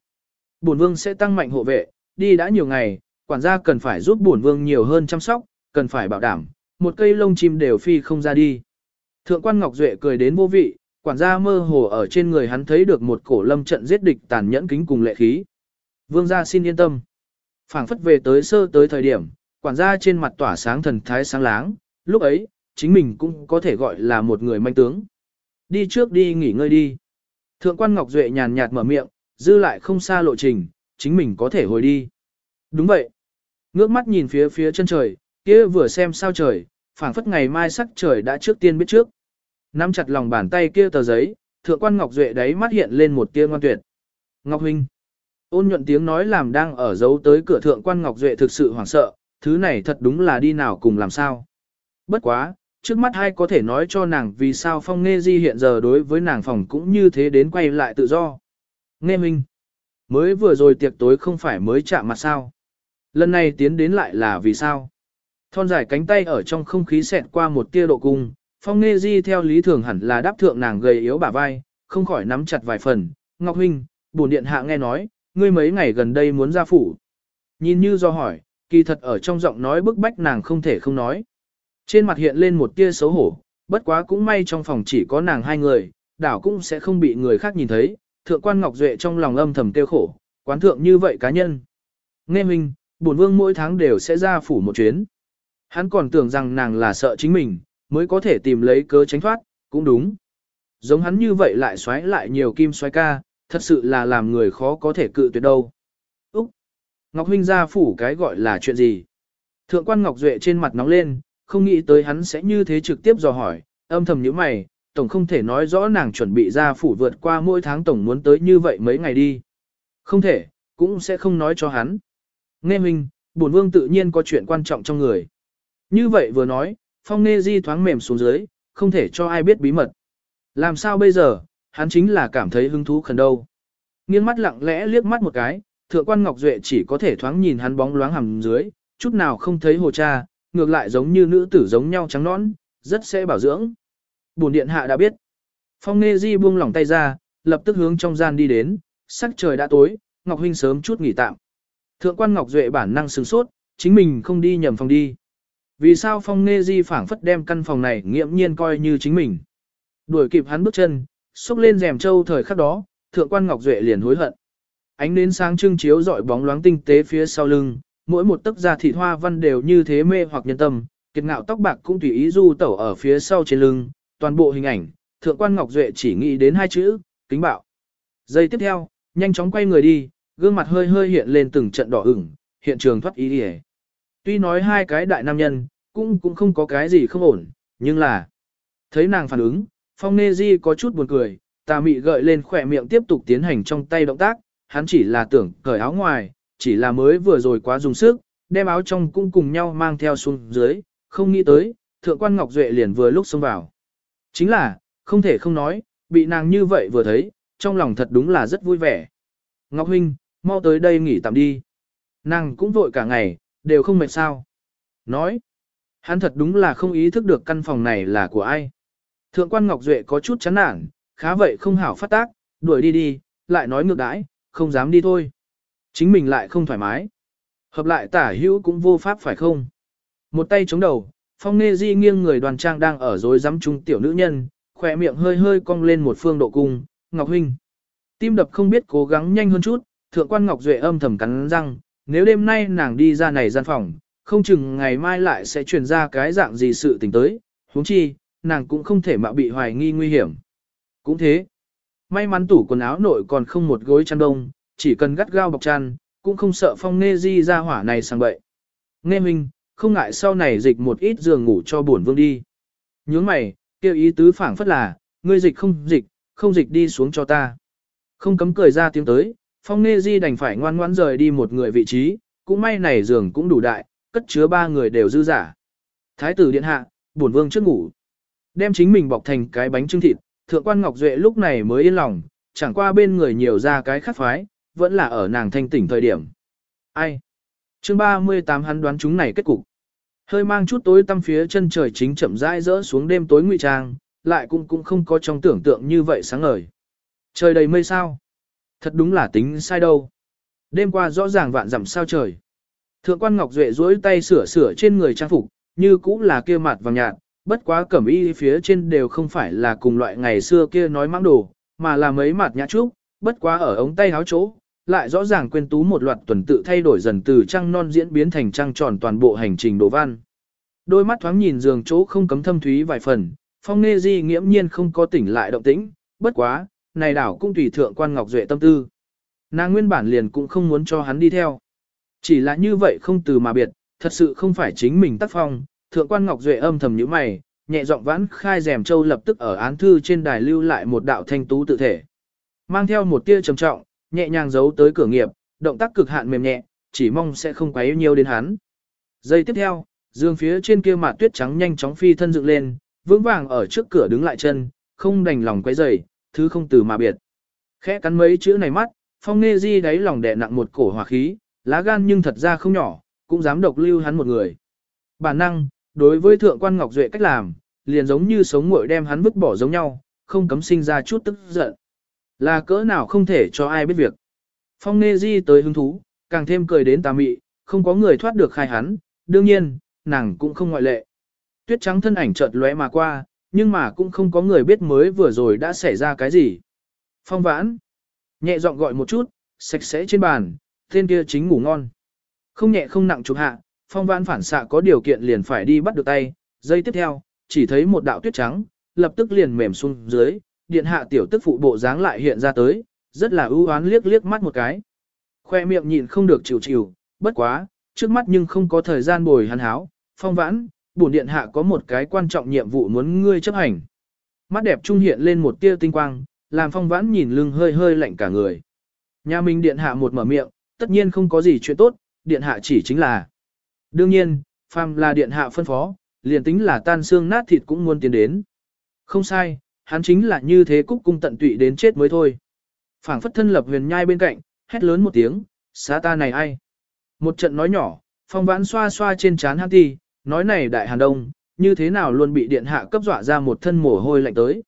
[SPEAKER 1] Bổn vương sẽ tăng mạnh hộ vệ, đi đã nhiều ngày, quản gia cần phải giúp bổn vương nhiều hơn chăm sóc, cần phải bảo đảm, một cây lông chim đều phi không ra đi. Thượng quan Ngọc Duệ cười đến vô vị, quản gia mơ hồ ở trên người hắn thấy được một cổ lâm trận giết địch tàn nhẫn kính cùng lệ khí. Vương gia xin yên tâm. phảng phất về tới sơ tới thời điểm, quản gia trên mặt tỏa sáng thần thái sáng láng, lúc ấy, chính mình cũng có thể gọi là một người manh tướng. Đi trước đi nghỉ ngơi đi. Thượng quan Ngọc Duệ nhàn nhạt mở miệng, dư lại không xa lộ trình, chính mình có thể hồi đi. Đúng vậy. Ngước mắt nhìn phía phía chân trời, kia vừa xem sao trời, phảng phất ngày mai sắc trời đã trước tiên biết trước. Nắm chặt lòng bàn tay kia tờ giấy, thượng quan Ngọc Duệ đấy mắt hiện lên một tia ngoan tuyệt. Ngọc Huynh. Ôn nhuận tiếng nói làm đang ở giấu tới cửa thượng quan Ngọc Duệ thực sự hoảng sợ, thứ này thật đúng là đi nào cùng làm sao. Bất quá, trước mắt hai có thể nói cho nàng vì sao phong nghe di hiện giờ đối với nàng phòng cũng như thế đến quay lại tự do. Nghe Minh. Mới vừa rồi tiệc tối không phải mới chạm mặt sao. Lần này tiến đến lại là vì sao? Thon dài cánh tay ở trong không khí xẹt qua một tia độ cung, phong nghe di theo lý thường hẳn là đáp thượng nàng gầy yếu bả vai, không khỏi nắm chặt vài phần. Ngọc Huynh, bổn điện hạ nghe nói, ngươi mấy ngày gần đây muốn ra phủ. Nhìn như do hỏi, kỳ thật ở trong giọng nói bức bách nàng không thể không nói. Trên mặt hiện lên một tia xấu hổ, bất quá cũng may trong phòng chỉ có nàng hai người, đảo cũng sẽ không bị người khác nhìn thấy, thượng quan Ngọc Duệ trong lòng âm thầm tiêu khổ, quán thượng như vậy cá nhân. Nghe mình, bổn vương mỗi tháng đều sẽ ra phủ một chuyến. Hắn còn tưởng rằng nàng là sợ chính mình, mới có thể tìm lấy cớ tránh thoát, cũng đúng. Giống hắn như vậy lại xoáy lại nhiều kim xoáy ca, thật sự là làm người khó có thể cự tuyệt đâu. Úc! Ngọc Huynh ra phủ cái gọi là chuyện gì? Thượng quan Ngọc Duệ trên mặt nóng lên, không nghĩ tới hắn sẽ như thế trực tiếp dò hỏi, âm thầm như mày, tổng không thể nói rõ nàng chuẩn bị ra phủ vượt qua mỗi tháng tổng muốn tới như vậy mấy ngày đi. Không thể, cũng sẽ không nói cho hắn. Nghe mình, bổn vương tự nhiên có chuyện quan trọng trong người. Như vậy vừa nói, phong nê di thoáng mềm xuống dưới, không thể cho ai biết bí mật. Làm sao bây giờ, hắn chính là cảm thấy hứng thú khẩn đâu. Nghiêng mắt lặng lẽ liếc mắt một cái, thượng quan Ngọc Duệ chỉ có thể thoáng nhìn hắn bóng loáng hầm dưới, chút nào không thấy hồ cha, ngược lại giống như nữ tử giống nhau trắng nõn, rất sẽ bảo dưỡng. Bổn điện hạ đã biết. Phong Nghê Di buông lỏng tay ra, lập tức hướng trong gian đi đến, sắc trời đã tối, Ngọc Huynh sớm chút nghỉ tạm. Thượng quan Ngọc Duệ bản năng sừng sốt, chính mình không đi nhầm phòng đi. Vì sao Phong Nghê Di phảng phất đem căn phòng này nghiễm nhiên coi như chính mình. Đuổi kịp hắn bước chân, xúc lên rèm châu thời khắc đó, thượng quan Ngọc Duệ liền hối hận. Ánh nến sáng trưng chiếu dọi bóng loáng tinh tế phía sau lưng, mỗi một tấc da thịt hoa văn đều như thế mê hoặc nhân tâm, kiệt ngạo tóc bạc cũng tùy ý du tẩu ở phía sau trên lưng, toàn bộ hình ảnh, thượng quan Ngọc Duệ chỉ nghĩ đến hai chữ, kính bạo. Giây tiếp theo, nhanh chóng quay người đi, gương mặt hơi hơi hiện lên từng trận đỏ ửng, hiện trường thoát ý đi Tuy nói hai cái đại nam nhân, cũng cũng không có cái gì không ổn, nhưng là, thấy nàng phản ứng, phong nê di có chút buồn cười, tà mị gợi lên khỏe miệng tiếp tục tiến hành trong tay động tác, hắn chỉ là tưởng cởi áo ngoài, chỉ là mới vừa rồi quá dùng sức, đem áo trong cũng cùng nhau mang theo xuống dưới, không nghĩ tới, thượng quan Ngọc Duệ liền vừa lúc xông vào. Chính là, không thể không nói, bị nàng như vậy vừa thấy, trong lòng thật đúng là rất vui vẻ. Ngọc Huynh, mau tới đây nghỉ tạm đi. Nàng cũng vội cả ngày, đều không mệt sao. Nói, hắn thật đúng là không ý thức được căn phòng này là của ai. Thượng quan Ngọc Duệ có chút chán nản, khá vậy không hảo phát tác, đuổi đi đi, lại nói ngược đãi, không dám đi thôi. Chính mình lại không thoải mái. Hợp lại tả hữu cũng vô pháp phải không? Một tay chống đầu, phong nê di nghiêng người đoàn trang đang ở dối rắm trung tiểu nữ nhân, khỏe miệng hơi hơi cong lên một phương độ cung, Ngọc Huynh. Tim đập không biết cố gắng nhanh hơn chút, thượng quan Ngọc Duệ âm thầm cắn răng, nếu đêm nay nàng đi ra này gian phòng, không chừng ngày mai lại sẽ truyền ra cái dạng gì sự tình tới, huống chi, nàng cũng không thể mạo bị hoài nghi nguy hiểm. Cũng thế, may mắn tủ quần áo nội còn không một gối chăn đông, chỉ cần gắt gao bọc chăn, cũng không sợ phong nghe di ra hỏa này sang bậy. Nghe mình, không ngại sau này dịch một ít giường ngủ cho bổn vương đi. Nhướng mày, kêu ý tứ phảng phất là, ngươi dịch không dịch, không dịch đi xuống cho ta. Không cấm cười ra tiếng tới, Phong nghe Di đành phải ngoan ngoãn rời đi một người vị trí, cũng may này giường cũng đủ đại, cất chứa ba người đều dư giả. Thái tử điện hạ, bổn vương trước ngủ. Đem chính mình bọc thành cái bánh trưng thịt, thượng quan Ngọc Duệ lúc này mới yên lòng, chẳng qua bên người nhiều ra cái khắc phái, vẫn là ở nàng thanh tỉnh thời điểm. Ai? chương 38 hắn đoán chúng này kết cục. Hơi mang chút tối tăm phía chân trời chính chậm rãi rỡ xuống đêm tối ngụy trang, lại cũng cũng không có trong tưởng tượng như vậy sáng ngời. Trời đầy mây sao? Thật đúng là tính sai đâu. Đêm qua rõ ràng vạn dặm sao trời. Thượng quan Ngọc Duệ duỗi tay sửa sửa trên người trang phục, như cũng là kia mặt vàng nhạt, bất quá cẩm y phía trên đều không phải là cùng loại ngày xưa kia nói mãng đồ, mà là mấy mặt nhã trúc, bất quá ở ống tay áo chỗ, lại rõ ràng quên tú một loạt tuần tự thay đổi dần từ trăng non diễn biến thành trăng tròn toàn bộ hành trình đồ văn. Đôi mắt thoáng nhìn giường chỗ không cấm thâm thúy vài phần, phong nê di nghiễm nhiên không có tỉnh lại động tĩnh, bất quá, này đảo cũng tùy thượng quan ngọc duệ tâm tư. Nàng nguyên bản liền cũng không muốn cho hắn đi theo. Chỉ là như vậy không từ mà biệt, thật sự không phải chính mình tác phong, thượng quan ngọc duệ âm thầm như mày, nhẹ giọng vãn khai rèm châu lập tức ở án thư trên đài lưu lại một đạo thanh tú tự thể. Mang theo một tia trầm trọng, nhẹ nhàng giấu tới cửa nghiệp, động tác cực hạn mềm nhẹ, chỉ mong sẽ không quấy nhiều đến hắn. Giây tiếp theo, dương phía trên kia mặt tuyết trắng nhanh chóng phi thân dựng lên, vững vàng ở trước cửa đứng lại chân, không đành lòng quấy rầy, thứ không từ mà biệt. Khẽ cắn mấy chữ này mắt, phong nê di đáy lòng đè nặng một cổ hỏa khí, lá gan nhưng thật ra không nhỏ, cũng dám độc lưu hắn một người. Bản năng, đối với thượng quan Ngọc Duệ cách làm, liền giống như sống muội đem hắn vứt bỏ giống nhau, không cấm sinh ra chút tức giận. Là cỡ nào không thể cho ai biết việc. Phong Nê Di tới hứng thú, càng thêm cười đến tà mị, không có người thoát được khai hắn, đương nhiên, nàng cũng không ngoại lệ. Tuyết trắng thân ảnh chợt lóe mà qua, nhưng mà cũng không có người biết mới vừa rồi đã xảy ra cái gì. Phong vãn, nhẹ giọng gọi một chút, sạch sẽ trên bàn, tên kia chính ngủ ngon. Không nhẹ không nặng chụp hạ, phong vãn phản xạ có điều kiện liền phải đi bắt được tay, giây tiếp theo, chỉ thấy một đạo tuyết trắng, lập tức liền mềm xuống dưới, điện hạ tiểu tức phụ bộ dáng lại hiện ra tới, rất là ưu oán liếc liếc mắt một cái. Khoe miệng nhịn không được chịu chịu, bất quá, trước mắt nhưng không có thời gian bồi hắn háo, phong vãn, bổn điện hạ có một cái quan trọng nhiệm vụ muốn ngươi chấp hành. Mắt đẹp trung hiện lên một tia tinh quang, làm phong vãn nhìn lưng hơi hơi lạnh cả người. Nhà mình điện hạ một mở miệng, tất nhiên không có gì chuyện tốt, điện hạ chỉ chính là. Đương nhiên, phàm là điện hạ phân phó, liền tính là tan xương nát thịt cũng muốn tiến đến. Không sai, hắn chính là như thế cúc cung tận tụy đến chết mới thôi. phảng phất thân lập huyền nhai bên cạnh, hét lớn một tiếng, xá ta này ai. Một trận nói nhỏ, phong vãn xoa xoa trên trán hắn ti, nói này đại hàn đông, như thế nào luôn bị điện hạ cấp dọa ra một thân mồ hôi lạnh tới.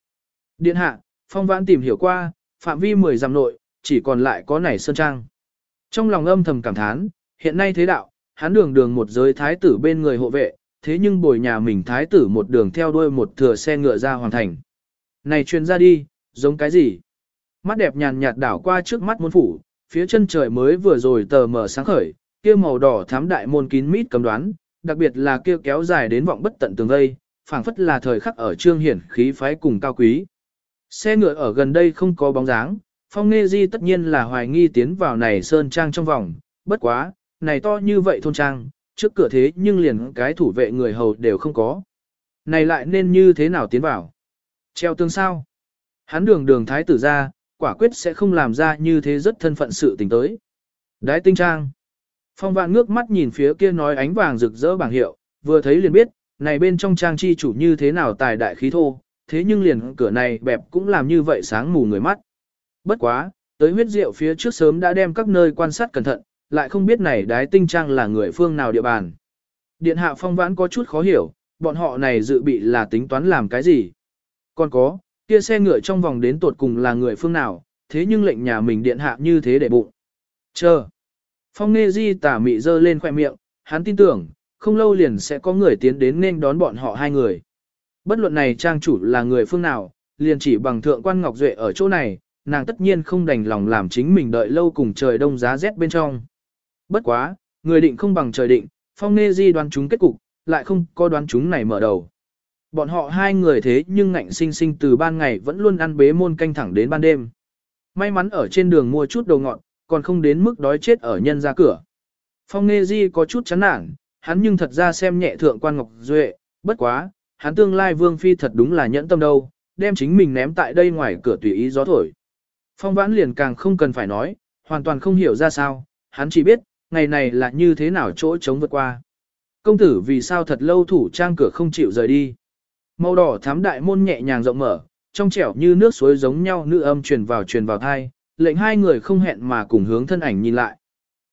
[SPEAKER 1] Điện hạ, phong vãn tìm hiểu qua, phạm vi 10 dặm nội, chỉ còn lại có này sơn trang. Trong lòng âm thầm cảm thán, hiện nay thế đạo, hắn đường đường một giới thái tử bên người hộ vệ, thế nhưng bồi nhà mình thái tử một đường theo đuôi một thừa xe ngựa ra hoàn thành. Này truyền ra đi, giống cái gì? Mắt đẹp nhàn nhạt đảo qua trước mắt môn phủ, phía chân trời mới vừa rồi tờ mở sáng khởi, kia màu đỏ thám đại môn kín mít cầm đoán, đặc biệt là kia kéo dài đến vọng bất tận tường vây, phảng phất là thời khắc ở trương hiển khí phái cùng cao quý. Xe ngựa ở gần đây không có bóng dáng, phong nghe di tất nhiên là hoài nghi tiến vào này sơn trang trong vòng, bất quá, này to như vậy thôn trang, trước cửa thế nhưng liền cái thủ vệ người hầu đều không có. Này lại nên như thế nào tiến vào? Treo tương sao? Hắn đường đường thái tử ra, quả quyết sẽ không làm ra như thế rất thân phận sự tình tới. Đái tinh trang. Phong vạn ngước mắt nhìn phía kia nói ánh vàng rực rỡ bảng hiệu, vừa thấy liền biết, này bên trong trang chi chủ như thế nào tài đại khí thô, thế nhưng liền cửa này bẹp cũng làm như vậy sáng mù người mắt. Bất quá, tới huyết rượu phía trước sớm đã đem các nơi quan sát cẩn thận, lại không biết này đái tinh trang là người phương nào địa bàn. Điện hạ phong vãn có chút khó hiểu, bọn họ này dự bị là tính toán làm cái gì. Còn có, kia xe ngựa trong vòng đến tột cùng là người phương nào, thế nhưng lệnh nhà mình điện hạ như thế để bụng. Chờ. Phong Nghê Di tả mị dơ lên khoe miệng, hắn tin tưởng, không lâu liền sẽ có người tiến đến nên đón bọn họ hai người. Bất luận này trang chủ là người phương nào, liền chỉ bằng thượng quan Ngọc Duệ ở chỗ này, nàng tất nhiên không đành lòng làm chính mình đợi lâu cùng trời đông giá rét bên trong. Bất quá, người định không bằng trời định, Phong Nghê Di đoán chúng kết cục, lại không có đoán chúng này mở đầu. Bọn họ hai người thế nhưng ngạnh sinh sinh từ ban ngày vẫn luôn ăn bế môn canh thẳng đến ban đêm. May mắn ở trên đường mua chút đồ ngọn, còn không đến mức đói chết ở nhân ra cửa. Phong Nghê Di có chút chán nản, hắn nhưng thật ra xem nhẹ thượng quan Ngọc Duệ, bất quá, hắn tương lai vương phi thật đúng là nhẫn tâm đâu, đem chính mình ném tại đây ngoài cửa tùy ý gió thổi. Phong vãn liền càng không cần phải nói, hoàn toàn không hiểu ra sao, hắn chỉ biết, ngày này là như thế nào chỗ chống vượt qua. Công tử vì sao thật lâu thủ trang cửa không chịu rời đi. Màu đỏ thám đại môn nhẹ nhàng rộng mở, trong trẻo như nước suối giống nhau nữ âm truyền vào truyền vào thai, lệnh hai người không hẹn mà cùng hướng thân ảnh nhìn lại.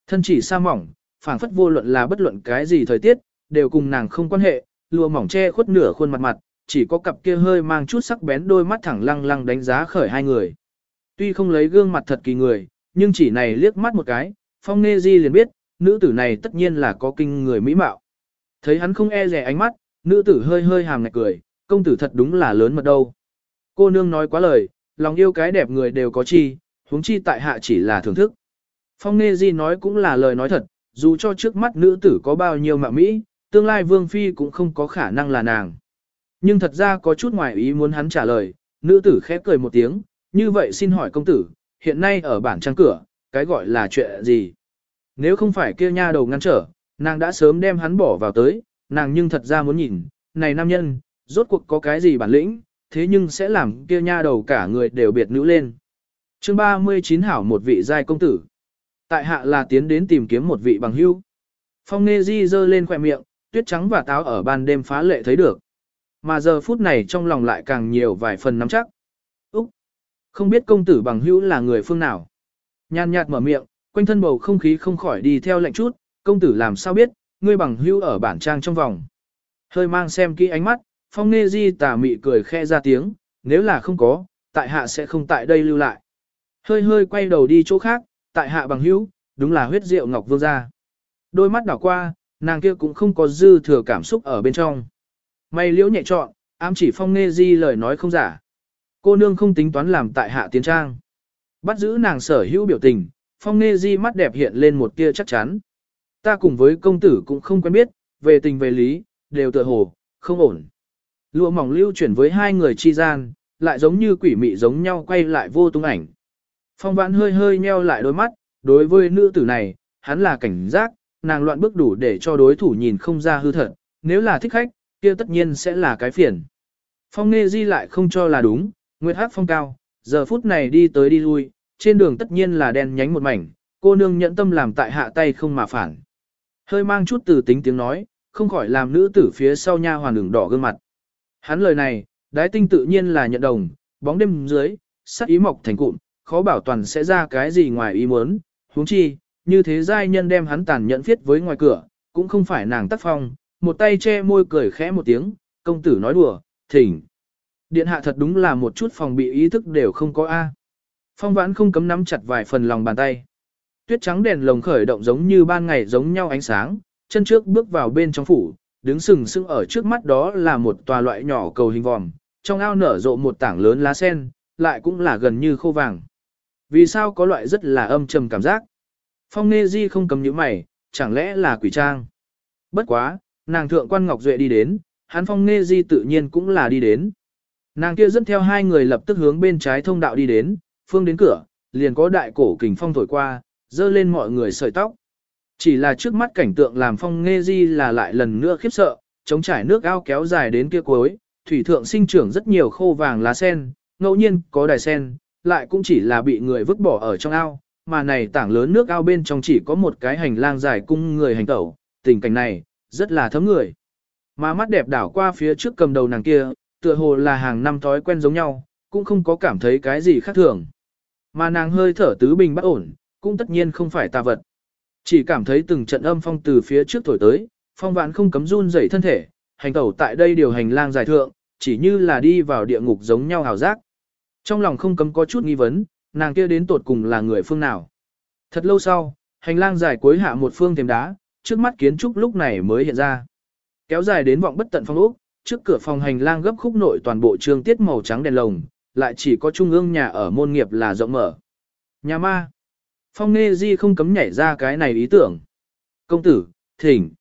[SPEAKER 1] Thân chỉ sa mỏng, phảng phất vô luận là bất luận cái gì thời tiết, đều cùng nàng không quan hệ, lùa mỏng che khuất nửa khuôn mặt mặt, chỉ có cặp kia hơi mang chút sắc bén đôi mắt thẳng lăng lăng đánh giá khởi hai người. Tuy không lấy gương mặt thật kỳ người, nhưng chỉ này liếc mắt một cái, Phong Nê Di liền biết, nữ tử này tất nhiên là có kinh người mỹ mạo. Thấy hắn không e rẻ ánh mắt, nữ tử hơi hơi hàm ngạch cười, công tử thật đúng là lớn mật đâu. Cô nương nói quá lời, lòng yêu cái đẹp người đều có chi, huống chi tại hạ chỉ là thưởng thức. Phong Nê Di nói cũng là lời nói thật, dù cho trước mắt nữ tử có bao nhiêu mạng mỹ, tương lai vương phi cũng không có khả năng là nàng. Nhưng thật ra có chút ngoài ý muốn hắn trả lời, nữ tử khép cười một tiếng, như vậy xin hỏi công tử, hiện nay ở bản trang cửa, cái gọi là chuyện gì? Nếu không phải kia nha đầu ngăn trở, nàng đã sớm đem hắn bỏ vào tới, nàng nhưng thật ra muốn nhìn, này nam nhân, rốt cuộc có cái gì bản lĩnh, thế nhưng sẽ làm kia nha đầu cả người đều biệt nữ lên. chương 39 hảo một vị giai công tử. Tại hạ là tiến đến tìm kiếm một vị bằng hữu. Phong Nê Di dơ lên khỏe miệng, tuyết trắng và táo ở ban đêm phá lệ thấy được. Mà giờ phút này trong lòng lại càng nhiều vài phần nắm chắc. Úc! Không biết công tử bằng hữu là người phương nào? Nhàn nhạt mở miệng, quanh thân bầu không khí không khỏi đi theo lệnh chút, công tử làm sao biết, ngươi bằng hữu ở bản trang trong vòng. Hơi mang xem kỹ ánh mắt, phong nghe di tà mị cười khe ra tiếng, nếu là không có, tại hạ sẽ không tại đây lưu lại. Hơi hơi quay đầu đi chỗ khác, tại hạ bằng hữu, đúng là huyết rượu ngọc vương gia. Đôi mắt đảo qua, nàng kia cũng không có dư thừa cảm xúc ở bên trong. Mày liễu nhẹ trọn, ám chỉ phong nghe di lời nói không giả. Cô nương không tính toán làm tại hạ tiến trang. Bắt giữ nàng sở hữu biểu tình, phong nghe di mắt đẹp hiện lên một tia chắc chắn. Ta cùng với công tử cũng không quen biết, về tình về lý, đều tựa hồ, không ổn. Lụa mỏng lưu chuyển với hai người chi gian, lại giống như quỷ mị giống nhau quay lại vô tung ảnh. Phong vãn hơi hơi nheo lại đôi mắt, đối với nữ tử này, hắn là cảnh giác, nàng loạn bước đủ để cho đối thủ nhìn không ra hư thật, nếu là thích khách, kia tất nhiên sẽ là cái phiền. Phong Nghe Di lại không cho là đúng, Nguyệt Hắc phong cao, giờ phút này đi tới đi lui, trên đường tất nhiên là đen nhánh một mảnh, cô nương nhẫn tâm làm tại hạ tay không mà phản. Hơi mang chút từ tính tiếng nói, không khỏi làm nữ tử phía sau nha hoàn đường đỏ gương mặt. Hắn lời này, đái tinh tự nhiên là nhận đồng, bóng đêm dưới, sắc ý mọc thành cụm, khó bảo toàn sẽ ra cái gì ngoài ý muốn, huống chi, như thế giai nhân đem hắn tàn nhẫn viết với ngoài cửa, cũng không phải nàng tác phong, một tay che môi cười khẽ một tiếng, công tử nói đùa, thỉnh. Điện hạ thật đúng là một chút phòng bị ý thức đều không có A. Phong vãn không cấm nắm chặt vài phần lòng bàn tay. Tuyết trắng đèn lồng khởi động giống như ban ngày giống nhau ánh sáng, chân trước bước vào bên trong phủ, đứng sừng sững ở trước mắt đó là một tòa loại nhỏ cầu hình vòm, trong ao nở rộ một tảng lớn lá sen, lại cũng là gần như khô vàng. Vì sao có loại rất là âm trầm cảm giác? Phong Nê Di không cầm những mày, chẳng lẽ là quỷ trang? Bất quá, nàng thượng quan Ngọc Duệ đi đến, hắn Phong Nê Di tự nhiên cũng là đi đến. Nàng kia dẫn theo hai người lập tức hướng bên trái thông đạo đi đến, phương đến cửa, liền có đại cổ kình phong thổi qua, dơ lên mọi người sợi tóc. Chỉ là trước mắt cảnh tượng làm Phong nghe Di là lại lần nữa khiếp sợ, chống trải nước ao kéo dài đến kia cuối, thủy thượng sinh trưởng rất nhiều khô vàng lá sen, ngẫu nhiên có đài sen, lại cũng chỉ là bị người vứt bỏ ở trong ao, mà này tảng lớn nước ao bên trong chỉ có một cái hành lang dài cung người hành tẩu, tình cảnh này, rất là thấm người. Mà mắt đẹp đảo qua phía trước cầm đầu nàng kia, tựa hồ là hàng năm thói quen giống nhau, cũng không có cảm thấy cái gì khác thường. Mà nàng hơi thở tứ bình bất ổn, cũng tất nhiên không phải tà vật. Chỉ cảm thấy từng trận âm phong từ phía trước thổi tới, phong vạn không cấm run rẩy thân thể, hành tẩu tại đây điều hành lang dài thượng, chỉ như là đi vào địa ngục giống nhau hào giác. Trong lòng không cấm có chút nghi vấn, nàng kia đến tột cùng là người phương nào. Thật lâu sau, hành lang dài cuối hạ một phương thềm đá, trước mắt kiến trúc lúc này mới hiện ra. Kéo dài đến vọng bất tận phong ốc, trước cửa phòng hành lang gấp khúc nội toàn bộ trương tiết màu trắng đèn lồng, lại chỉ có trung ương nhà ở môn nghiệp là rộng mở. Nhà ma. Phong Nê Di không cấm nhảy ra cái này ý tưởng. Công tử, thỉnh.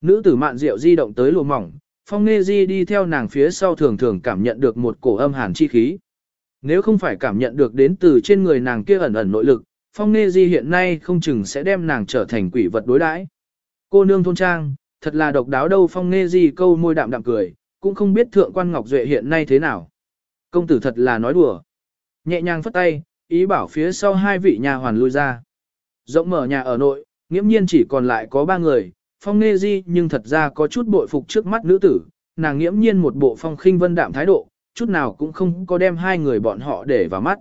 [SPEAKER 1] Nữ tử mạn rượu di động tới lùa mỏng, Phong Nê Di đi theo nàng phía sau thường thường cảm nhận được một cổ âm hàn chi khí. Nếu không phải cảm nhận được đến từ trên người nàng kia ẩn ẩn nội lực, Phong Nê Di hiện nay không chừng sẽ đem nàng trở thành quỷ vật đối đãi. Cô nương thôn trang, thật là độc đáo đâu Phong Nê Di câu môi đạm đạm cười, cũng không biết thượng quan Ngọc Duệ hiện nay thế nào. Công tử thật là nói đùa. Nhẹ nhàng phất tay, ý bảo phía sau hai vị nhà hoàn lui ra. Rộng mở nhà ở nội, nghiễm nhiên chỉ còn lại có ba người, phong nê di nhưng thật ra có chút bội phục trước mắt nữ tử, nàng nghiễm nhiên một bộ phong khinh vân đạm thái độ, chút nào cũng không có đem hai người bọn họ để vào mắt.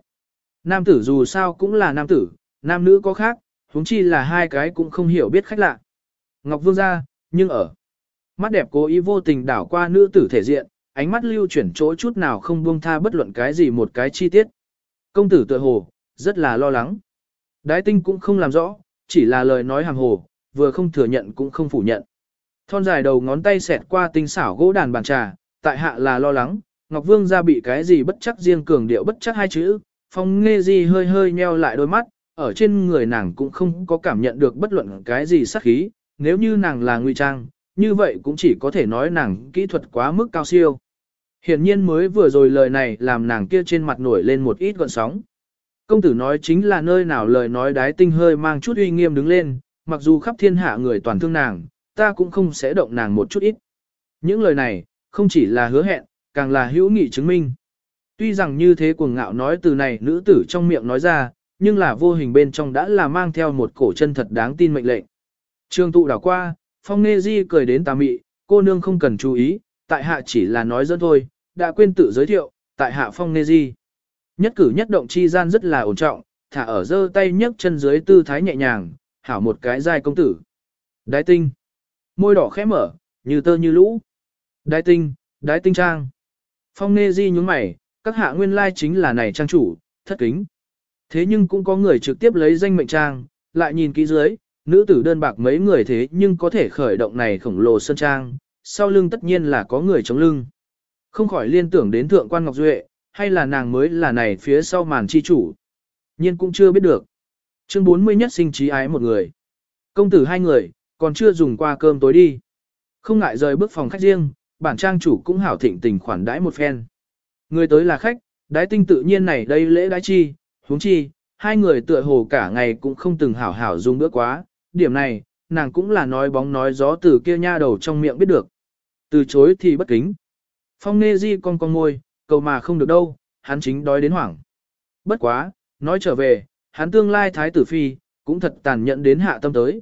[SPEAKER 1] Nam tử dù sao cũng là nam tử, nam nữ có khác, huống chi là hai cái cũng không hiểu biết khách lạ. Ngọc Vương ra, nhưng ở mắt đẹp cố ý vô tình đảo qua nữ tử thể diện, ánh mắt lưu chuyển chỗ chút nào không buông tha bất luận cái gì một cái chi tiết. Công tử tự hồ, rất là lo lắng. Đái tinh cũng không làm rõ, chỉ là lời nói hàng hồ, vừa không thừa nhận cũng không phủ nhận. Thon dài đầu ngón tay xẹt qua tinh xảo gỗ đàn bàn trà, tại hạ là lo lắng, Ngọc Vương ra bị cái gì bất chắc riêng cường điệu bất chắc hai chữ, phong nghe gì hơi hơi nheo lại đôi mắt, ở trên người nàng cũng không có cảm nhận được bất luận cái gì sắc khí, nếu như nàng là nguy trang, như vậy cũng chỉ có thể nói nàng kỹ thuật quá mức cao siêu. Hiển nhiên mới vừa rồi lời này làm nàng kia trên mặt nổi lên một ít gọn sóng. Công tử nói chính là nơi nào lời nói đái tinh hơi mang chút uy nghiêm đứng lên, mặc dù khắp thiên hạ người toàn thương nàng, ta cũng không sẽ động nàng một chút ít. Những lời này, không chỉ là hứa hẹn, càng là hữu nghị chứng minh. Tuy rằng như thế cuồng ngạo nói từ này nữ tử trong miệng nói ra, nhưng là vô hình bên trong đã là mang theo một cổ chân thật đáng tin mệnh lệnh. Trương tụ đảo qua, phong nê di cười đến tà mị, cô nương không cần chú ý, tại hạ chỉ là nói dẫn thôi, đã quên tự giới thiệu, tại hạ phong nê di. Nhất cử nhất động chi gian rất là ổn trọng, thả ở giơ tay nhấc chân dưới tư thái nhẹ nhàng, hảo một cái giai công tử. Đái tinh. Môi đỏ khẽ mở, như tơ như lũ. Đái tinh, đái tinh trang. Phong nê di nhúng mày, các hạ nguyên lai chính là này trang chủ, thất kính. Thế nhưng cũng có người trực tiếp lấy danh mệnh trang, lại nhìn kỹ dưới, nữ tử đơn bạc mấy người thế nhưng có thể khởi động này khổng lồ sơn trang, sau lưng tất nhiên là có người chống lưng. Không khỏi liên tưởng đến thượng quan Ngọc Duệ, hay là nàng mới là này phía sau màn chi chủ. nhiên cũng chưa biết được. Chương 40 nhất sinh trí ái một người. Công tử hai người, còn chưa dùng qua cơm tối đi. Không ngại rời bước phòng khách riêng, bản trang chủ cũng hảo thịnh tình khoản đãi một phen. Người tới là khách, đái tinh tự nhiên này đây lễ đái chi, huống chi, hai người tựa hồ cả ngày cũng không từng hảo hảo dùng bữa quá, điểm này, nàng cũng là nói bóng nói gió từ kia nha đầu trong miệng biết được. Từ chối thì bất kính. Phong nê di con con ngôi, cầu mà không được đâu, hắn chính đói đến hoảng. Bất quá, nói trở về, hắn tương lai thái tử phi, cũng thật tàn nhẫn đến hạ tâm tới.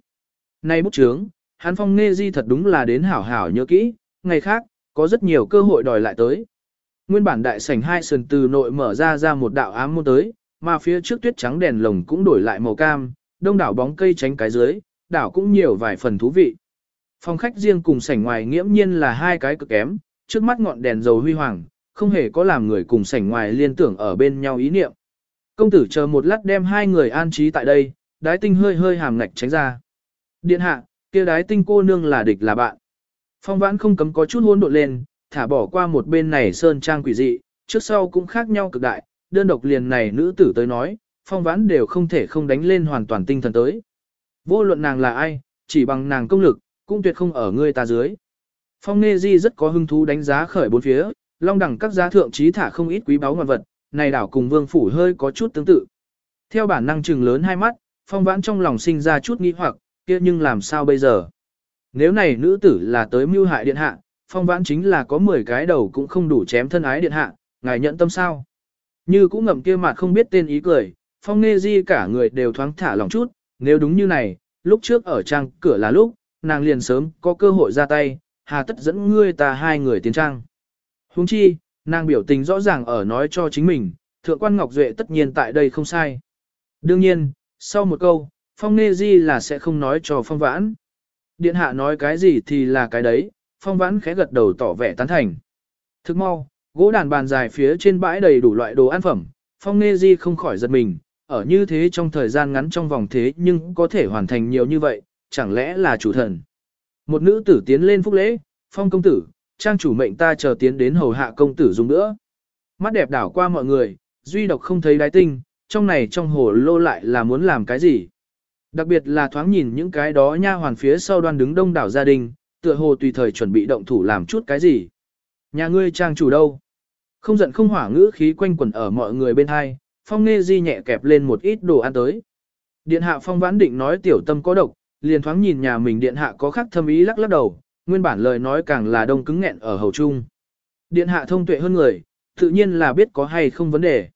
[SPEAKER 1] Nay bút trướng, hắn phong nê di thật đúng là đến hảo hảo nhớ kỹ, ngày khác, có rất nhiều cơ hội đòi lại tới. Nguyên bản đại sảnh hai sườn từ nội mở ra ra một đạo ám môn tới, mà phía trước tuyết trắng đèn lồng cũng đổi lại màu cam, đông đảo bóng cây tránh cái dưới, đảo cũng nhiều vài phần thú vị. Phòng khách riêng cùng sảnh ngoài nghiễm nhiên là hai cái cực kém, trước mắt ngọn đèn dầu huy hoàng, không hề có làm người cùng sảnh ngoài liên tưởng ở bên nhau ý niệm. Công tử chờ một lát đem hai người an trí tại đây, đái tinh hơi hơi hàm ngạch tránh ra. Điện hạ, kia đái tinh cô nương là địch là bạn. Phong vãn không cấm có chút hôn độn lên, thả bỏ qua một bên này sơn trang quỷ dị, trước sau cũng khác nhau cực đại, đơn độc liền này nữ tử tới nói, phong vãn đều không thể không đánh lên hoàn toàn tinh thần tới. Vô luận nàng là ai, chỉ bằng nàng công lực, cũng tuyệt không ở ngươi ta dưới. Phong Nê Di rất có hứng thú đánh giá khởi bốn phía, long đẳng các giá thượng trí thả không ít quý báu ngoạn vật, này đảo cùng vương phủ hơi có chút tương tự. Theo bản năng trừng lớn hai mắt, phong vãn trong lòng sinh ra chút nghi hoặc, kia nhưng làm sao bây giờ? Nếu này nữ tử là tới mưu hại điện hạ, phong vãn chính là có 10 cái đầu cũng không đủ chém thân ái điện hạ, ngài nhận tâm sao? Như cũng ngậm kia mặt không biết tên ý cười, phong nghe di cả người đều thoáng thả lòng chút, nếu đúng như này, lúc trước ở trang cửa là lúc, nàng liền sớm có cơ hội ra tay, hà tất dẫn ngươi ta hai người tiến trang. Huống chi, nàng biểu tình rõ ràng ở nói cho chính mình, thượng quan Ngọc Duệ tất nhiên tại đây không sai. Đương nhiên, sau một câu, phong Nê di là sẽ không nói cho phong vãn. Điện hạ nói cái gì thì là cái đấy, phong vãn khẽ gật đầu tỏ vẻ tán thành. Thức mau, gỗ đàn bàn dài phía trên bãi đầy đủ loại đồ ăn phẩm, phong Nê di không khỏi giật mình, ở như thế trong thời gian ngắn trong vòng thế nhưng có thể hoàn thành nhiều như vậy, chẳng lẽ là chủ thần. Một nữ tử tiến lên phúc lễ, phong công tử, trang chủ mệnh ta chờ tiến đến hầu hạ công tử dùng nữa. Mắt đẹp đảo qua mọi người, duy độc không thấy đái tinh, trong này trong hồ lô lại là muốn làm cái gì. Đặc biệt là thoáng nhìn những cái đó nha hoàn phía sau đoan đứng đông đảo gia đình, tựa hồ tùy thời chuẩn bị động thủ làm chút cái gì. Nhà ngươi trang chủ đâu? Không giận không hỏa ngữ khí quanh quẩn ở mọi người bên hai, phong nghe di nhẹ kẹp lên một ít đồ ăn tới. Điện hạ phong vãn định nói tiểu tâm có độc, liền thoáng nhìn nhà mình điện hạ có khắc thâm ý lắc lắc đầu, nguyên bản lời nói càng là đông cứng nghẹn ở hầu trung. Điện hạ thông tuệ hơn người, tự nhiên là biết có hay không vấn đề.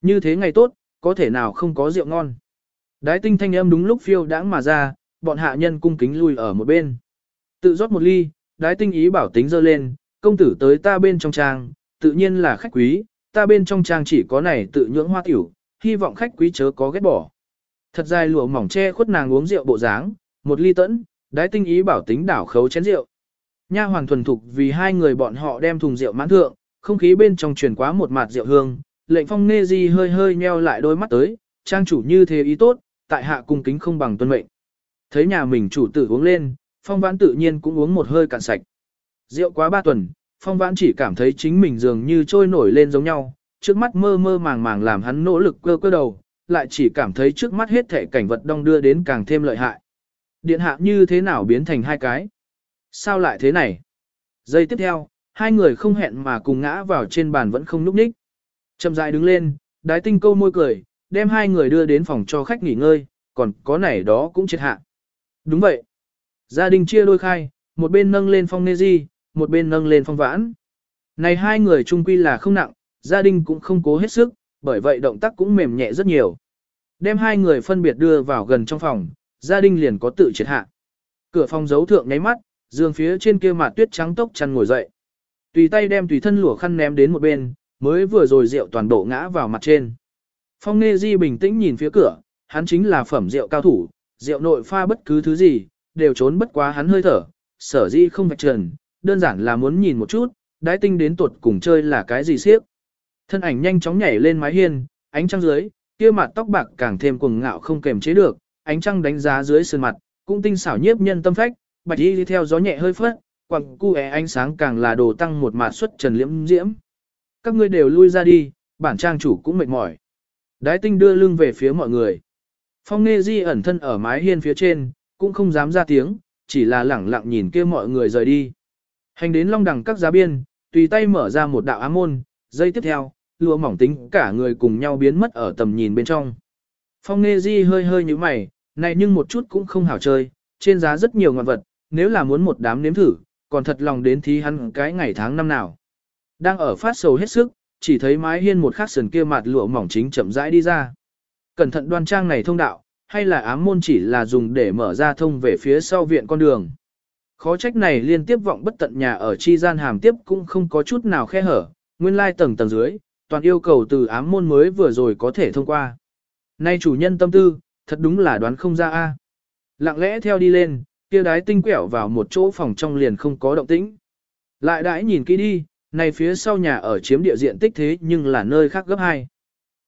[SPEAKER 1] Như thế ngày tốt, có thể nào không có rượu ngon. Đái tinh thanh âm đúng lúc phiêu đãng mà ra, bọn hạ nhân cung kính lui ở một bên. Tự rót một ly, đái tinh ý bảo tính dơ lên, công tử tới ta bên trong trang, tự nhiên là khách quý, ta bên trong trang chỉ có này tự nhưỡng hoa tiểu, hy vọng khách quý chớ có ghét bỏ. Thật dài lụa mỏng che khuất nàng uống rượu bộ dáng, một ly tẫn, đái tinh ý bảo tính đảo khấu chén rượu. Nha hoàng thuần thục vì hai người bọn họ đem thùng rượu mãn thượng, không khí bên trong truyền quá một mạt rượu hương, lệnh phong nghe di hơi hơi nheo lại đôi mắt tới, trang chủ như thế ý tốt, tại hạ cung kính không bằng tuân mệnh. Thấy nhà mình chủ tử uống lên, phong vãn tự nhiên cũng uống một hơi cạn sạch. Rượu quá ba tuần, phong vãn chỉ cảm thấy chính mình dường như trôi nổi lên giống nhau, trước mắt mơ mơ màng màng làm hắn nỗ lực cơ cơ đầu, lại chỉ cảm thấy trước mắt hết thể cảnh vật đông đưa đến càng thêm lợi hại. Điện hạ như thế nào biến thành hai cái? Sao lại thế này? Giây tiếp theo, hai người không hẹn mà cùng ngã vào trên bàn vẫn không núp ních. Chậm rãi đứng lên, đái tinh câu môi cười, đem hai người đưa đến phòng cho khách nghỉ ngơi, còn có này đó cũng chết hạ. Đúng vậy. Gia đình chia đôi khai, một bên nâng lên phong nê di, một bên nâng lên phong vãn. Này hai người chung quy là không nặng, gia đình cũng không cố hết sức, bởi vậy động tác cũng mềm nhẹ rất nhiều. Đem hai người phân biệt đưa vào gần trong phòng, gia đình liền có tự triệt hạ. Cửa phòng giấu thượng nháy mắt, giường phía trên kia mặt tuyết trắng tốc chăn ngồi dậy. Tùy tay đem tùy thân lụa khăn ném đến một bên, mới vừa rồi rượu toàn bộ ngã vào mặt trên. Phong Nê Di bình tĩnh nhìn phía cửa, hắn chính là phẩm rượu cao thủ, rượu nội pha bất cứ thứ gì, đều trốn bất quá hắn hơi thở, sở di không vạch trần, đơn giản là muốn nhìn một chút, đái tinh đến tuột cùng chơi là cái gì siếc. Thân ảnh nhanh chóng nhảy lên mái hiên, ánh trăng dưới, kia mặt tóc bạc càng thêm cuồng ngạo không kềm chế được, ánh trăng đánh giá dưới sườn mặt, cũng tinh xảo nhiếp nhân tâm phách, bạch y đi theo gió nhẹ hơi phất, quặng cu é ánh sáng càng là đồ tăng một mạt xuất trần liễm diễm. Các ngươi đều lui ra đi, bản trang chủ cũng mệt mỏi. Đái tinh đưa lưng về phía mọi người. Phong nghe Di ẩn thân ở mái hiên phía trên, cũng không dám ra tiếng, chỉ là lẳng lặng nhìn kia mọi người rời đi. Hành đến long đằng các giá biên, tùy tay mở ra một đạo ám môn, dây tiếp theo, lụa mỏng tính cả người cùng nhau biến mất ở tầm nhìn bên trong. Phong Nghê Di hơi hơi như mày, này nhưng một chút cũng không hảo chơi, trên giá rất nhiều ngọn vật, nếu là muốn một đám nếm thử, còn thật lòng đến thí hắn cái ngày tháng năm nào. Đang ở phát sầu hết sức, chỉ thấy mái hiên một khắc sườn kia mặt lụa mỏng chính chậm rãi đi ra. Cẩn thận đoan trang này thông đạo, hay là ám môn chỉ là dùng để mở ra thông về phía sau viện con đường. Khó trách này liên tiếp vọng bất tận nhà ở chi gian hàm tiếp cũng không có chút nào khe hở, nguyên lai tầng tầng dưới, toàn yêu cầu từ ám môn mới vừa rồi có thể thông qua. Nay chủ nhân tâm tư, thật đúng là đoán không ra a. À. Lặng lẽ theo đi lên, kia đái tinh quẹo vào một chỗ phòng trong liền không có động tĩnh. Lại đãi nhìn kỹ đi, này phía sau nhà ở chiếm địa diện tích thế nhưng là nơi khác gấp hai.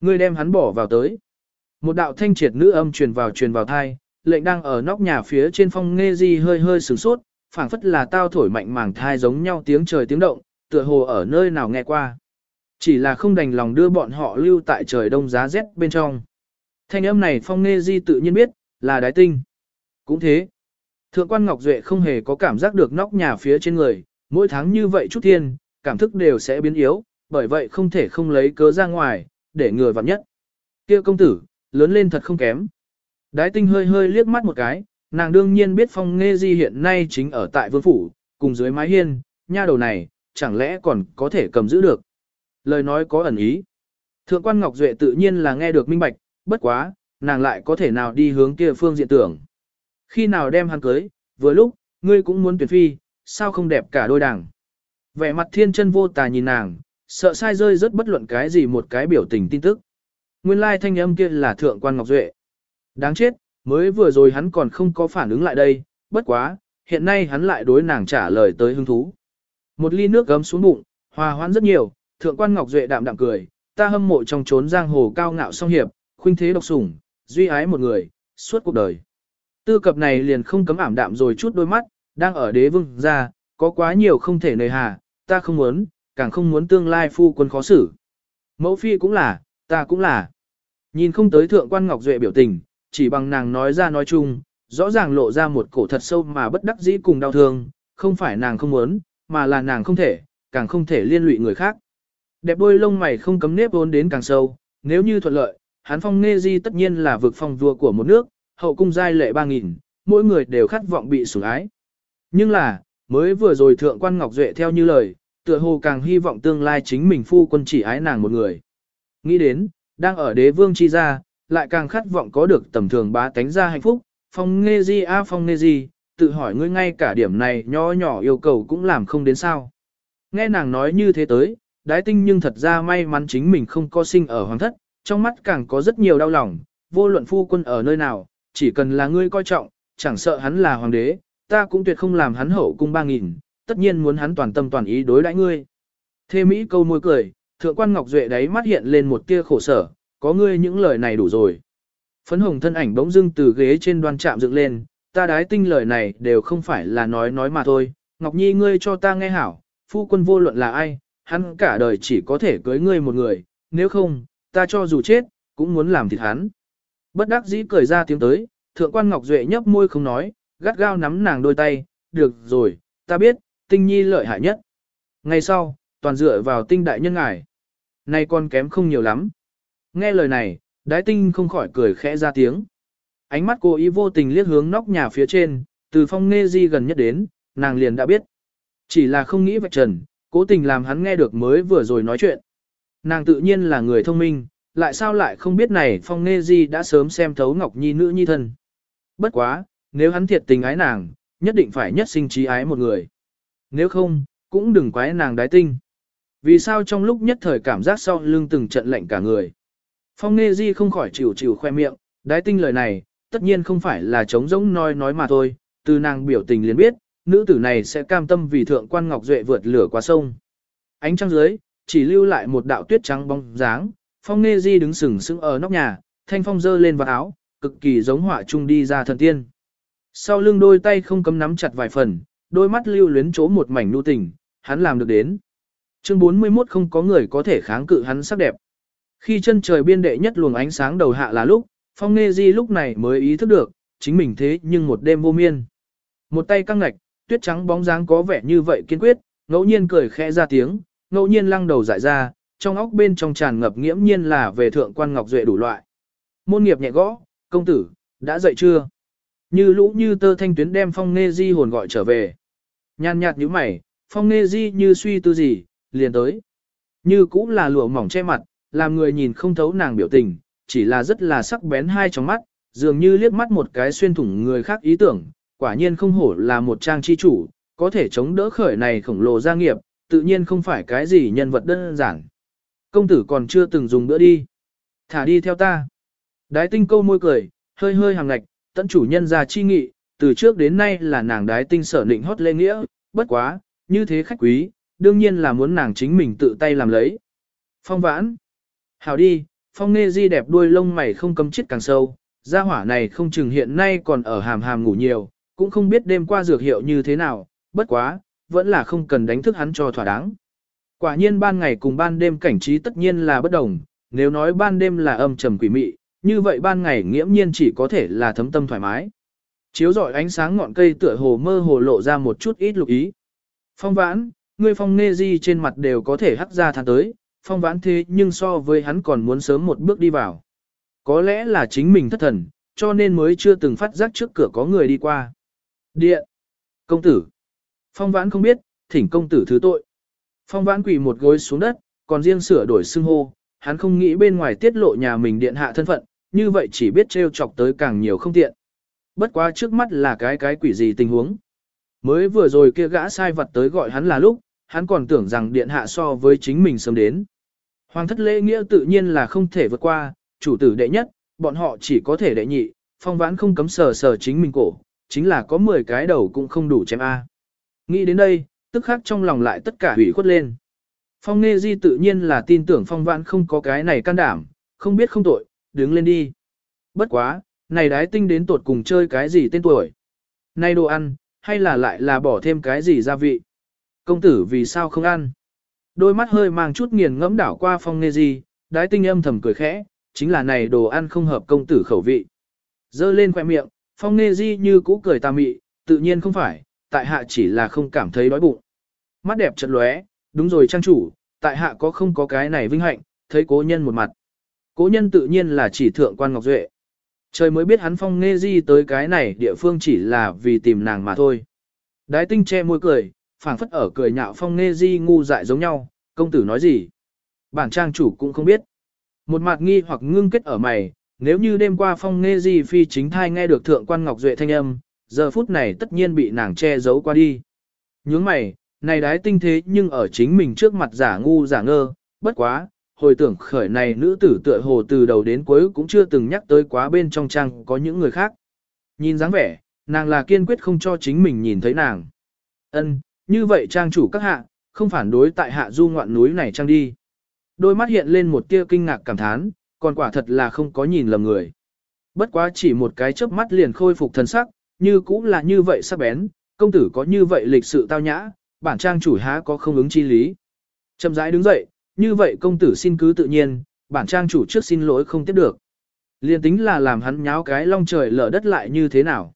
[SPEAKER 1] Ngươi đem hắn bỏ vào tới. Một đạo thanh triệt nữ âm truyền vào truyền vào thai, lệnh đang ở nóc nhà phía trên phong nghe di hơi hơi sửng sốt, phảng phất là tao thổi mạnh màng thai giống nhau tiếng trời tiếng động, tựa hồ ở nơi nào nghe qua. Chỉ là không đành lòng đưa bọn họ lưu tại trời đông giá rét bên trong. Thanh âm này phong nghe di tự nhiên biết, là đái tinh. Cũng thế. Thượng quan Ngọc Duệ không hề có cảm giác được nóc nhà phía trên người, mỗi tháng như vậy chút thiên, cảm thức đều sẽ biến yếu, bởi vậy không thể không lấy cớ ra ngoài, để người vặn nhất. kia công tử, lớn lên thật không kém. Đái tinh hơi hơi liếc mắt một cái, nàng đương nhiên biết phong nghe di hiện nay chính ở tại vương phủ, cùng dưới mái hiên, nha đầu này, chẳng lẽ còn có thể cầm giữ được. Lời nói có ẩn ý. Thượng quan Ngọc Duệ tự nhiên là nghe được minh bạch, bất quá, nàng lại có thể nào đi hướng kia phương diện tưởng. Khi nào đem hắn cưới, vừa lúc, ngươi cũng muốn tuyển phi, sao không đẹp cả đôi đảng. Vẻ mặt thiên chân vô tà nhìn nàng, sợ sai rơi rất bất luận cái gì một cái biểu tình tin tức. Nguyên lai thanh âm kia là thượng quan Ngọc Duệ. Đáng chết, mới vừa rồi hắn còn không có phản ứng lại đây, bất quá, hiện nay hắn lại đối nàng trả lời tới hứng thú. Một ly nước gấm xuống bụng, hòa hoãn rất nhiều, thượng quan Ngọc Duệ đạm đạm cười, ta hâm mộ trong trốn giang hồ cao ngạo song hiệp, khuynh thế độc sủng, duy ái một người, suốt cuộc đời. Tư cập này liền không cấm ảm đạm rồi chút đôi mắt, đang ở đế vương ra, có quá nhiều không thể nề hà, ta không muốn, càng không muốn tương lai phu quân khó xử. Mẫu phi cũng là, ta cũng là. Nhìn không tới thượng quan Ngọc Duệ biểu tình, chỉ bằng nàng nói ra nói chung, rõ ràng lộ ra một cổ thật sâu mà bất đắc dĩ cùng đau thương, không phải nàng không muốn, mà là nàng không thể, càng không thể liên lụy người khác. Đẹp đôi lông mày không cấm nếp vốn đến càng sâu, nếu như thuận lợi, hắn phong nghe di tất nhiên là vực phong vua của một nước, hậu cung giai lệ ba nghìn, mỗi người đều khát vọng bị sủng ái. Nhưng là, mới vừa rồi thượng quan Ngọc Duệ theo như lời, tựa hồ càng hy vọng tương lai chính mình phu quân chỉ ái nàng một người. Nghĩ đến, đang ở đế vương chi gia, lại càng khát vọng có được tầm thường bá tánh gia hạnh phúc, phong nghe di a phong nghe di, tự hỏi ngươi ngay cả điểm này nho nhỏ yêu cầu cũng làm không đến sao. Nghe nàng nói như thế tới, đái tinh nhưng thật ra may mắn chính mình không có sinh ở hoàng thất, trong mắt càng có rất nhiều đau lòng, vô luận phu quân ở nơi nào, chỉ cần là ngươi coi trọng, chẳng sợ hắn là hoàng đế, ta cũng tuyệt không làm hắn hậu cung ba nghìn, tất nhiên muốn hắn toàn tâm toàn ý đối đãi ngươi. Thê Mỹ câu môi cười, thượng quan Ngọc Duệ đáy mắt hiện lên một tia khổ sở, có ngươi những lời này đủ rồi. Phấn hồng thân ảnh bỗng dưng từ ghế trên đoan chạm dựng lên, ta đái tinh lời này đều không phải là nói nói mà thôi, Ngọc Nhi ngươi cho ta nghe hảo, phu quân vô luận là ai, hắn cả đời chỉ có thể cưới ngươi một người, nếu không, ta cho dù chết, cũng muốn làm thịt hắn. Bất đắc dĩ cười ra tiếng tới, thượng quan Ngọc Duệ nhấp môi không nói, gắt gao nắm nàng đôi tay, được rồi, ta biết, tinh nhi lợi hại nhất. Ngày sau, toàn dựa vào tinh đại nhân ngài. Nay con kém không nhiều lắm. Nghe lời này, đái tinh không khỏi cười khẽ ra tiếng. Ánh mắt cô ý vô tình liếc hướng nóc nhà phía trên, từ phong nghe di gần nhất đến, nàng liền đã biết. Chỉ là không nghĩ vạch trần, cố tình làm hắn nghe được mới vừa rồi nói chuyện. Nàng tự nhiên là người thông minh, lại sao lại không biết này phong nê di đã sớm xem thấu ngọc nhi nữ nhi thân. Bất quá, nếu hắn thiệt tình ái nàng, nhất định phải nhất sinh trí ái một người. Nếu không, cũng đừng quái nàng đái tinh. Vì sao trong lúc nhất thời cảm giác sau lưng từng trận lạnh cả người. Phong Nghê Di không khỏi chịu chịu khoe miệng, đái tinh lời này, tất nhiên không phải là trống rỗng nói nói mà thôi, từ nàng biểu tình liền biết, nữ tử này sẽ cam tâm vì thượng quan Ngọc Duệ vượt lửa qua sông. Ánh trăng dưới, chỉ lưu lại một đạo tuyết trắng bóng dáng, Phong nghe Di đứng sừng sững ở nóc nhà, thanh phong dơ lên vào áo, cực kỳ giống họa trung đi ra thần tiên. Sau lưng đôi tay không cấm nắm chặt vài phần, đôi mắt lưu luyến chỗ một mảnh nu tình, hắn làm được đến. Chương 41 không có người có thể kháng cự hắn sắc đẹp. Khi chân trời biên đệ nhất luồng ánh sáng đầu hạ là lúc, Phong Nê Di lúc này mới ý thức được, chính mình thế nhưng một đêm vô miên. Một tay căng ngạch, tuyết trắng bóng dáng có vẻ như vậy kiên quyết, ngẫu nhiên cười khẽ ra tiếng, ngẫu nhiên lăng đầu dại ra, trong óc bên trong tràn ngập nghiễm nhiên là về thượng quan ngọc duệ đủ loại. Môn nghiệp nhẹ gõ, công tử, đã dậy chưa? Như lũ như tơ thanh tuyến đem phong nghe di hồn gọi trở về. Nhàn nhạt như mày, phong nghe di như suy tư gì, liền tới. Như cũng là lụa mỏng che mặt, làm người nhìn không thấu nàng biểu tình, chỉ là rất là sắc bén hai trong mắt, dường như liếc mắt một cái xuyên thủng người khác ý tưởng, quả nhiên không hổ là một trang chi chủ, có thể chống đỡ khởi này khổng lồ gia nghiệp, tự nhiên không phải cái gì nhân vật đơn giản. Công tử còn chưa từng dùng bữa đi. Thả đi theo ta. Đái tinh câu môi cười, hơi hơi hàng ngạch, tận chủ nhân ra chi nghị, từ trước đến nay là nàng đái tinh sở định hót lê nghĩa, bất quá, như thế khách quý, đương nhiên là muốn nàng chính mình tự tay làm lấy. Phong vãn. Hảo đi, phong nê di đẹp đuôi lông mày không cấm chết càng sâu, gia hỏa này không chừng hiện nay còn ở hàm hàm ngủ nhiều, cũng không biết đêm qua dược hiệu như thế nào, bất quá, vẫn là không cần đánh thức hắn cho thỏa đáng. Quả nhiên ban ngày cùng ban đêm cảnh trí tất nhiên là bất đồng, nếu nói ban đêm là âm trầm quỷ mị, như vậy ban ngày nghiễm nhiên chỉ có thể là thấm tâm thoải mái. Chiếu rọi ánh sáng ngọn cây tựa hồ mơ hồ lộ ra một chút ít lục ý. Phong vãn, ngươi phong nê di trên mặt đều có thể hắc ra tháng tới, phong vãn thế nhưng so với hắn còn muốn sớm một bước đi vào. Có lẽ là chính mình thất thần, cho nên mới chưa từng phát giác trước cửa có người đi qua. Điện! Công tử! Phong vãn không biết, thỉnh công tử thứ tội. Phong vãn quỳ một gối xuống đất, còn riêng sửa đổi xưng hô, hắn không nghĩ bên ngoài tiết lộ nhà mình điện hạ thân phận, như vậy chỉ biết trêu chọc tới càng nhiều không tiện. Bất quá trước mắt là cái cái quỷ gì tình huống. Mới vừa rồi kia gã sai vật tới gọi hắn là lúc, hắn còn tưởng rằng điện hạ so với chính mình sớm đến. Hoàng thất lễ nghĩa tự nhiên là không thể vượt qua, chủ tử đệ nhất, bọn họ chỉ có thể đệ nhị, phong vãn không cấm sờ sờ chính mình cổ, chính là có 10 cái đầu cũng không đủ chém A. Nghĩ đến đây, tức khắc trong lòng lại tất cả hủy khuất lên. Phong Nghê Di tự nhiên là tin tưởng phong vãn không có cái này can đảm, không biết không tội, đứng lên đi. Bất quá, này đái tinh đến tột cùng chơi cái gì tên tuổi. Này đồ ăn, hay là lại là bỏ thêm cái gì gia vị. Công tử vì sao không ăn? Đôi mắt hơi mang chút nghiền ngẫm đảo qua phong Nghê Di, đái tinh âm thầm cười khẽ, chính là này đồ ăn không hợp công tử khẩu vị. Dơ lên khoẻ miệng, phong Nê di như cũ cười tà mị, tự nhiên không phải, tại hạ chỉ là không cảm thấy đói bụng. Mắt đẹp chật lóe, đúng rồi trang chủ, tại hạ có không có cái này vinh hạnh, thấy cố nhân một mặt. Cố nhân tự nhiên là chỉ thượng quan Ngọc Duệ. Trời mới biết hắn phong Nê di tới cái này địa phương chỉ là vì tìm nàng mà thôi. Đái tinh che môi cười, phảng phất ở cười nhạo phong Nê di ngu dại giống nhau, công tử nói gì. Bản trang chủ cũng không biết. Một mặt nghi hoặc ngưng kết ở mày, nếu như đêm qua phong nghe gì phi chính thai nghe được thượng quan ngọc duệ thanh âm, giờ phút này tất nhiên bị nàng che giấu qua đi. Nhướng mày, này đái tinh thế nhưng ở chính mình trước mặt giả ngu giả ngơ, bất quá, hồi tưởng khởi này nữ tử tựa hồ từ đầu đến cuối cũng chưa từng nhắc tới quá bên trong trang có những người khác. Nhìn dáng vẻ, nàng là kiên quyết không cho chính mình nhìn thấy nàng. Ân, như vậy trang chủ các hạ, không phản đối tại hạ du ngoạn núi này trang đi. Đôi mắt hiện lên một tia kinh ngạc cảm thán, còn quả thật là không có nhìn lầm người. Bất quá chỉ một cái chớp mắt liền khôi phục thần sắc, như cũng là như vậy sắc bén, công tử có như vậy lịch sự tao nhã, bản trang chủ há có không ứng chi lý. Chậm rãi đứng dậy, như vậy công tử xin cứ tự nhiên, bản trang chủ trước xin lỗi không tiếp được. Liên tính là làm hắn nháo cái long trời lở đất lại như thế nào.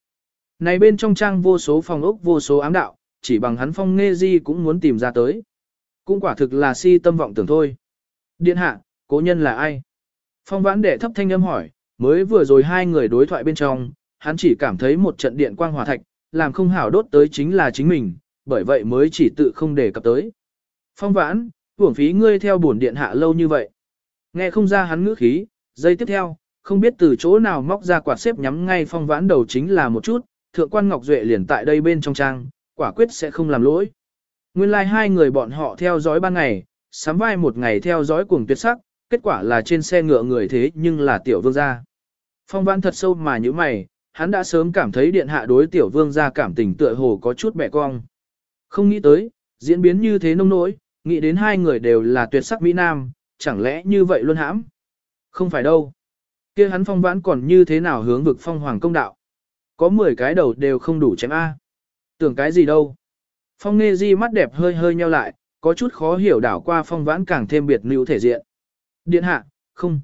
[SPEAKER 1] Này bên trong trang vô số phòng ốc vô số ám đạo, chỉ bằng hắn phong nghe di cũng muốn tìm ra tới. Cũng quả thực là si tâm vọng tưởng thôi. Điện hạ, cố nhân là ai? Phong vãn đệ thấp thanh âm hỏi, mới vừa rồi hai người đối thoại bên trong, hắn chỉ cảm thấy một trận điện quang hỏa thạch, làm không hảo đốt tới chính là chính mình, bởi vậy mới chỉ tự không đề cập tới. Phong vãn, hưởng phí ngươi theo bổn điện hạ lâu như vậy. Nghe không ra hắn ngữ khí, giây tiếp theo, không biết từ chỗ nào móc ra quạt xếp nhắm ngay phong vãn đầu chính là một chút, thượng quan Ngọc Duệ liền tại đây bên trong trang, quả quyết sẽ không làm lỗi. Nguyên lai like hai người bọn họ theo dõi ban ngày, sắm vai một ngày theo dõi cuồng tuyệt sắc, kết quả là trên xe ngựa người thế nhưng là tiểu vương gia. Phong vãn thật sâu mà như mày, hắn đã sớm cảm thấy điện hạ đối tiểu vương gia cảm tình tựa hồ có chút bẻ cong. Không nghĩ tới, diễn biến như thế nông nỗi, nghĩ đến hai người đều là tuyệt sắc Mỹ Nam, chẳng lẽ như vậy luôn hãm? Không phải đâu. kia hắn phong vãn còn như thế nào hướng vực phong hoàng công đạo? Có 10 cái đầu đều không đủ chém A. Tưởng cái gì đâu? Phong nghe di mắt đẹp hơi hơi nheo lại, có chút khó hiểu đảo qua phong vãn càng thêm biệt nữ thể diện. Điện hạ, không.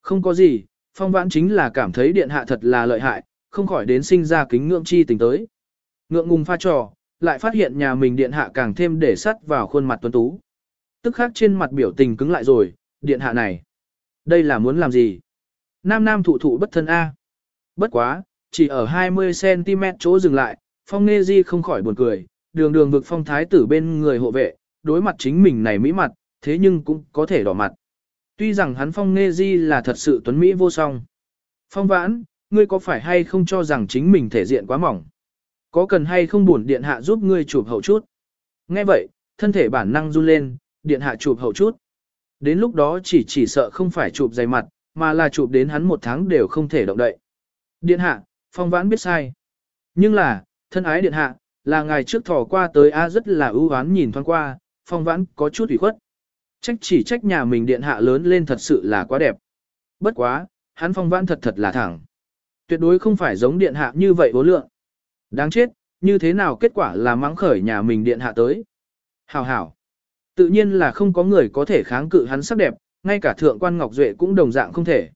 [SPEAKER 1] Không có gì, phong vãn chính là cảm thấy điện hạ thật là lợi hại, không khỏi đến sinh ra kính ngưỡng chi tình tới. Ngượng ngùng pha trò, lại phát hiện nhà mình điện hạ càng thêm để sắt vào khuôn mặt tuấn tú. Tức khác trên mặt biểu tình cứng lại rồi, điện hạ này. Đây là muốn làm gì? Nam nam thụ thụ bất thân A. Bất quá, chỉ ở 20cm chỗ dừng lại, phong nê di không khỏi buồn cười, đường đường vực phong thái tử bên người hộ vệ, đối mặt chính mình này mỹ mặt, thế nhưng cũng có thể đỏ mặt. Tuy rằng hắn phong nghe di là thật sự tuấn mỹ vô song. Phong vãn, ngươi có phải hay không cho rằng chính mình thể diện quá mỏng? Có cần hay không buồn điện hạ giúp ngươi chụp hậu chút? Nghe vậy, thân thể bản năng run lên, điện hạ chụp hậu chút. Đến lúc đó chỉ chỉ sợ không phải chụp dày mặt, mà là chụp đến hắn một tháng đều không thể động đậy. Điện hạ, phong vãn biết sai. Nhưng là, thân ái điện hạ, là ngày trước thỏ qua tới A rất là ưu oán nhìn thoáng qua, phong vãn có chút ủy khuất. Trách chỉ trách nhà mình điện hạ lớn lên thật sự là quá đẹp. Bất quá, hắn phong vãn thật thật là thẳng. Tuyệt đối không phải giống điện hạ như vậy vô lượng. Đáng chết, như thế nào kết quả là mắng khởi nhà mình điện hạ tới. Hảo hảo. Tự nhiên là không có người có thể kháng cự hắn sắc đẹp, ngay cả thượng quan Ngọc Duệ cũng đồng dạng không thể.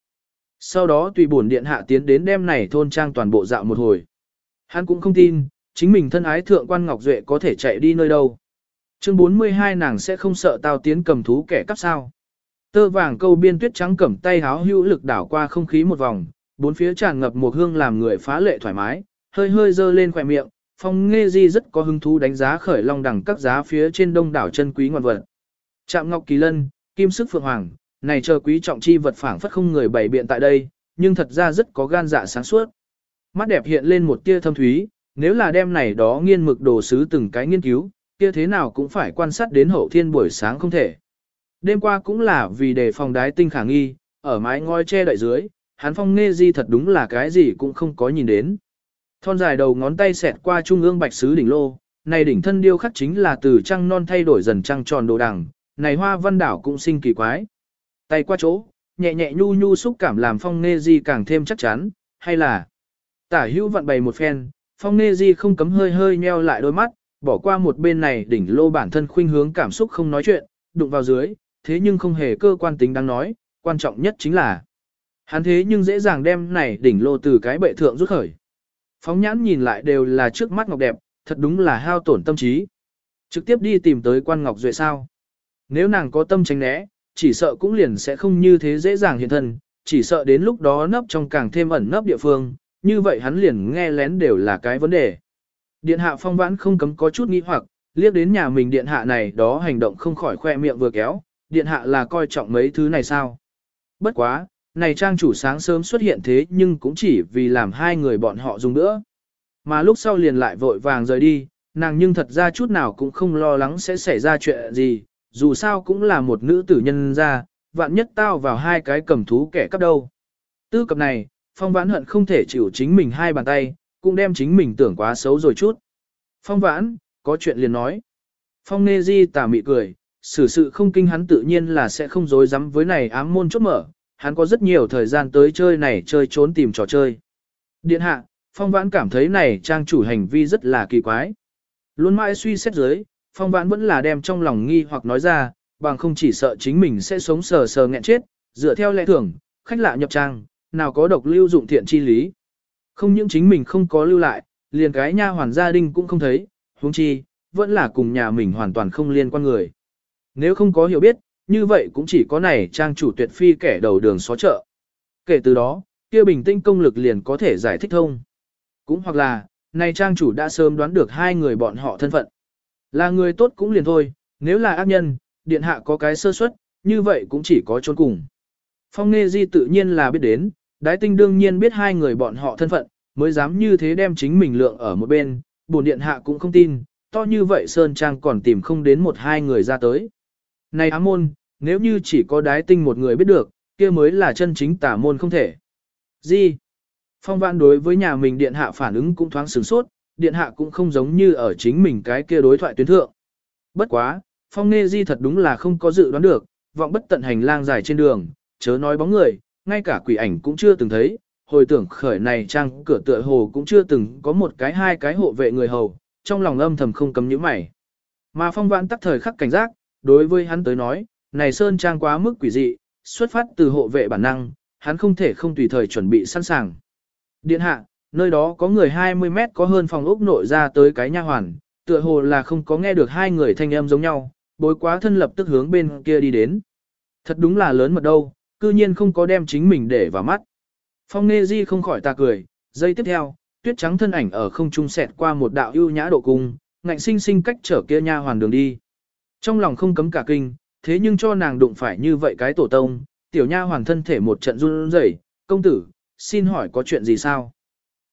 [SPEAKER 1] Sau đó tùy bổn điện hạ tiến đến đêm này thôn trang toàn bộ dạo một hồi. Hắn cũng không tin, chính mình thân ái thượng quan Ngọc Duệ có thể chạy đi nơi đâu. Chương 42 nàng sẽ không sợ tao tiến cầm thú kẻ cắp sao. Tơ vàng câu biên tuyết trắng cầm tay háo hữu lực đảo qua không khí một vòng, bốn phía tràn ngập một hương làm người phá lệ thoải mái, hơi hơi dơ lên khỏe miệng, phong nghe di rất có hứng thú đánh giá khởi long đẳng các giá phía trên đông đảo chân quý ngoạn vật. Trạm ngọc kỳ lân, kim sức phượng hoàng, này chờ quý trọng chi vật phảng phất không người bày biện tại đây, nhưng thật ra rất có gan dạ sáng suốt. Mắt đẹp hiện lên một tia thâm thúy, nếu là đem này đó nghiên mực đồ sứ từng cái nghiên cứu, kia thế nào cũng phải quan sát đến hậu thiên buổi sáng không thể. Đêm qua cũng là vì đề phòng đái tinh khả nghi, ở mái ngói che đợi dưới, hắn phong nghe di thật đúng là cái gì cũng không có nhìn đến. Thon dài đầu ngón tay xẹt qua trung ương bạch sứ đỉnh lô, này đỉnh thân điêu khắc chính là từ trăng non thay đổi dần trăng tròn đồ đằng, này hoa văn đảo cũng sinh kỳ quái. Tay qua chỗ, nhẹ nhẹ nhu nhu xúc cảm làm phong nghe di càng thêm chắc chắn, hay là tả hữu vặn bày một phen, phong nghe di không cấm hơi hơi nheo lại đôi mắt, bỏ qua một bên này đỉnh lô bản thân khuynh hướng cảm xúc không nói chuyện, đụng vào dưới, thế nhưng không hề cơ quan tính đang nói, quan trọng nhất chính là hắn thế nhưng dễ dàng đem này đỉnh lô từ cái bệ thượng rút khởi. Phóng nhãn nhìn lại đều là trước mắt ngọc đẹp, thật đúng là hao tổn tâm trí. Trực tiếp đi tìm tới quan ngọc duệ sao. Nếu nàng có tâm tránh né, chỉ sợ cũng liền sẽ không như thế dễ dàng hiện thân, chỉ sợ đến lúc đó nấp trong càng thêm ẩn nấp địa phương, như vậy hắn liền nghe lén đều là cái vấn đề. Điện hạ phong vãn không cấm có chút nghi hoặc, liếc đến nhà mình điện hạ này đó hành động không khỏi khoe miệng vừa kéo, điện hạ là coi trọng mấy thứ này sao. Bất quá, này trang chủ sáng sớm xuất hiện thế nhưng cũng chỉ vì làm hai người bọn họ dùng nữa. Mà lúc sau liền lại vội vàng rời đi, nàng nhưng thật ra chút nào cũng không lo lắng sẽ xảy ra chuyện gì, dù sao cũng là một nữ tử nhân ra, vạn nhất tao vào hai cái cầm thú kẻ cắp đâu. Tư cập này, phong vãn hận không thể chịu chính mình hai bàn tay, cũng đem chính mình tưởng quá xấu rồi chút. Phong vãn, có chuyện liền nói. Phong nê di tà mị cười, xử sự không kinh hắn tự nhiên là sẽ không dối rắm với này ám môn chốt mở, hắn có rất nhiều thời gian tới chơi này chơi trốn tìm trò chơi. Điện hạ, phong vãn cảm thấy này trang chủ hành vi rất là kỳ quái. Luôn mãi suy xét dưới, phong vãn vẫn là đem trong lòng nghi hoặc nói ra, bằng không chỉ sợ chính mình sẽ sống sờ sờ nghẹn chết, dựa theo lẽ thường, khách lạ nhập trang, nào có độc lưu dụng thiện chi lý. Không những chính mình không có lưu lại, liền cái nha hoàn gia đình cũng không thấy, huống chi, vẫn là cùng nhà mình hoàn toàn không liên quan người. Nếu không có hiểu biết, như vậy cũng chỉ có này trang chủ tuyệt phi kẻ đầu đường xó chợ. Kể từ đó, kia bình tinh công lực liền có thể giải thích thông. Cũng hoặc là, này trang chủ đã sớm đoán được hai người bọn họ thân phận. Là người tốt cũng liền thôi, nếu là ác nhân, điện hạ có cái sơ suất, như vậy cũng chỉ có trốn cùng. Phong Nghê Di tự nhiên là biết đến, đái tinh đương nhiên biết hai người bọn họ thân phận, mới dám như thế đem chính mình lượng ở một bên, bổn điện hạ cũng không tin, to như vậy Sơn Trang còn tìm không đến một hai người ra tới. Này ám môn, nếu như chỉ có đái tinh một người biết được, kia mới là chân chính tả môn không thể. Gì? Phong vạn đối với nhà mình điện hạ phản ứng cũng thoáng sửng sốt, điện hạ cũng không giống như ở chính mình cái kia đối thoại tuyến thượng. Bất quá, phong nghe di thật đúng là không có dự đoán được, vọng bất tận hành lang dài trên đường, chớ nói bóng người, ngay cả quỷ ảnh cũng chưa từng thấy, hồi tưởng khởi này trang cửa tựa hồ cũng chưa từng có một cái hai cái hộ vệ người hầu, trong lòng âm thầm không cấm nhíu mày. Mà phong vãn tắc thời khắc cảnh giác, đối với hắn tới nói, này sơn trang quá mức quỷ dị, xuất phát từ hộ vệ bản năng, hắn không thể không tùy thời chuẩn bị sẵn sàng. Điện hạ, nơi đó có người 20 mét có hơn phòng ốc nội ra tới cái nha hoàn, tựa hồ là không có nghe được hai người thanh âm giống nhau, bối quá thân lập tức hướng bên kia đi đến. Thật đúng là lớn mật đâu, cư nhiên không có đem chính mình để vào mắt. Phong Nê Di không khỏi ta cười, giây tiếp theo, tuyết trắng thân ảnh ở không trung xẹt qua một đạo ưu nhã độ cung, ngạnh sinh sinh cách trở kia nha hoàn đường đi. Trong lòng không cấm cả kinh, thế nhưng cho nàng đụng phải như vậy cái tổ tông, tiểu nha hoàn thân thể một trận run rẩy, công tử, xin hỏi có chuyện gì sao?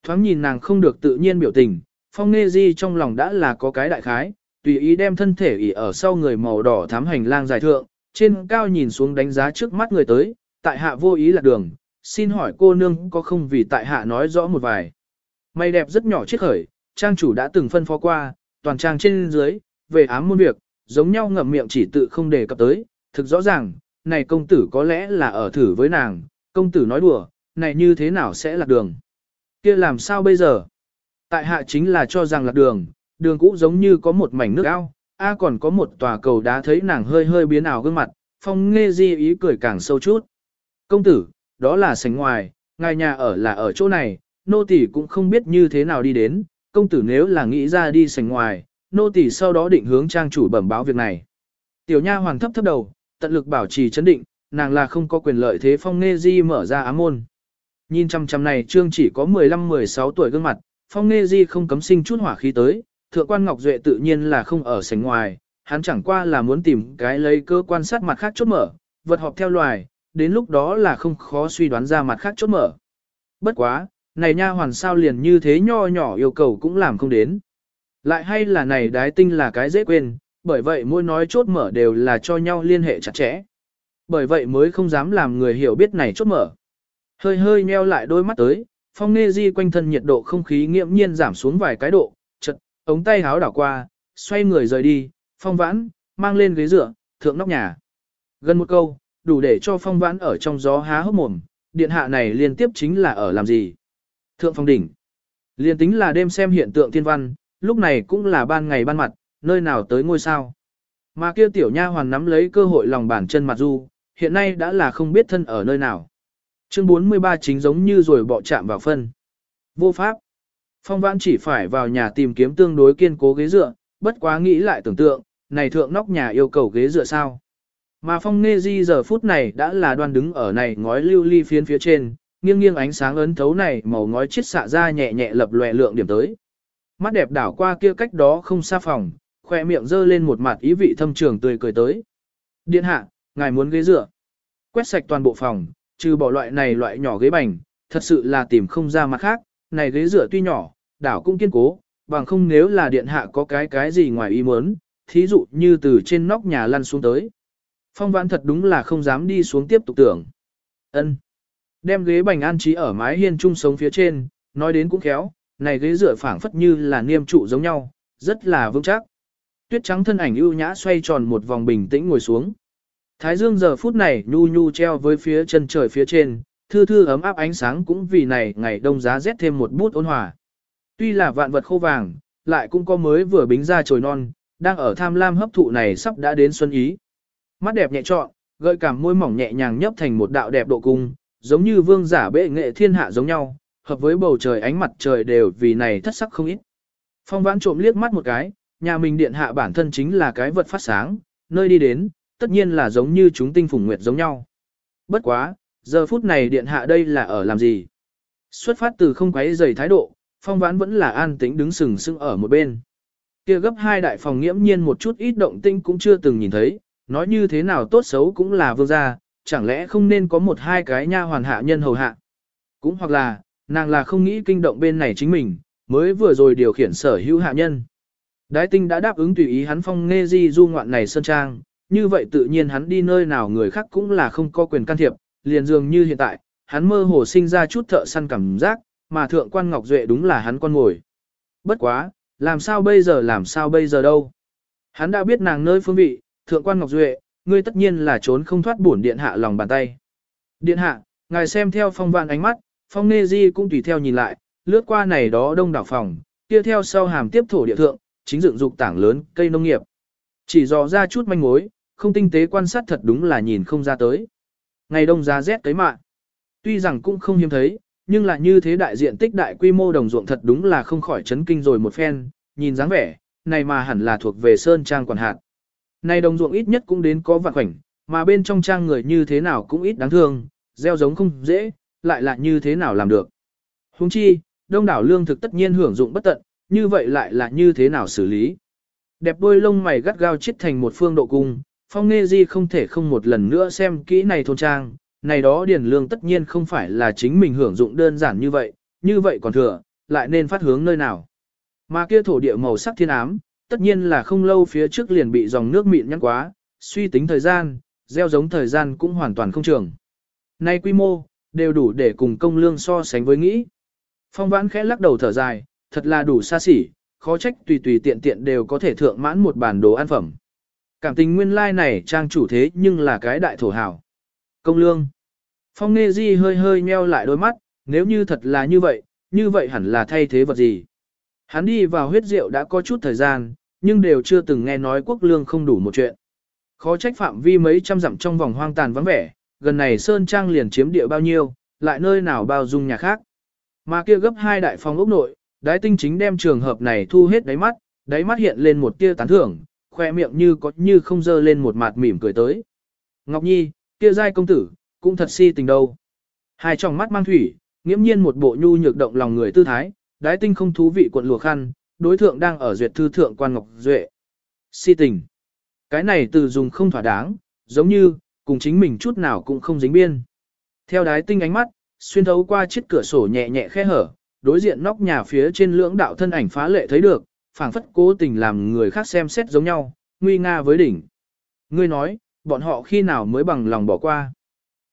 [SPEAKER 1] Thoáng nhìn nàng không được tự nhiên biểu tình, phong nê di trong lòng đã là có cái đại khái, tùy ý đem thân thể ỉ ở sau người màu đỏ thám hành lang dài thượng, trên cao nhìn xuống đánh giá trước mắt người tới, tại hạ vô ý là đường, xin hỏi cô nương có không vì tại hạ nói rõ một vài. Mày đẹp rất nhỏ chiếc khởi, trang chủ đã từng phân phó qua, toàn trang trên dưới, về ám môn việc, giống nhau ngậm miệng chỉ tự không đề cập tới, thực rõ ràng, này công tử có lẽ là ở thử với nàng, công tử nói đùa, này như thế nào sẽ lạc đường. kia làm sao bây giờ? Tại hạ chính là cho rằng lạc đường, đường cũ giống như có một mảnh nước ao, a còn có một tòa cầu đá thấy nàng hơi hơi biến ảo gương mặt, phong nghe di ý cười càng sâu chút. Công tử, đó là sánh ngoài, ngài nhà ở là ở chỗ này, nô tỳ cũng không biết như thế nào đi đến, công tử nếu là nghĩ ra đi sánh ngoài, nô tỳ sau đó định hướng trang chủ bẩm báo việc này. Tiểu nha hoàng thấp thấp đầu, tận lực bảo trì chấn định, nàng là không có quyền lợi thế phong nghe di mở ra ám môn. Nhìn chăm chăm này trương chỉ có 15-16 tuổi gương mặt, phong nghe di không cấm sinh chút hỏa khí tới, thượng quan Ngọc Duệ tự nhiên là không ở sảnh ngoài, hắn chẳng qua là muốn tìm cái lấy cơ quan sát mặt khác chốt mở, vật họp theo loài, đến lúc đó là không khó suy đoán ra mặt khác chốt mở. Bất quá, này nha hoàn sao liền như thế nho nhỏ yêu cầu cũng làm không đến. Lại hay là này đái tinh là cái dễ quên, bởi vậy mỗi nói chốt mở đều là cho nhau liên hệ chặt chẽ. Bởi vậy mới không dám làm người hiểu biết này chốt mở. Hơi hơi nheo lại đôi mắt tới, phong nghe di quanh thân nhiệt độ không khí nghiễm nhiên giảm xuống vài cái độ, ống tay háo đảo qua, xoay người rời đi, phong vãn, mang lên ghế dựa, thượng nóc nhà. Gần một câu, đủ để cho phong vãn ở trong gió há hốc mồm, điện hạ này liên tiếp chính là ở làm gì. Thượng phong đỉnh. Liên tính là đêm xem hiện tượng thiên văn, lúc này cũng là ban ngày ban mặt, nơi nào tới ngôi sao. Mà kia tiểu nha hoàn nắm lấy cơ hội lòng bàn chân mặt du, hiện nay đã là không biết thân ở nơi nào. Chương 43 chính giống như rồi bọ chạm vào phân. Vô pháp. Phong vãn chỉ phải vào nhà tìm kiếm tương đối kiên cố ghế dựa, bất quá nghĩ lại tưởng tượng, này thượng nóc nhà yêu cầu ghế dựa sao. Mà phong nghe di giờ phút này đã là đoan đứng ở này ngói lưu ly phiến phía trên, nghiêng nghiêng ánh sáng ấn thấu này màu ngói chiết xạ ra nhẹ nhẹ lập lòe lượng điểm tới. Mắt đẹp đảo qua kia cách đó không xa phòng, khoe miệng dơ lên một mặt ý vị thâm trường tươi cười tới. Điện hạ, ngài muốn ghế dựa. Quét sạch toàn bộ phòng, trừ bỏ loại này loại nhỏ ghế bành, thật sự là tìm không ra mặt khác, này ghế dựa tuy nhỏ, đảo cũng kiên cố, bằng không nếu là điện hạ có cái cái gì ngoài ý muốn, thí dụ như từ trên nóc nhà lăn xuống tới. Phong vãn thật đúng là không dám đi xuống tiếp tục tưởng. ân Đem ghế bành an trí ở mái hiên trung sống phía trên, nói đến cũng khéo, này ghế rửa phảng phất như là niêm trụ giống nhau, rất là vững chắc. Tuyết trắng thân ảnh ưu nhã xoay tròn một vòng bình tĩnh ngồi xuống. Thái dương giờ phút này nhu nhu treo với phía chân trời phía trên, thư thư ấm áp ánh sáng cũng vì này ngày đông giá rét thêm một bút ôn hòa. Tuy là vạn vật khô vàng, lại cũng có mới vừa bính ra trồi non, đang ở tham lam hấp thụ này sắp đã đến xuân ý. Mắt đẹp nhẹ trọn, gợi cảm môi mỏng nhẹ nhàng nhấp thành một đạo đẹp độ cung, giống như vương giả bệ nghệ thiên hạ giống nhau, hợp với bầu trời ánh mặt trời đều vì này thất sắc không ít. Phong vãn trộm liếc mắt một cái, nhà mình điện hạ bản thân chính là cái vật phát sáng, nơi đi đến, tất nhiên là giống như chúng tinh phùng nguyệt giống nhau. Bất quá, giờ phút này điện hạ đây là ở làm gì? Xuất phát từ không quấy dày thái độ, phong vãn vẫn là an tĩnh đứng sừng sững ở một bên. Kia gấp hai đại phòng nghiễm nhiên một chút ít động tinh cũng chưa từng nhìn thấy, nói như thế nào tốt xấu cũng là vương gia, chẳng lẽ không nên có một hai cái nha hoàn hạ nhân hầu hạ. Cũng hoặc là, nàng là không nghĩ kinh động bên này chính mình, mới vừa rồi điều khiển sở hữu hạ nhân. Đái tinh đã đáp ứng tùy ý hắn phong nghe di du ngoạn này sơn trang, như vậy tự nhiên hắn đi nơi nào người khác cũng là không có quyền can thiệp, liền dường như hiện tại, hắn mơ hồ sinh ra chút thợ săn cảm giác, mà thượng quan Ngọc Duệ đúng là hắn con ngồi. Bất quá, làm sao bây giờ làm sao bây giờ đâu. Hắn đã biết nàng nơi phương vị, thượng quan Ngọc Duệ, ngươi tất nhiên là trốn không thoát bổn điện hạ lòng bàn tay. Điện hạ, ngài xem theo phong vạn ánh mắt, phong nê di cũng tùy theo nhìn lại, lướt qua này đó đông đảo phòng, kia theo sau hàm tiếp thổ địa thượng, chính dựng dục tảng lớn cây nông nghiệp. Chỉ dò ra chút manh mối, không tinh tế quan sát thật đúng là nhìn không ra tới. Ngày đông giá rét tới mạng. Tuy rằng cũng không hiếm thấy, nhưng là như thế đại diện tích đại quy mô đồng ruộng thật đúng là không khỏi chấn kinh rồi một phen, nhìn dáng vẻ, này mà hẳn là thuộc về sơn trang quản hạt. Này đồng ruộng ít nhất cũng đến có vạn khoảnh, mà bên trong trang người như thế nào cũng ít đáng thương, gieo giống không dễ, lại là như thế nào làm được. Huống chi, đông đảo lương thực tất nhiên hưởng dụng bất tận, như vậy lại là như thế nào xử lý. Đẹp đôi lông mày gắt gao chết thành một phương độ cung, phong nghe di không thể không một lần nữa xem kỹ này thôn trang, này đó điền lương tất nhiên không phải là chính mình hưởng dụng đơn giản như vậy, như vậy còn thừa, lại nên phát hướng nơi nào. Mà kia thổ địa màu sắc thiên ám, tất nhiên là không lâu phía trước liền bị dòng nước mịn nhăn quá, suy tính thời gian, gieo giống thời gian cũng hoàn toàn không trường. Nay quy mô, đều đủ để cùng công lương so sánh với nghĩ. Phong vãn khẽ lắc đầu thở dài, thật là đủ xa xỉ, khó trách tùy tùy tiện tiện đều có thể thượng mãn một bản đồ ăn phẩm. Cảm tình nguyên lai like này trang chủ thế nhưng là cái đại thổ hào. Công lương. Phong Nghê Di hơi hơi nheo lại đôi mắt, nếu như thật là như vậy, như vậy hẳn là thay thế vật gì. Hắn đi vào huyết rượu đã có chút thời gian, nhưng đều chưa từng nghe nói quốc lương không đủ một chuyện. Khó trách phạm vi mấy trăm dặm trong vòng hoang tàn vắng vẻ, gần này Sơn Trang liền chiếm địa bao nhiêu, lại nơi nào bao dung nhà khác. Mà kia gấp hai đại phòng ốc nội, đái tinh chính đem trường hợp này thu hết đáy mắt, đáy mắt hiện lên một tia tán thưởng, khoe miệng như có như không dơ lên một mặt mỉm cười tới. Ngọc Nhi, kia giai công tử, cũng thật si tình đâu. Hai tròng mắt mang thủy, nghiễm nhiên một bộ nhu nhược động lòng người tư thái, đái tinh không thú vị cuộn lùa khăn, đối thượng đang ở duyệt thư thượng quan ngọc duệ. Si tình. Cái này từ dùng không thỏa đáng, giống như, cùng chính mình chút nào cũng không dính biên. Theo đái tinh ánh mắt, xuyên thấu qua chiếc cửa sổ nhẹ nhẹ khe hở, đối diện nóc nhà phía trên lưỡng đạo thân ảnh phá lệ thấy được, phảng phất cố tình làm người khác xem xét giống nhau, nguy nga với đỉnh. Ngươi nói, bọn họ khi nào mới bằng lòng bỏ qua.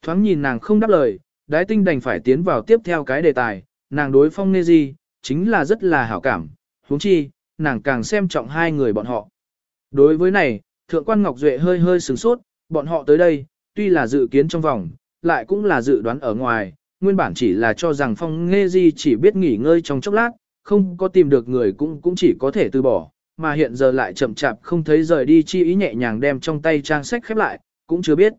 [SPEAKER 1] Thoáng nhìn nàng không đáp lời, đái tinh đành phải tiến vào tiếp theo cái đề tài, nàng đối phong nê di, chính là rất là hảo cảm, huống chi, nàng càng xem trọng hai người bọn họ. Đối với này, thượng quan Ngọc Duệ hơi hơi sửng sốt, bọn họ tới đây, tuy là dự kiến trong vòng, lại cũng là dự đoán ở ngoài, nguyên bản chỉ là cho rằng phong nghe di chỉ biết nghỉ ngơi trong chốc lát, không có tìm được người cũng cũng chỉ có thể từ bỏ, mà hiện giờ lại chậm chạp không thấy rời đi chi ý nhẹ nhàng đem trong tay trang sách khép lại, cũng chưa biết.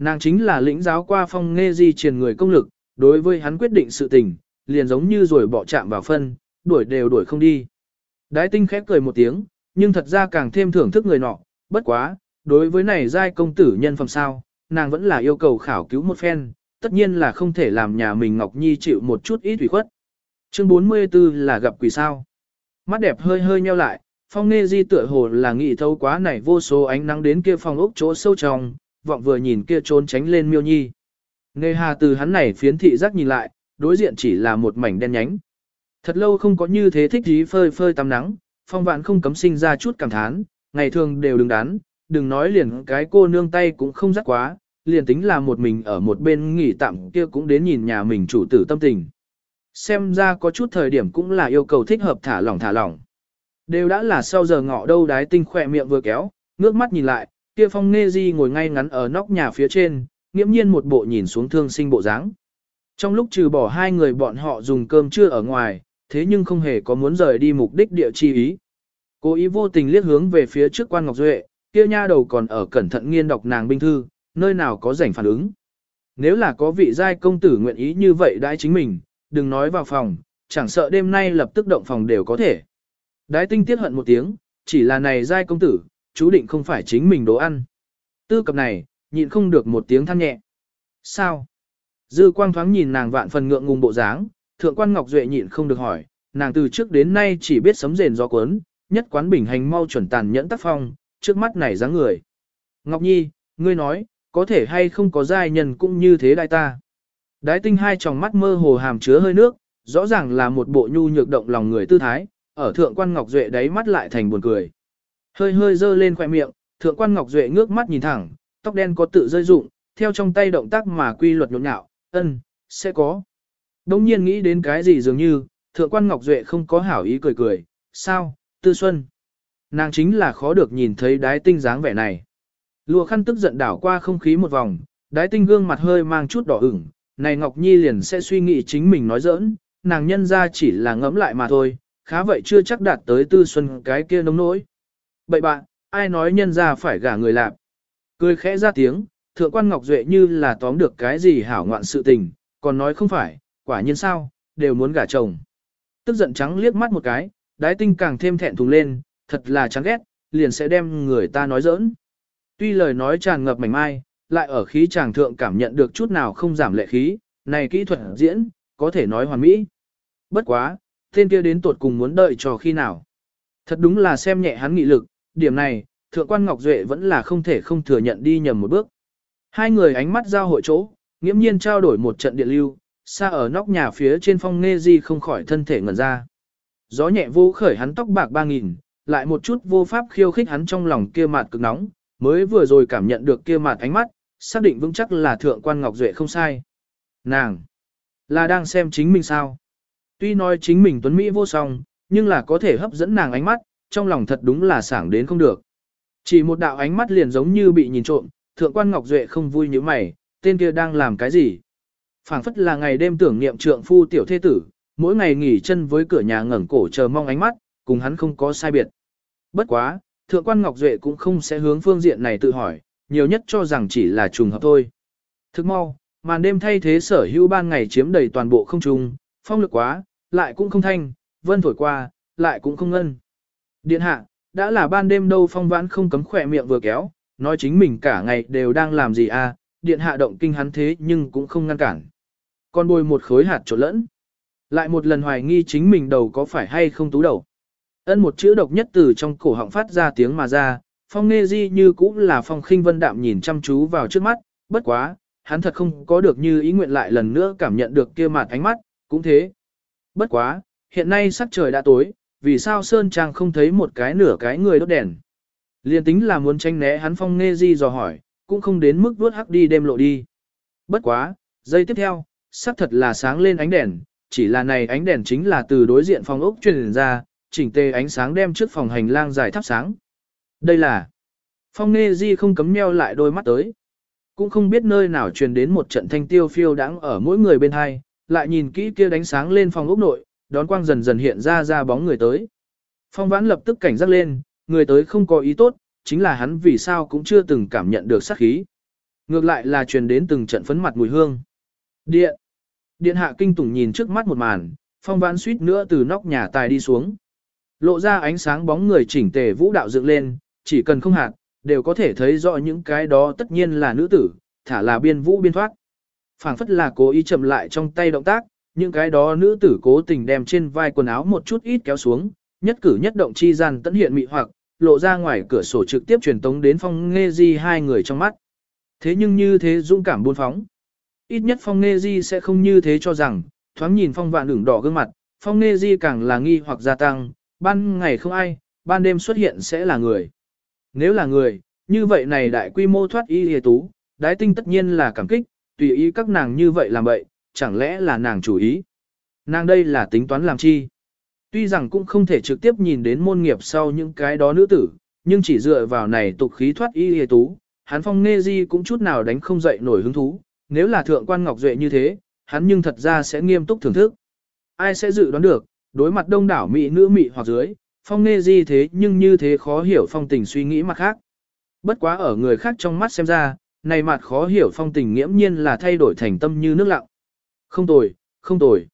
[SPEAKER 1] Nàng chính là lĩnh giáo qua phong nghe di truyền người công lực, đối với hắn quyết định sự tình, liền giống như rồi bỏ chạm vào phân, đuổi đều đuổi không đi. Đái tinh khép cười một tiếng, nhưng thật ra càng thêm thưởng thức người nọ, bất quá, đối với này giai công tử nhân phẩm sao, nàng vẫn là yêu cầu khảo cứu một phen, tất nhiên là không thể làm nhà mình Ngọc Nhi chịu một chút ít ủy khuất. Chương 44 là gặp quỷ sao. Mắt đẹp hơi hơi nheo lại, phong nghe di tựa hồ là nghĩ thâu quá này vô số ánh nắng đến kia phòng ốc chỗ sâu trong, vọng vừa nhìn kia trốn tránh lên miêu nhi. Nề hà từ hắn này phiến thị giác nhìn lại, đối diện chỉ là một mảnh đen nhánh. Thật lâu không có như thế thích ý phơi phơi tắm nắng, phong vạn không cấm sinh ra chút cảm thán, ngày thường đều đứng đắn, đừng nói liền cái cô nương tay cũng không rắc quá, liền tính là một mình ở một bên nghỉ tạm kia cũng đến nhìn nhà mình chủ tử tâm tình. Xem ra có chút thời điểm cũng là yêu cầu thích hợp thả lỏng thả lỏng. Đều đã là sau giờ ngọ đâu đái tinh khỏe miệng vừa kéo, ngước mắt nhìn lại, kia phong nghe di ngồi ngay ngắn ở nóc nhà phía trên, nghiễm nhiên một bộ nhìn xuống thương sinh bộ dáng. Trong lúc trừ bỏ hai người bọn họ dùng cơm trưa ở ngoài, thế nhưng không hề có muốn rời đi mục đích địa chi ý. Cố ý vô tình liếc hướng về phía trước quan Ngọc Duệ, kia nha đầu còn ở cẩn thận nghiên đọc nàng binh thư, nơi nào có rảnh phản ứng. Nếu là có vị giai công tử nguyện ý như vậy đãi chính mình, đừng nói vào phòng, chẳng sợ đêm nay lập tức động phòng đều có thể. Đái tinh tiết hận một tiếng, chỉ là này giai công tử, chú định không phải chính mình đồ ăn. Tư cập này, nhịn không được một tiếng than nhẹ. Sao? Dư quang thoáng nhìn nàng vạn phần ngượng ngùng bộ dáng, thượng quan Ngọc Duệ nhịn không được hỏi, nàng từ trước đến nay chỉ biết sấm rền gió cuốn, nhất quán bình hành mau chuẩn tàn nhẫn tác phong, trước mắt này dáng người. Ngọc Nhi, ngươi nói, có thể hay không có giai nhân cũng như thế đại ta. Đái tinh hai tròng mắt mơ hồ hàm chứa hơi nước, rõ ràng là một bộ nhu nhược động lòng người tư thái, ở thượng quan Ngọc Duệ đáy mắt lại thành buồn cười. Hơi hơi dơ lên khỏe miệng, thượng quan Ngọc Duệ ngước mắt nhìn thẳng, tóc đen có tự rơi rụng, theo trong tay động tác mà quy luật nhộn nhạo, ân, sẽ có. Đông nhiên nghĩ đến cái gì dường như, thượng quan Ngọc Duệ không có hảo ý cười cười, sao, tư xuân. Nàng chính là khó được nhìn thấy đái tinh dáng vẻ này. Lùa khăn tức giận đảo qua không khí một vòng, đái tinh gương mặt hơi mang chút đỏ ửng, này Ngọc Nhi liền sẽ suy nghĩ chính mình nói giỡn, nàng nhân ra chỉ là ngẫm lại mà thôi, khá vậy chưa chắc đạt tới tư xuân cái kia nông nỗi. Bậy bạn, ai nói nhân ra phải gả người lạp. Cười khẽ ra tiếng, thượng quan Ngọc Duệ như là tóm được cái gì hảo ngoạn sự tình, còn nói không phải, quả nhiên sao, đều muốn gả chồng. Tức giận trắng liếc mắt một cái, đái tinh càng thêm thẹn thùng lên, thật là chán ghét, liền sẽ đem người ta nói giỡn. Tuy lời nói tràn ngập mảnh mai, lại ở khí chàng thượng cảm nhận được chút nào không giảm lệ khí, này kỹ thuật diễn, có thể nói hoàn mỹ. Bất quá, tên kia đến tuột cùng muốn đợi cho khi nào. Thật đúng là xem nhẹ hắn nghị lực, điểm này, thượng quan Ngọc Duệ vẫn là không thể không thừa nhận đi nhầm một bước. Hai người ánh mắt giao hội chỗ, nghiễm nhiên trao đổi một trận điện lưu, xa ở nóc nhà phía trên phong nghe di không khỏi thân thể ngẩn ra. Gió nhẹ vô khởi hắn tóc bạc ba nghìn, lại một chút vô pháp khiêu khích hắn trong lòng kia mạt cực nóng, mới vừa rồi cảm nhận được kia mạt ánh mắt, xác định vững chắc là thượng quan Ngọc Duệ không sai. Nàng, là đang xem chính mình sao? Tuy nói chính mình tuấn Mỹ vô song, nhưng là có thể hấp dẫn nàng ánh mắt, trong lòng thật đúng là sảng đến không được. Chỉ một đạo ánh mắt liền giống như bị nhìn trộm, thượng quan Ngọc Duệ không vui như mày, tên kia đang làm cái gì? phảng phất là ngày đêm tưởng niệm trượng phu tiểu thế tử, mỗi ngày nghỉ chân với cửa nhà ngẩng cổ chờ mong ánh mắt, cùng hắn không có sai biệt. Bất quá, thượng quan Ngọc Duệ cũng không sẽ hướng phương diện này tự hỏi, nhiều nhất cho rằng chỉ là trùng hợp thôi. Thức mau, màn đêm thay thế sở hữu ban ngày chiếm đầy toàn bộ không trung phong lực quá, lại cũng không thanh, vân thổi qua, lại cũng không ngân. Điện hạ, đã là ban đêm đâu phong vãn không cấm khỏe miệng vừa kéo, nói chính mình cả ngày đều đang làm gì à, điện hạ động kinh hắn thế nhưng cũng không ngăn cản. Còn bồi một khối hạt trộn lẫn. Lại một lần hoài nghi chính mình đầu có phải hay không tú đầu. Ân một chữ độc nhất từ trong cổ họng phát ra tiếng mà ra, phong nghe di như cũng là phong khinh vân đạm nhìn chăm chú vào trước mắt, bất quá, hắn thật không có được như ý nguyện lại lần nữa cảm nhận được kia mặt ánh mắt, cũng thế. Bất quá, hiện nay sắc trời đã tối, vì sao Sơn Trang không thấy một cái nửa cái người đốt đèn. Liên tính là muốn tranh né hắn phong nghe di dò hỏi, cũng không đến mức vuốt hắc đi đêm lộ đi. Bất quá, giây tiếp theo, sắc thật là sáng lên ánh đèn, chỉ là này ánh đèn chính là từ đối diện phòng ốc truyền ra, chỉnh tề ánh sáng đem trước phòng hành lang dài thắp sáng. Đây là Phong Nê Di không cấm nheo lại đôi mắt tới. Cũng không biết nơi nào truyền đến một trận thanh tiêu phiêu đáng ở mỗi người bên hai, lại nhìn kỹ kia đánh sáng lên phòng ốc nội, đón quang dần dần hiện ra ra bóng người tới. Phong vãn lập tức cảnh giác lên, người tới không có ý tốt, chính là hắn vì sao cũng chưa từng cảm nhận được sát khí. Ngược lại là truyền đến từng trận phấn mặt mùi hương. Điện. Điện hạ kinh tủng nhìn trước mắt một màn, phong vãn suýt nữa từ nóc nhà tài đi xuống. Lộ ra ánh sáng bóng người chỉnh tề vũ đạo dựng lên, chỉ cần không hạt, đều có thể thấy rõ những cái đó tất nhiên là nữ tử, thả là biên vũ biên thoát. phảng phất là cố ý chậm lại trong tay động tác, những cái đó nữ tử cố tình đem trên vai quần áo một chút ít kéo xuống, nhất cử nhất động chi gian tận hiện mị hoặc, lộ ra ngoài cửa sổ trực tiếp truyền tống đến phong nghe di hai người trong mắt. Thế nhưng như thế dũng cảm buôn phóng. Ít nhất phong nghe di sẽ không như thế cho rằng, thoáng nhìn phong vạn ửng đỏ gương mặt, phong nghe di càng là nghi hoặc gia tăng, ban ngày không ai, ban đêm xuất hiện sẽ là người. Nếu là người, như vậy này đại quy mô thoát y hề tú, đái tinh tất nhiên là cảm kích, tùy ý các nàng như vậy làm vậy, chẳng lẽ là nàng chủ ý. Nàng đây là tính toán làm chi. Tuy rằng cũng không thể trực tiếp nhìn đến môn nghiệp sau những cái đó nữ tử, nhưng chỉ dựa vào này tục khí thoát y hề tú, hắn phong nghe di cũng chút nào đánh không dậy nổi hứng thú, nếu là thượng quan ngọc duệ như thế, hắn nhưng thật ra sẽ nghiêm túc thưởng thức. Ai sẽ dự đoán được, đối mặt đông đảo mỹ nữ mỹ hoặc dưới, phong nghe di thế nhưng như thế khó hiểu phong tình suy nghĩ mặt khác. Bất quá ở người khác trong mắt xem ra, này mặt khó hiểu phong tình nghiễm nhiên là thay đổi thành tâm như nước lặng. Không tồi, không tồi.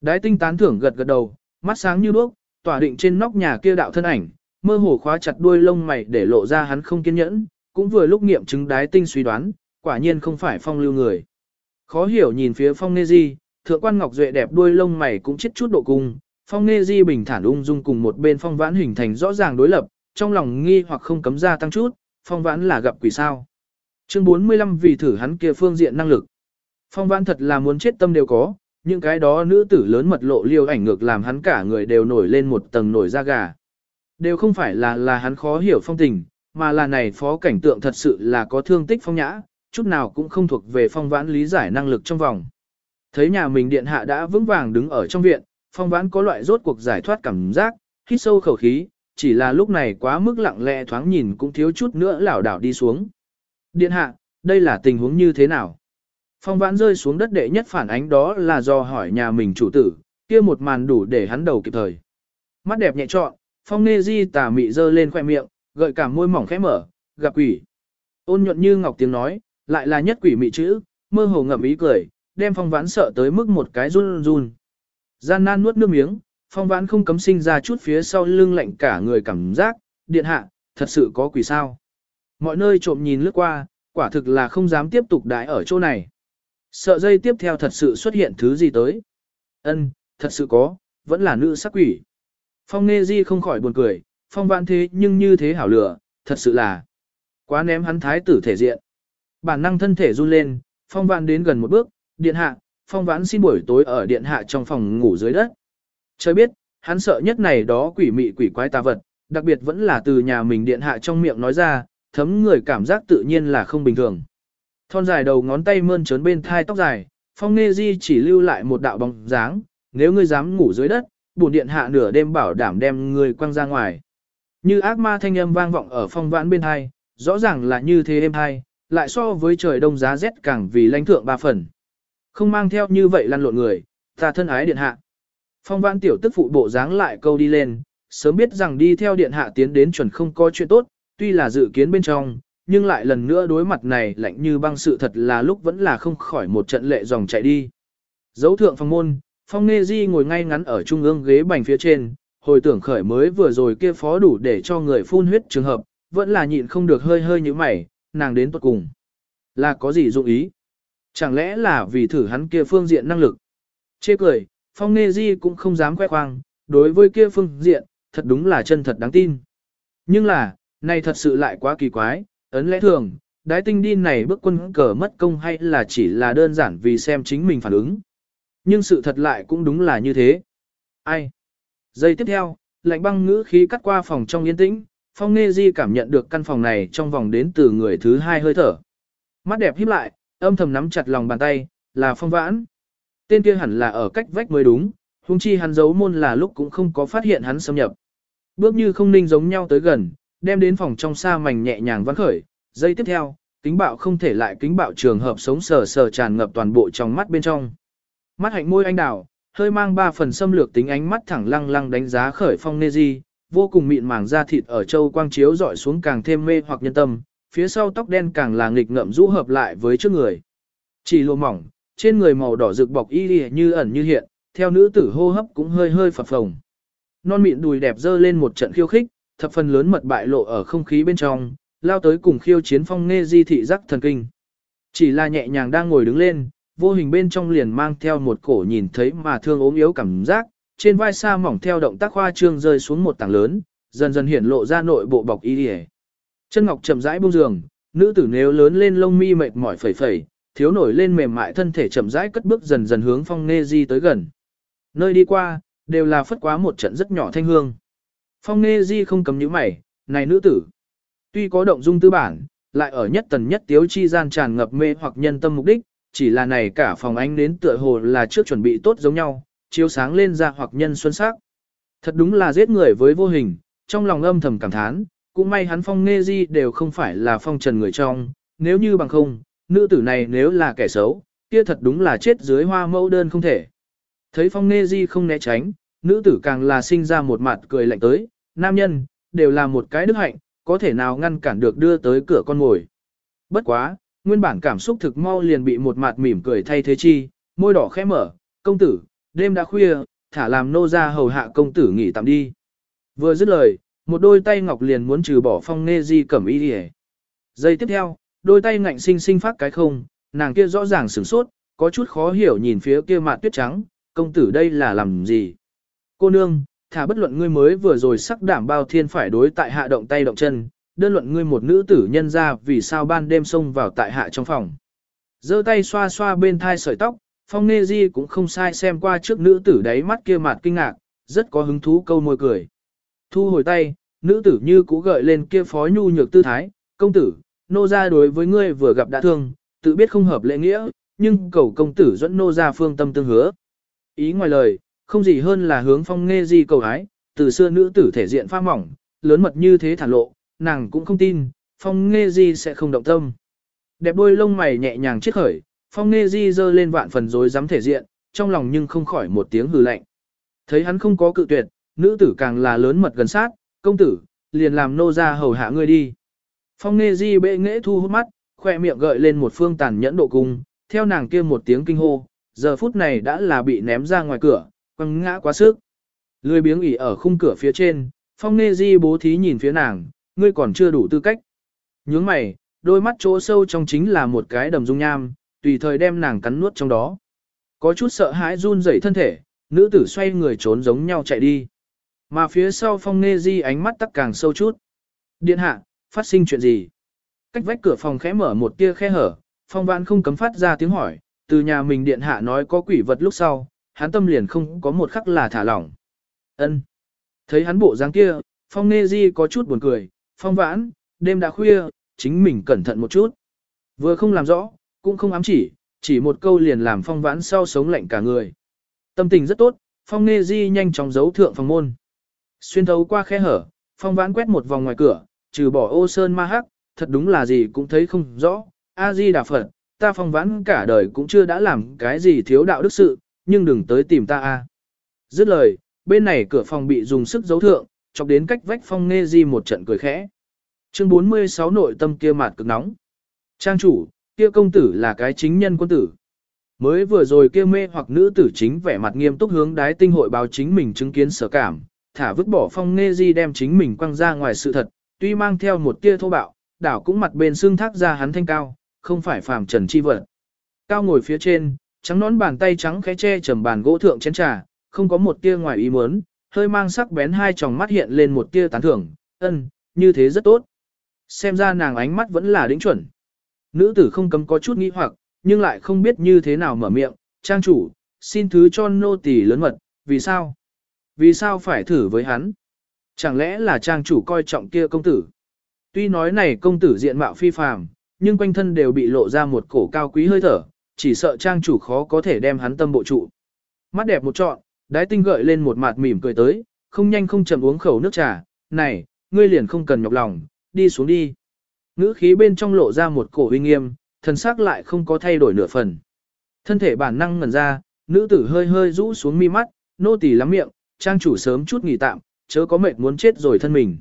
[SPEAKER 1] Đái tinh tán thưởng gật gật đầu, mắt sáng như đuốc, tỏa định trên nóc nhà kia đạo thân ảnh, mơ hồ khóa chặt đuôi lông mày để lộ ra hắn không kiên nhẫn, cũng vừa lúc nghiệm chứng đái tinh suy đoán, quả nhiên không phải phong lưu người. Khó hiểu nhìn phía phong nê di, thượng quan ngọc duệ đẹp đuôi lông mày cũng chết chút độ cung, phong nê di bình thản ung dung cùng một bên phong vãn hình thành rõ ràng đối lập, trong lòng nghi hoặc không cấm ra tăng chút, phong vãn là gặp quỷ sao. Chương 45 vì thử hắn kia phương diện năng lực. Phong vãn thật là muốn chết tâm đều có, những cái đó nữ tử lớn mật lộ liêu ảnh ngược làm hắn cả người đều nổi lên một tầng nổi da gà. Đều không phải là là hắn khó hiểu phong tình, mà là này phó cảnh tượng thật sự là có thương tích phong nhã, chút nào cũng không thuộc về phong vãn lý giải năng lực trong vòng. Thấy nhà mình điện hạ đã vững vàng đứng ở trong viện, phong vãn có loại rốt cuộc giải thoát cảm giác, hít sâu khẩu khí, chỉ là lúc này quá mức lặng lẽ thoáng nhìn cũng thiếu chút nữa lảo đảo đi xuống. Điện hạ, đây là tình huống như thế nào? Phong vãn rơi xuống đất đệ nhất phản ánh đó là do hỏi nhà mình chủ tử, kia một màn đủ để hắn đầu kịp thời. Mắt đẹp nhẹ trọn, phong nê di tà mị dơ lên khoẻ miệng, gợi cả môi mỏng khẽ mở, gặp quỷ. Ôn nhuận như ngọc tiếng nói, lại là nhất quỷ mị chữ, mơ hồ ngậm ý cười, đem phong vãn sợ tới mức một cái run run. Gian nan nuốt nước miếng, phong vãn không cấm sinh ra chút phía sau lưng lạnh cả người cảm giác, điện hạ, thật sự có quỷ sao. Mọi nơi trộm nhìn lướt qua, quả thực là không dám tiếp tục đái ở chỗ này. Sợ dây tiếp theo thật sự xuất hiện thứ gì tới. Ân, thật sự có, vẫn là nữ sắc quỷ. Phong Nghê Di không khỏi buồn cười, phong vãn thế nhưng như thế hảo lửa, thật sự là quá ném hắn thái tử thể diện. Bản năng thân thể run lên, phong vãn đến gần một bước, điện hạ, phong vãn xin buổi tối ở điện hạ trong phòng ngủ dưới đất. Trời biết, hắn sợ nhất này đó quỷ mị quỷ quái tà vật, đặc biệt vẫn là từ nhà mình điện hạ trong miệng nói ra, thấm người cảm giác tự nhiên là không bình thường. Thon dài đầu ngón tay mơn trớn bên thai tóc dài, phong nê di chỉ lưu lại một đạo bóng dáng, nếu ngươi dám ngủ dưới đất, bổn điện hạ nửa đêm bảo đảm đem ngươi quăng ra ngoài. Như ác ma thanh âm vang vọng ở phong vãn bên hai, rõ ràng là như thế êm hai lại so với trời đông giá rét càng vì lãnh thượng ba phần. Không mang theo như vậy lăn lộn người, ta thân ái điện hạ. Phong vãn tiểu tức phụ bộ dáng lại câu đi lên, sớm biết rằng đi theo điện hạ tiến đến chuẩn không có chuyện tốt, tuy là dự kiến bên trong, nhưng lại lần nữa đối mặt này lạnh như băng sự thật là lúc vẫn là không khỏi một trận lệ dòng chạy đi. Dấu thượng phong môn, phong nê di ngồi ngay ngắn ở trung ương ghế bành phía trên, hồi tưởng khởi mới vừa rồi kia phó đủ để cho người phun huyết trường hợp, vẫn là nhịn không được hơi hơi như mày, nàng đến tuật cùng. Là có gì dụng ý? Chẳng lẽ là vì thử hắn kia phương diện năng lực? Chê cười, phong nê di cũng không dám khoe khoang, đối với kia phương diện, thật đúng là chân thật đáng tin. Nhưng là, này thật sự lại quá kỳ quái, ấn lẽ thường, đái tinh đi này bước quân cờ mất công hay là chỉ là đơn giản vì xem chính mình phản ứng. Nhưng sự thật lại cũng đúng là như thế. Ai? Giây tiếp theo, lạnh băng ngữ khí cắt qua phòng trong yên tĩnh, phong nê di cảm nhận được căn phòng này trong vòng đến từ người thứ hai hơi thở. Mắt đẹp híp lại, âm thầm nắm chặt lòng bàn tay, là phong vãn. Tên kia hẳn là ở cách vách mới đúng, huống chi hắn giấu môn là lúc cũng không có phát hiện hắn xâm nhập. Bước như không ninh giống nhau tới gần, đem đến phòng trong xa mảnh nhẹ nhàng vắng khởi. Giây tiếp theo, kính bạo không thể lại kính bạo trường hợp sống sờ sờ tràn ngập toàn bộ trong mắt bên trong. Mắt hạnh môi anh đào, hơi mang ba phần xâm lược tính ánh mắt thẳng lăng lăng đánh giá khởi phong nê di, vô cùng mịn màng da thịt ở châu quang chiếu dọi xuống càng thêm mê hoặc nhân tâm, phía sau tóc đen càng là nghịch ngậm rũ hợp lại với trước người. Chỉ lùa mỏng, trên người màu đỏ rực bọc y như ẩn như hiện, theo nữ tử hô hấp cũng hơi hơi phập phồng. Non mịn đùi đẹp dơ lên một trận khiêu khích, thập phần lớn mật bại lộ ở không khí bên trong, lao tới cùng khiêu chiến phong nghe di thị giác thần kinh. Chỉ là nhẹ nhàng đang ngồi đứng lên, vô hình bên trong liền mang theo một cổ nhìn thấy mà thương ốm yếu cảm giác, trên vai xa mỏng theo động tác khoa trương rơi xuống một tảng lớn, dần dần hiển lộ ra nội bộ bọc y điề. Chân ngọc chậm rãi buông giường, nữ tử nếu lớn lên lông mi mệt mỏi phẩy phẩy, thiếu nổi lên mềm mại thân thể chậm rãi cất bước dần dần hướng phong nghe di tới gần. Nơi đi qua, đều là phất quá một trận rất nhỏ thanh hương. Phong Nghê di không cầm nhíu mày, này nữ tử. Tuy có động dung tư bản, lại ở nhất tần nhất tiếu chi gian tràn ngập mê hoặc nhân tâm mục đích, chỉ là này cả phòng ánh đến tựa hồ là trước chuẩn bị tốt giống nhau, chiếu sáng lên ra hoặc nhân xuân sắc. Thật đúng là giết người với vô hình, trong lòng âm thầm cảm thán, cũng may hắn phong nghê di đều không phải là phong trần người trong, nếu như bằng không, nữ tử này nếu là kẻ xấu, kia thật đúng là chết dưới hoa mẫu đơn không thể. Thấy phong nghê di không né tránh, nữ tử càng là sinh ra một mặt cười lạnh tới, nam nhân, đều là một cái đức hạnh, có thể nào ngăn cản được đưa tới cửa con ngồi. Bất quá, nguyên bản cảm xúc thực mau liền bị một mặt mỉm cười thay thế chi, môi đỏ khẽ mở, công tử, đêm đã khuya, thả làm nô ra hầu hạ công tử nghỉ tạm đi. Vừa dứt lời, một đôi tay ngọc liền muốn trừ bỏ phong nghe di cẩm y đi Giây tiếp theo, đôi tay ngạnh sinh sinh phát cái không, nàng kia rõ ràng sửng sốt, có chút khó hiểu nhìn phía kia mặt tuyết trắng, công tử đây là làm gì? Cô nương, thả bất luận ngươi mới vừa rồi sắc đảm bao thiên phải đối tại hạ động tay động chân, đơn luận ngươi một nữ tử nhân ra vì sao ban đêm xông vào tại hạ trong phòng. giơ tay xoa xoa bên thai sợi tóc, phong nê di cũng không sai xem qua trước nữ tử đáy mắt kia mặt kinh ngạc, rất có hứng thú câu môi cười. Thu hồi tay, nữ tử như cũ gợi lên kia phó nhu nhược tư thái, công tử, nô ra đối với ngươi vừa gặp đã thương, tự biết không hợp lễ nghĩa, nhưng cầu công tử dẫn nô ra phương tâm tương hứa. Ý ngoài lời, không gì hơn là hướng phong nghe di cầu hái, từ xưa nữ tử thể diện pha mỏng, lớn mật như thế thản lộ, nàng cũng không tin, phong nghe di sẽ không động tâm. Đẹp đôi lông mày nhẹ nhàng chiếc khởi, phong nghe di dơ lên vạn phần rối dám thể diện, trong lòng nhưng không khỏi một tiếng hừ lạnh. Thấy hắn không có cự tuyệt, nữ tử càng là lớn mật gần sát, công tử, liền làm nô ra hầu hạ ngươi đi. Phong nghe di bệ nghệ thu hút mắt, khoe miệng gợi lên một phương tàn nhẫn độ cung, theo nàng kia một tiếng kinh hô, giờ phút này đã là bị ném ra ngoài cửa, quăng ngã quá sức. Lười biếng ỉ ở khung cửa phía trên, phong nê di bố thí nhìn phía nàng, ngươi còn chưa đủ tư cách. Nhướng mày, đôi mắt chỗ sâu trong chính là một cái đầm dung nham, tùy thời đem nàng cắn nuốt trong đó. Có chút sợ hãi run rẩy thân thể, nữ tử xoay người trốn giống nhau chạy đi. Mà phía sau phong nê di ánh mắt tắc càng sâu chút. Điện hạ, phát sinh chuyện gì? Cách vách cửa phòng khẽ mở một tia khe hở, phong vãn không cấm phát ra tiếng hỏi, từ nhà mình điện hạ nói có quỷ vật lúc sau, hắn tâm liền không có một khắc là thả lỏng. Ân. Thấy hắn bộ dáng kia, phong Nghê di có chút buồn cười, phong vãn, đêm đã khuya, chính mình cẩn thận một chút. Vừa không làm rõ, cũng không ám chỉ, chỉ một câu liền làm phong vãn sau sống lạnh cả người. Tâm tình rất tốt, phong Nghê di nhanh chóng giấu thượng phòng môn. Xuyên thấu qua khe hở, phong vãn quét một vòng ngoài cửa, trừ bỏ ô sơn ma hắc, thật đúng là gì cũng thấy không rõ. A-di Đà Phật, ta phong vãn cả đời cũng chưa đã làm cái gì thiếu đạo đức sự, nhưng đừng tới tìm ta a. Dứt lời, bên này cửa phòng bị dùng sức giấu thượng, chọc đến cách vách phong nghe di một trận cười khẽ. Chương 46 nội tâm kia mạt cực nóng. Trang chủ, kia công tử là cái chính nhân quân tử. Mới vừa rồi kia mê hoặc nữ tử chính vẻ mặt nghiêm túc hướng đái tinh hội báo chính mình chứng kiến sở cảm, thả vứt bỏ phong nghe di đem chính mình quăng ra ngoài sự thật, tuy mang theo một tia thô bạo, đảo cũng mặt bên xương thác ra hắn thanh cao, không phải phàm trần chi vật. Cao ngồi phía trên, trắng nón bàn tay trắng khẽ che trầm bàn gỗ thượng chén trà, không có một tia ngoài ý muốn, hơi mang sắc bén hai tròng mắt hiện lên một tia tán thưởng, ân, như thế rất tốt. Xem ra nàng ánh mắt vẫn là đỉnh chuẩn. Nữ tử không cấm có chút nghi hoặc, nhưng lại không biết như thế nào mở miệng, trang chủ, xin thứ cho nô tỳ lớn mật, vì sao? Vì sao phải thử với hắn? Chẳng lẽ là trang chủ coi trọng kia công tử? Tuy nói này công tử diện mạo phi phàm, nhưng quanh thân đều bị lộ ra một cổ cao quý hơi thở, chỉ sợ trang chủ khó có thể đem hắn tâm bộ trụ. Mắt đẹp một trọn, đái tinh gợi lên một mặt mỉm cười tới, không nhanh không chậm uống khẩu nước trà, này, ngươi liền không cần nhọc lòng, đi xuống đi. Ngữ khí bên trong lộ ra một cổ uy nghiêm, thần sắc lại không có thay đổi nửa phần. Thân thể bản năng ngẩn ra, nữ tử hơi hơi rũ xuống mi mắt, nô tỳ lắm miệng, trang chủ sớm chút nghỉ tạm, chớ có mệt muốn chết rồi thân mình.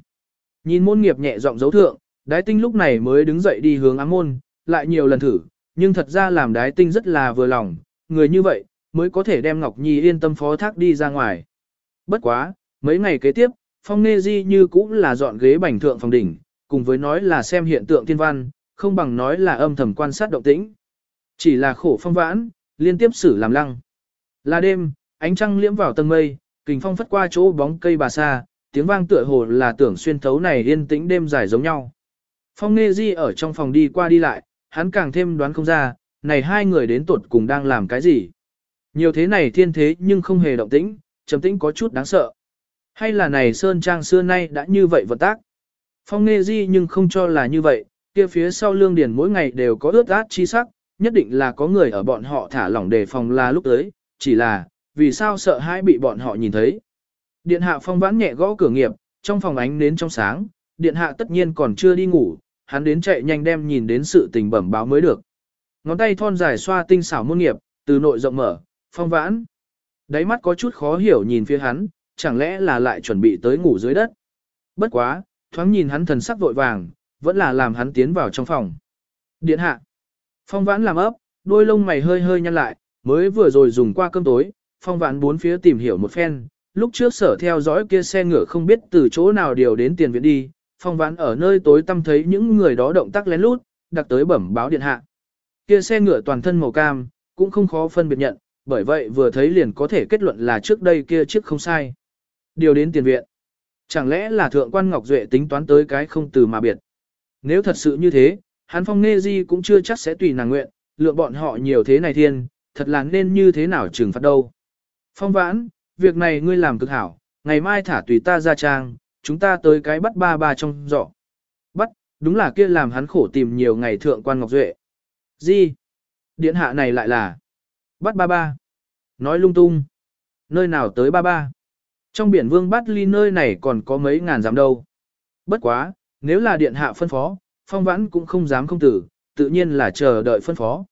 [SPEAKER 1] Nhìn môn nghiệp nhẹ giọng dấu thượng, đái tinh lúc này mới đứng dậy đi hướng ám môn, lại nhiều lần thử, nhưng thật ra làm đái tinh rất là vừa lòng, người như vậy, mới có thể đem Ngọc Nhi yên tâm phó thác đi ra ngoài. Bất quá, mấy ngày kế tiếp, phong nê di như cũng là dọn ghế bành thượng phòng đỉnh, cùng với nói là xem hiện tượng thiên văn, không bằng nói là âm thầm quan sát động tĩnh. Chỉ là khổ phong vãn, liên tiếp xử làm lăng. Là đêm, ánh trăng liễm vào tầng mây, kình phong phất qua chỗ bóng cây bà sa, tiếng vang tựa hồ là tưởng xuyên thấu này yên tĩnh đêm dài giống nhau. Phong Nghê Di ở trong phòng đi qua đi lại, hắn càng thêm đoán không ra, này hai người đến tuột cùng đang làm cái gì. Nhiều thế này thiên thế nhưng không hề động tĩnh, trầm tĩnh có chút đáng sợ. Hay là này Sơn Trang xưa nay đã như vậy vận tác. Phong Nghê Di nhưng không cho là như vậy, kia phía sau lương điền mỗi ngày đều có ướt át chi sắc, nhất định là có người ở bọn họ thả lỏng đề phòng là lúc tới, chỉ là, vì sao sợ hãi bị bọn họ nhìn thấy. Điện hạ phong vãn nhẹ gõ cửa nghiệp, trong phòng ánh nến trong sáng, điện hạ tất nhiên còn chưa đi ngủ, hắn đến chạy nhanh đem nhìn đến sự tình bẩm báo mới được. Ngón tay thon dài xoa tinh xảo môn nghiệp, từ nội rộng mở, phong vãn. Đáy mắt có chút khó hiểu nhìn phía hắn, chẳng lẽ là lại chuẩn bị tới ngủ dưới đất. Bất quá, thoáng nhìn hắn thần sắc vội vàng, vẫn là làm hắn tiến vào trong phòng. Điện hạ. Phong vãn làm ấp, đôi lông mày hơi hơi nhăn lại, mới vừa rồi dùng qua cơm tối, phong vãn bốn phía tìm hiểu một phen, lúc trước sở theo dõi kia xe ngựa không biết từ chỗ nào điều đến tiền viện đi, phong vãn ở nơi tối tăm thấy những người đó động tác lén lút, đặc tới bẩm báo điện hạ. Kia xe ngựa toàn thân màu cam, cũng không khó phân biệt nhận, bởi vậy vừa thấy liền có thể kết luận là trước đây kia chiếc không sai. Điều đến tiền viện. Chẳng lẽ là thượng quan Ngọc Duệ tính toán tới cái không từ mà biệt. Nếu thật sự như thế, hắn phong nghe di cũng chưa chắc sẽ tùy nàng nguyện, lựa bọn họ nhiều thế này thiên, thật là nên như thế nào trừng phạt đâu. Phong vãn, việc này ngươi làm cực hảo, ngày mai thả tùy ta ra trang, chúng ta tới cái bắt ba ba trong giỏ. Bắt, đúng là kia làm hắn khổ tìm nhiều ngày thượng quan Ngọc Duệ. Gì? Điện hạ này lại là bắt ba ba. Nói lung tung. Nơi nào tới ba ba? Trong biển vương bắt ly nơi này còn có mấy ngàn dám đâu. Bất quá, nếu là điện hạ phân phó, phong vãn cũng không dám không tử, tự nhiên là chờ đợi phân phó.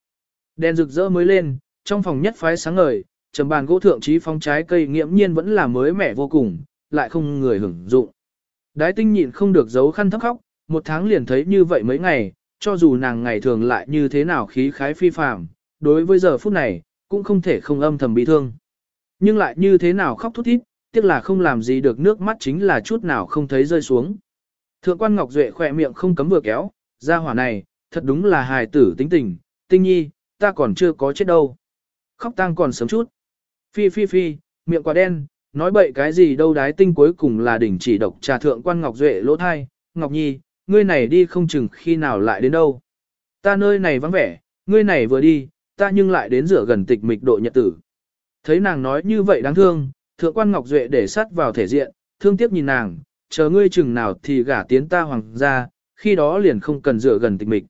[SPEAKER 1] Đèn rực rỡ mới lên, trong phòng nhất phái sáng ngời, trầm bàn gỗ thượng trí phong trái cây nghiễm nhiên vẫn là mới mẻ vô cùng, lại không người hưởng dụng. Đái tinh nhịn không được giấu khăn thấp khóc, một tháng liền thấy như vậy mấy ngày, cho dù nàng ngày thường lại như thế nào khí khái phi phàm, đối với giờ phút này, cũng không thể không âm thầm bị thương. Nhưng lại như thế nào khóc thút thít, tiếc là không làm gì được nước mắt chính là chút nào không thấy rơi xuống. Thượng quan Ngọc Duệ khỏe miệng không cấm vừa kéo, ra hỏa này, thật đúng là hài tử tính tình, tinh nhi, ta còn chưa có chết đâu. Khóc tang còn sớm chút. Phi phi phi, miệng quả đen, nói bậy cái gì đâu đái tinh cuối cùng là đỉnh chỉ độc trà thượng quan Ngọc Duệ lỗ thai, Ngọc Nhi, ngươi này đi không chừng khi nào lại đến đâu. Ta nơi này vắng vẻ, ngươi này vừa đi, ta nhưng lại đến rửa gần tịch mịch độ nhật tử. Thấy nàng nói như vậy đáng thương, thượng quan Ngọc Duệ để sát vào thể diện, thương tiếc nhìn nàng, chờ ngươi chừng nào thì gả tiến ta hoàng gia, khi đó liền không cần rửa gần tịch mịch.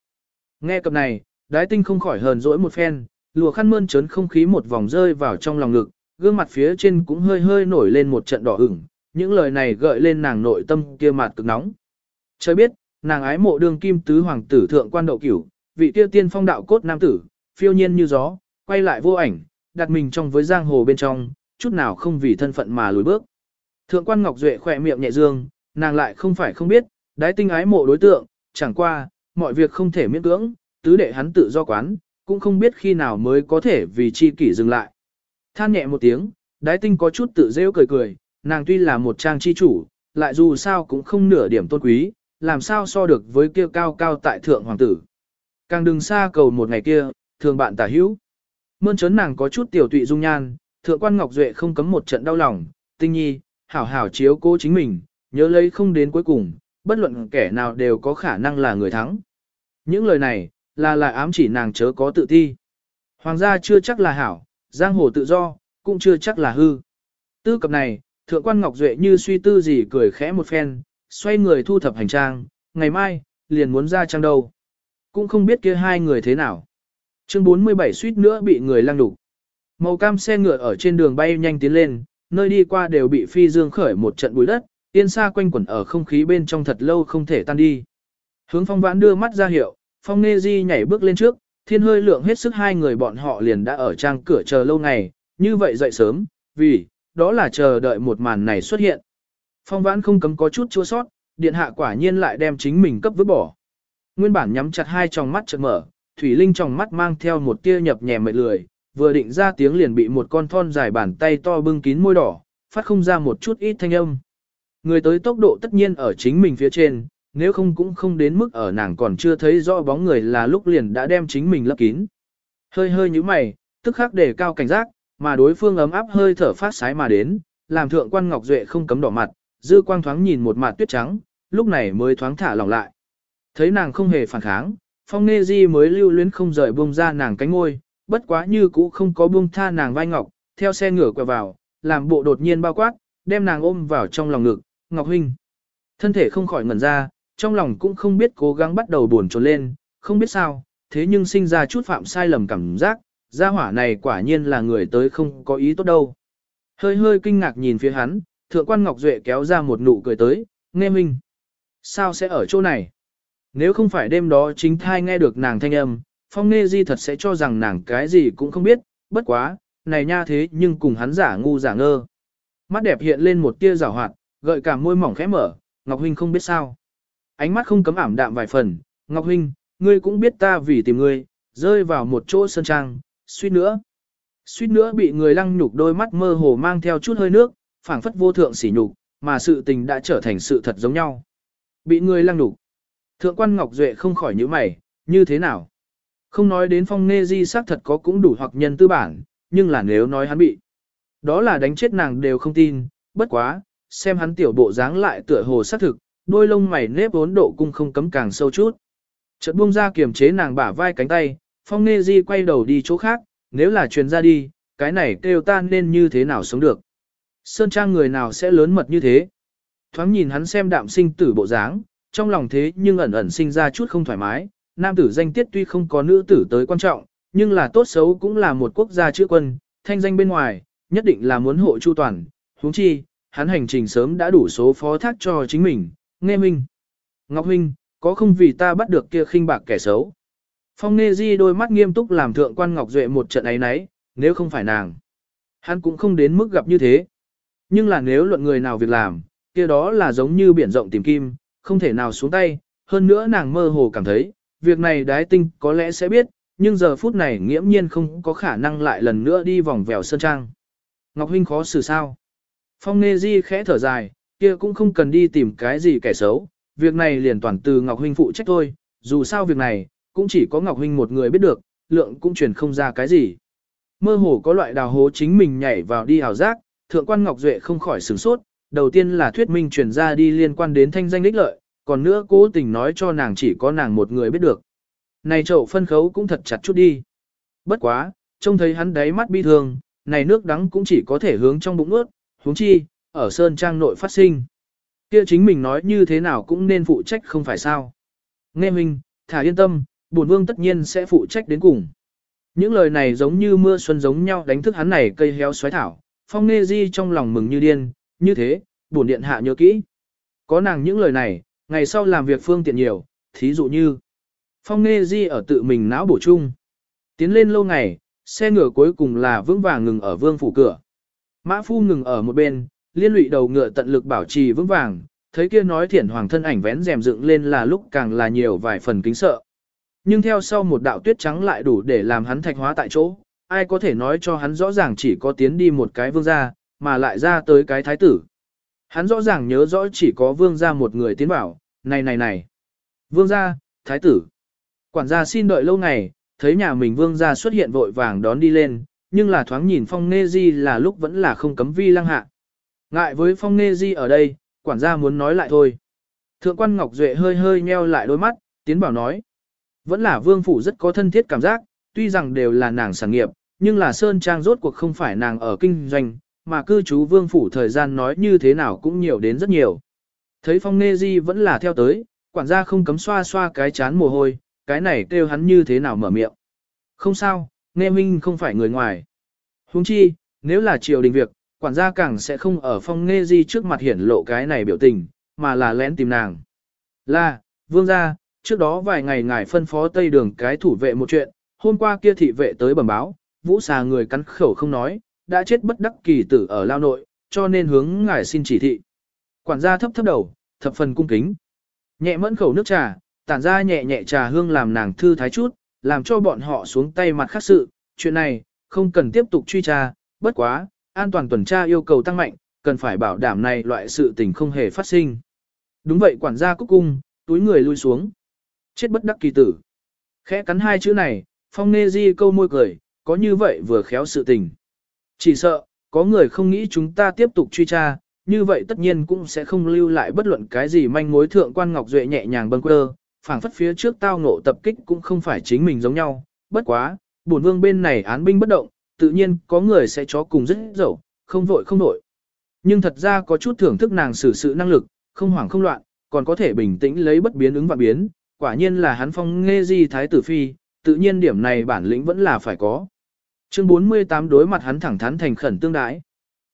[SPEAKER 1] Nghe cập này, đái tinh không khỏi hờn dỗi một phen, lùa khăn mơn trớn không khí một vòng rơi vào trong lòng ngực, gương mặt phía trên cũng hơi hơi nổi lên một trận đỏ ửng, những lời này gợi lên nàng nội tâm kia mặt cực nóng. Trời biết, nàng ái mộ đương kim tứ hoàng tử thượng quan đậu cửu, vị tiêu tiên phong đạo cốt nam tử, phiêu nhiên như gió, quay lại vô ảnh, đặt mình trong với giang hồ bên trong, chút nào không vì thân phận mà lùi bước. Thượng quan Ngọc Duệ khỏe miệng nhẹ dương, nàng lại không phải không biết, đái tinh ái mộ đối tượng, chẳng qua, mọi việc không thể miễn cưỡng, tứ đệ hắn tự do quán, cũng không biết khi nào mới có thể vì chi kỷ dừng lại. Than nhẹ một tiếng, đái tinh có chút tự rêu cười cười, nàng tuy là một trang chi chủ, lại dù sao cũng không nửa điểm tôn quý, làm sao so được với kia cao cao tại thượng hoàng tử. Càng đừng xa cầu một ngày kia, thường bạn tả hữu. Mơn trớn nàng có chút tiểu tụy dung nhan, thượng quan Ngọc Duệ không cấm một trận đau lòng, tinh nhi, hảo hảo chiếu cố chính mình, nhớ lấy không đến cuối cùng, bất luận kẻ nào đều có khả năng là người thắng. Những lời này, là lại ám chỉ nàng chớ có tự thi. Hoàng gia chưa chắc là hảo, giang hồ tự do, cũng chưa chắc là hư. Tư cập này, thượng quan Ngọc Duệ như suy tư gì cười khẽ một phen, xoay người thu thập hành trang, ngày mai, liền muốn ra trang đâu. Cũng không biết kia hai người thế nào. Chương 47 suýt nữa bị người lăng đục. Màu cam xe ngựa ở trên đường bay nhanh tiến lên, nơi đi qua đều bị phi dương khởi một trận bụi đất, tiên xa quanh quẩn ở không khí bên trong thật lâu không thể tan đi. Hướng phong vãn đưa mắt ra hiệu, phong nê di nhảy bước lên trước, thiên hơi lượng hết sức hai người bọn họ liền đã ở trang cửa chờ lâu ngày, như vậy dậy sớm, vì, đó là chờ đợi một màn này xuất hiện. Phong vãn không cấm có chút chua sót, điện hạ quả nhiên lại đem chính mình cấp vứt bỏ. Nguyên bản nhắm chặt hai tròng mắt chợt mở, Thủy Linh trong mắt mang theo một tia nhập nhẹ mệt lười, vừa định ra tiếng liền bị một con thon dài bàn tay to bưng kín môi đỏ, phát không ra một chút ít thanh âm. Người tới tốc độ tất nhiên ở chính mình phía trên, nếu không cũng không đến mức ở nàng còn chưa thấy rõ bóng người là lúc liền đã đem chính mình lấp kín. Hơi hơi như mày, tức khắc để cao cảnh giác, mà đối phương ấm áp hơi thở phát sái mà đến, làm thượng quan Ngọc Duệ không cấm đỏ mặt, dư quang thoáng nhìn một mặt tuyết trắng, lúc này mới thoáng thả lỏng lại. Thấy nàng không hề phản kháng, phong nê di mới lưu luyến không rời buông ra nàng cánh ngôi, bất quá như cũ không có buông tha nàng vai ngọc, theo xe ngửa quẹo vào, làm bộ đột nhiên bao quát, đem nàng ôm vào trong lòng ngực, Ngọc Huynh. Thân thể không khỏi ngẩn ra, trong lòng cũng không biết cố gắng bắt đầu buồn trồn lên, không biết sao, thế nhưng sinh ra chút phạm sai lầm cảm giác, gia hỏa này quả nhiên là người tới không có ý tốt đâu. Hơi hơi kinh ngạc nhìn phía hắn, thượng quan Ngọc Duệ kéo ra một nụ cười tới, nghe minh. Sao sẽ ở chỗ này? Nếu không phải đêm đó chính thai nghe được nàng thanh âm, phong nê di thật sẽ cho rằng nàng cái gì cũng không biết, bất quá, này nha thế nhưng cùng hắn giả ngu giả ngơ. Mắt đẹp hiện lên một tia rào hoạt, gợi cả môi mỏng khẽ mở, Ngọc Huynh không biết sao. Ánh mắt không cấm ảm đạm vài phần, Ngọc Huynh, ngươi cũng biết ta vì tìm ngươi, rơi vào một chỗ sân trang, suýt nữa. Suýt nữa bị người lăng nhục đôi mắt mơ hồ mang theo chút hơi nước, phảng phất vô thượng sỉ nhục, mà sự tình đã trở thành sự thật giống nhau. Bị người lăng nhục. Thượng quan Ngọc Duệ không khỏi nhíu mày, như thế nào? Không nói đến phong nê di xác thật có cũng đủ hoặc nhân tư bản, nhưng là nếu nói hắn bị. Đó là đánh chết nàng đều không tin, bất quá, xem hắn tiểu bộ dáng lại tựa hồ xác thực, đôi lông mày nếp vốn độ cung không cấm càng sâu chút. Chợt buông ra kiềm chế nàng bả vai cánh tay, phong nê di quay đầu đi chỗ khác, nếu là truyền ra đi, cái này kêu ta nên như thế nào sống được. Sơn trang người nào sẽ lớn mật như thế. Thoáng nhìn hắn xem đạm sinh tử bộ dáng, trong lòng thế nhưng ẩn ẩn sinh ra chút không thoải mái, nam tử danh tiết tuy không có nữ tử tới quan trọng, nhưng là tốt xấu cũng là một quốc gia chữ quân, thanh danh bên ngoài, nhất định là muốn hộ chu toàn, huống chi, hắn hành trình sớm đã đủ số phó thác cho chính mình, nghe minh. Ngọc Huynh, có không vì ta bắt được kia khinh bạc kẻ xấu? Phong Nê Di đôi mắt nghiêm túc làm thượng quan Ngọc Duệ một trận ấy nấy, nếu không phải nàng. Hắn cũng không đến mức gặp như thế. Nhưng là nếu luận người nào việc làm, kia đó là giống như biển rộng tìm kim, không thể nào xuống tay. Hơn nữa nàng mơ hồ cảm thấy, việc này đái tinh có lẽ sẽ biết, nhưng giờ phút này nghiễm nhiên không có khả năng lại lần nữa đi vòng vèo sơn trang. Ngọc Huynh khó xử sao? Phong Nê Di khẽ thở dài, kia cũng không cần đi tìm cái gì kẻ xấu, việc này liền toàn từ Ngọc Huynh phụ trách thôi, dù sao việc này, cũng chỉ có Ngọc Huynh một người biết được, lượng cũng truyền không ra cái gì. Mơ hồ có loại đào hố chính mình nhảy vào đi hào giác, thượng quan Ngọc Duệ không khỏi sửng sốt, đầu tiên là thuyết minh truyền ra đi liên quan đến thanh danh đích lợi, còn nữa cố tình nói cho nàng chỉ có nàng một người biết được. Này chậu phân khấu cũng thật chặt chút đi. Bất quá, trông thấy hắn đáy mắt bi thương, này nước đắng cũng chỉ có thể hướng trong bụng ướt, huống chi, ở Sơn Trang nội phát sinh. Kia chính mình nói như thế nào cũng nên phụ trách không phải sao. Nghe mình, thả yên tâm, bổn vương tất nhiên sẽ phụ trách đến cùng. Những lời này giống như mưa xuân giống nhau đánh thức hắn này cây héo xoáy thảo, phong nê di trong lòng mừng như điên, như thế, bổn điện hạ nhớ kỹ. Có nàng những lời này, ngày sau làm việc phương tiện nhiều, thí dụ như, phong nê di ở tự mình não bổ chung. Tiến lên lâu ngày, xe ngựa cuối cùng là vững vàng ngừng ở vương phủ cửa. Mã phu ngừng ở một bên, liên lụy đầu ngựa tận lực bảo trì vững vàng, thấy kia nói thiển hoàng thân ảnh vén rèm dựng lên là lúc càng là nhiều vài phần kính sợ. Nhưng theo sau một đạo tuyết trắng lại đủ để làm hắn thạch hóa tại chỗ, ai có thể nói cho hắn rõ ràng chỉ có tiến đi một cái vương gia, mà lại ra tới cái thái tử. Hắn rõ ràng nhớ rõ chỉ có vương gia một người tiến bảo, này này này. Vương gia, thái tử. Quản gia xin đợi lâu ngày, thấy nhà mình vương gia xuất hiện vội vàng đón đi lên, nhưng là thoáng nhìn phong nê di là lúc vẫn là không cấm vi lăng hạ. Ngại với phong nê di ở đây, quản gia muốn nói lại thôi. Thượng quan Ngọc Duệ hơi hơi nheo lại đôi mắt, tiến bảo nói. Vẫn là vương phủ rất có thân thiết cảm giác, tuy rằng đều là nàng sản nghiệp, nhưng là Sơn Trang rốt cuộc không phải nàng ở kinh doanh, mà cư trú vương phủ thời gian nói như thế nào cũng nhiều đến rất nhiều. Thấy phong nê di vẫn là theo tới, quản gia không cấm xoa xoa cái chán mồ hôi, cái này kêu hắn như thế nào mở miệng. Không sao, nghe minh không phải người ngoài. Huống chi, nếu là triều đình việc, quản gia càng sẽ không ở phong nghe di trước mặt hiển lộ cái này biểu tình, mà là lén tìm nàng. Là, vương gia, trước đó vài ngày ngài phân phó tây đường cái thủ vệ một chuyện, hôm qua kia thị vệ tới bẩm báo, vũ xà người cắn khẩu không nói, đã chết bất đắc kỳ tử ở lao nội, cho nên hướng ngài xin chỉ thị. Quản gia thấp thấp đầu, thập phần cung kính. Nhẹ mẫn khẩu nước trà, tản ra nhẹ nhẹ trà hương làm nàng thư thái chút, làm cho bọn họ xuống tay mặt khác sự, chuyện này, không cần tiếp tục truy tra, bất quá, an toàn tuần tra yêu cầu tăng mạnh, cần phải bảo đảm này loại sự tình không hề phát sinh. Đúng vậy quản gia cúc cung, túi người lui xuống. Chết bất đắc kỳ tử. Khẽ cắn hai chữ này, phong nê di câu môi cười, có như vậy vừa khéo sự tình. Chỉ sợ, có người không nghĩ chúng ta tiếp tục truy tra, như vậy tất nhiên cũng sẽ không lưu lại bất luận cái gì manh mối thượng quan Ngọc Duệ nhẹ nhàng bâng quơ, phảng phất phía trước tao ngộ tập kích cũng không phải chính mình giống nhau, bất quá, bổn vương bên này án binh bất động, tự nhiên có người sẽ chó cùng rất dẫu, không vội không nội. Nhưng thật ra có chút thưởng thức nàng xử sự năng lực, không hoảng không loạn, còn có thể bình tĩnh lấy bất biến ứng và biến, quả nhiên là hắn phong nghe di thái tử phi, tự nhiên điểm này bản lĩnh vẫn là phải có. Chương 48 đối mặt hắn thẳng thắn thành khẩn tương đái.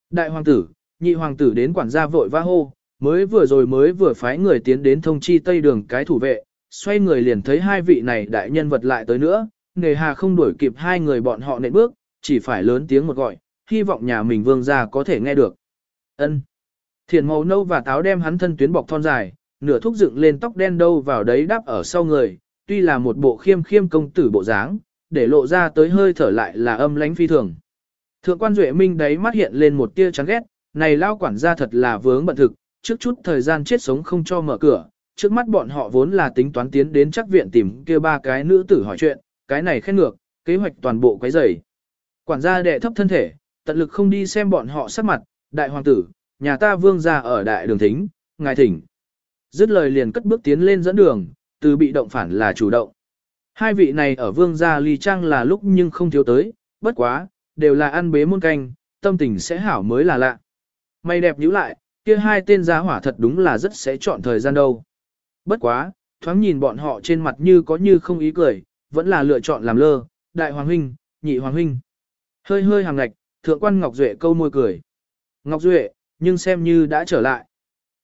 [SPEAKER 1] Đại hoàng tử, nhị hoàng tử đến quản gia vội va hô, mới vừa rồi mới vừa phái người tiến đến thông chi tây đường cái thủ vệ, xoay người liền thấy hai vị này đại nhân vật lại tới nữa, nề hà không đuổi kịp hai người bọn họ nện bước, chỉ phải lớn tiếng một gọi, hy vọng nhà mình vương gia có thể nghe được. Ân. Thiền màu nâu và táo đem hắn thân tuyến bọc thon dài, nửa thúc dựng lên tóc đen đâu vào đấy đáp ở sau người, tuy là một bộ khiêm khiêm công tử bộ dáng, để lộ ra tới hơi thở lại là âm lãnh phi thường. Thượng quan Duệ Minh đấy mắt hiện lên một tia chán ghét, này lao quản gia thật là vướng bận thực, trước chút thời gian chết sống không cho mở cửa, trước mắt bọn họ vốn là tính toán tiến đến chắc viện tìm kia ba cái nữ tử hỏi chuyện, cái này khen ngược, kế hoạch toàn bộ quấy rầy. Quản gia đệ thấp thân thể, tận lực không đi xem bọn họ sắc mặt, đại hoàng tử, nhà ta vương gia ở đại đường thính, ngài thỉnh. Dứt lời liền cất bước tiến lên dẫn đường, từ bị động phản là chủ động. Hai vị này ở vương gia ly trang là lúc nhưng không thiếu tới, bất quá, đều là ăn bế môn canh, tâm tình sẽ hảo mới là lạ. Mày đẹp nhíu lại, kia hai tên giá hỏa thật đúng là rất sẽ chọn thời gian đâu. Bất quá, thoáng nhìn bọn họ trên mặt như có như không ý cười, vẫn là lựa chọn làm lơ, đại hoàng huynh, nhị hoàng huynh. Hơi hơi hàng ngạch, thượng quan Ngọc Duệ câu môi cười. Ngọc Duệ, nhưng xem như đã trở lại.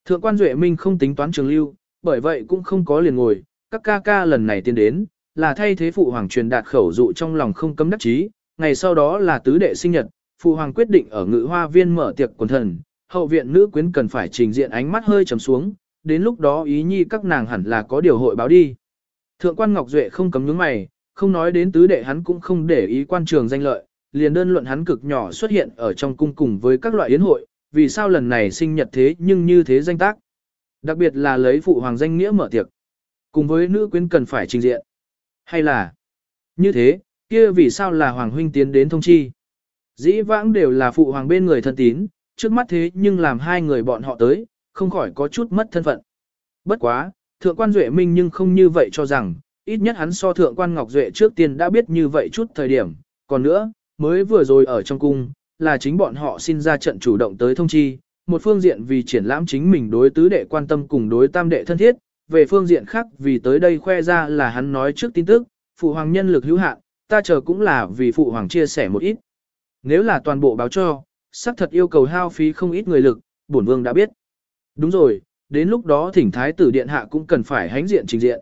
[SPEAKER 1] Thượng quan Duệ Minh không tính toán trường lưu, bởi vậy cũng không có liền ngồi, các ca ca lần này tiến đến, là thay thế phụ hoàng truyền đạt khẩu dụ trong lòng không cấm đắc chí, ngày sau đó là tứ đệ sinh nhật, phụ hoàng quyết định ở ngự hoa viên mở tiệc quần thần, hậu viện nữ quyến cần phải trình diện ánh mắt hơi trầm xuống, đến lúc đó ý nhi các nàng hẳn là có điều hội báo đi. Thượng quan Ngọc Duệ không cấm nhướng mày, không nói đến tứ đệ hắn cũng không để ý quan trường danh lợi, liền đơn luận hắn cực nhỏ xuất hiện ở trong cung cùng với các loại yến hội, vì sao lần này sinh nhật thế nhưng như thế danh tác. Đặc biệt là lấy phụ hoàng danh nghĩa mở tiệc, cùng với nữ quyến cần phải trình diện. Hay là, như thế, kia vì sao là hoàng huynh tiến đến thông chi. Dĩ vãng đều là phụ hoàng bên người thân tín, trước mắt thế nhưng làm hai người bọn họ tới, không khỏi có chút mất thân phận. Bất quá, thượng quan Duệ Minh nhưng không như vậy cho rằng, ít nhất hắn so thượng quan Ngọc Duệ trước tiên đã biết như vậy chút thời điểm, còn nữa, mới vừa rồi ở trong cung, là chính bọn họ xin ra trận chủ động tới thông chi, một phương diện vì triển lãm chính mình đối tứ đệ quan tâm cùng đối tam đệ thân thiết, về phương diện khác vì tới đây khoe ra là hắn nói trước tin tức, phụ hoàng nhân lực hữu hạn, ta chờ cũng là vì phụ hoàng chia sẻ một ít. Nếu là toàn bộ báo cho, xác thật yêu cầu hao phí không ít người lực, bổn vương đã biết. Đúng rồi, đến lúc đó thỉnh thái tử điện hạ cũng cần phải hánh diện trình diện.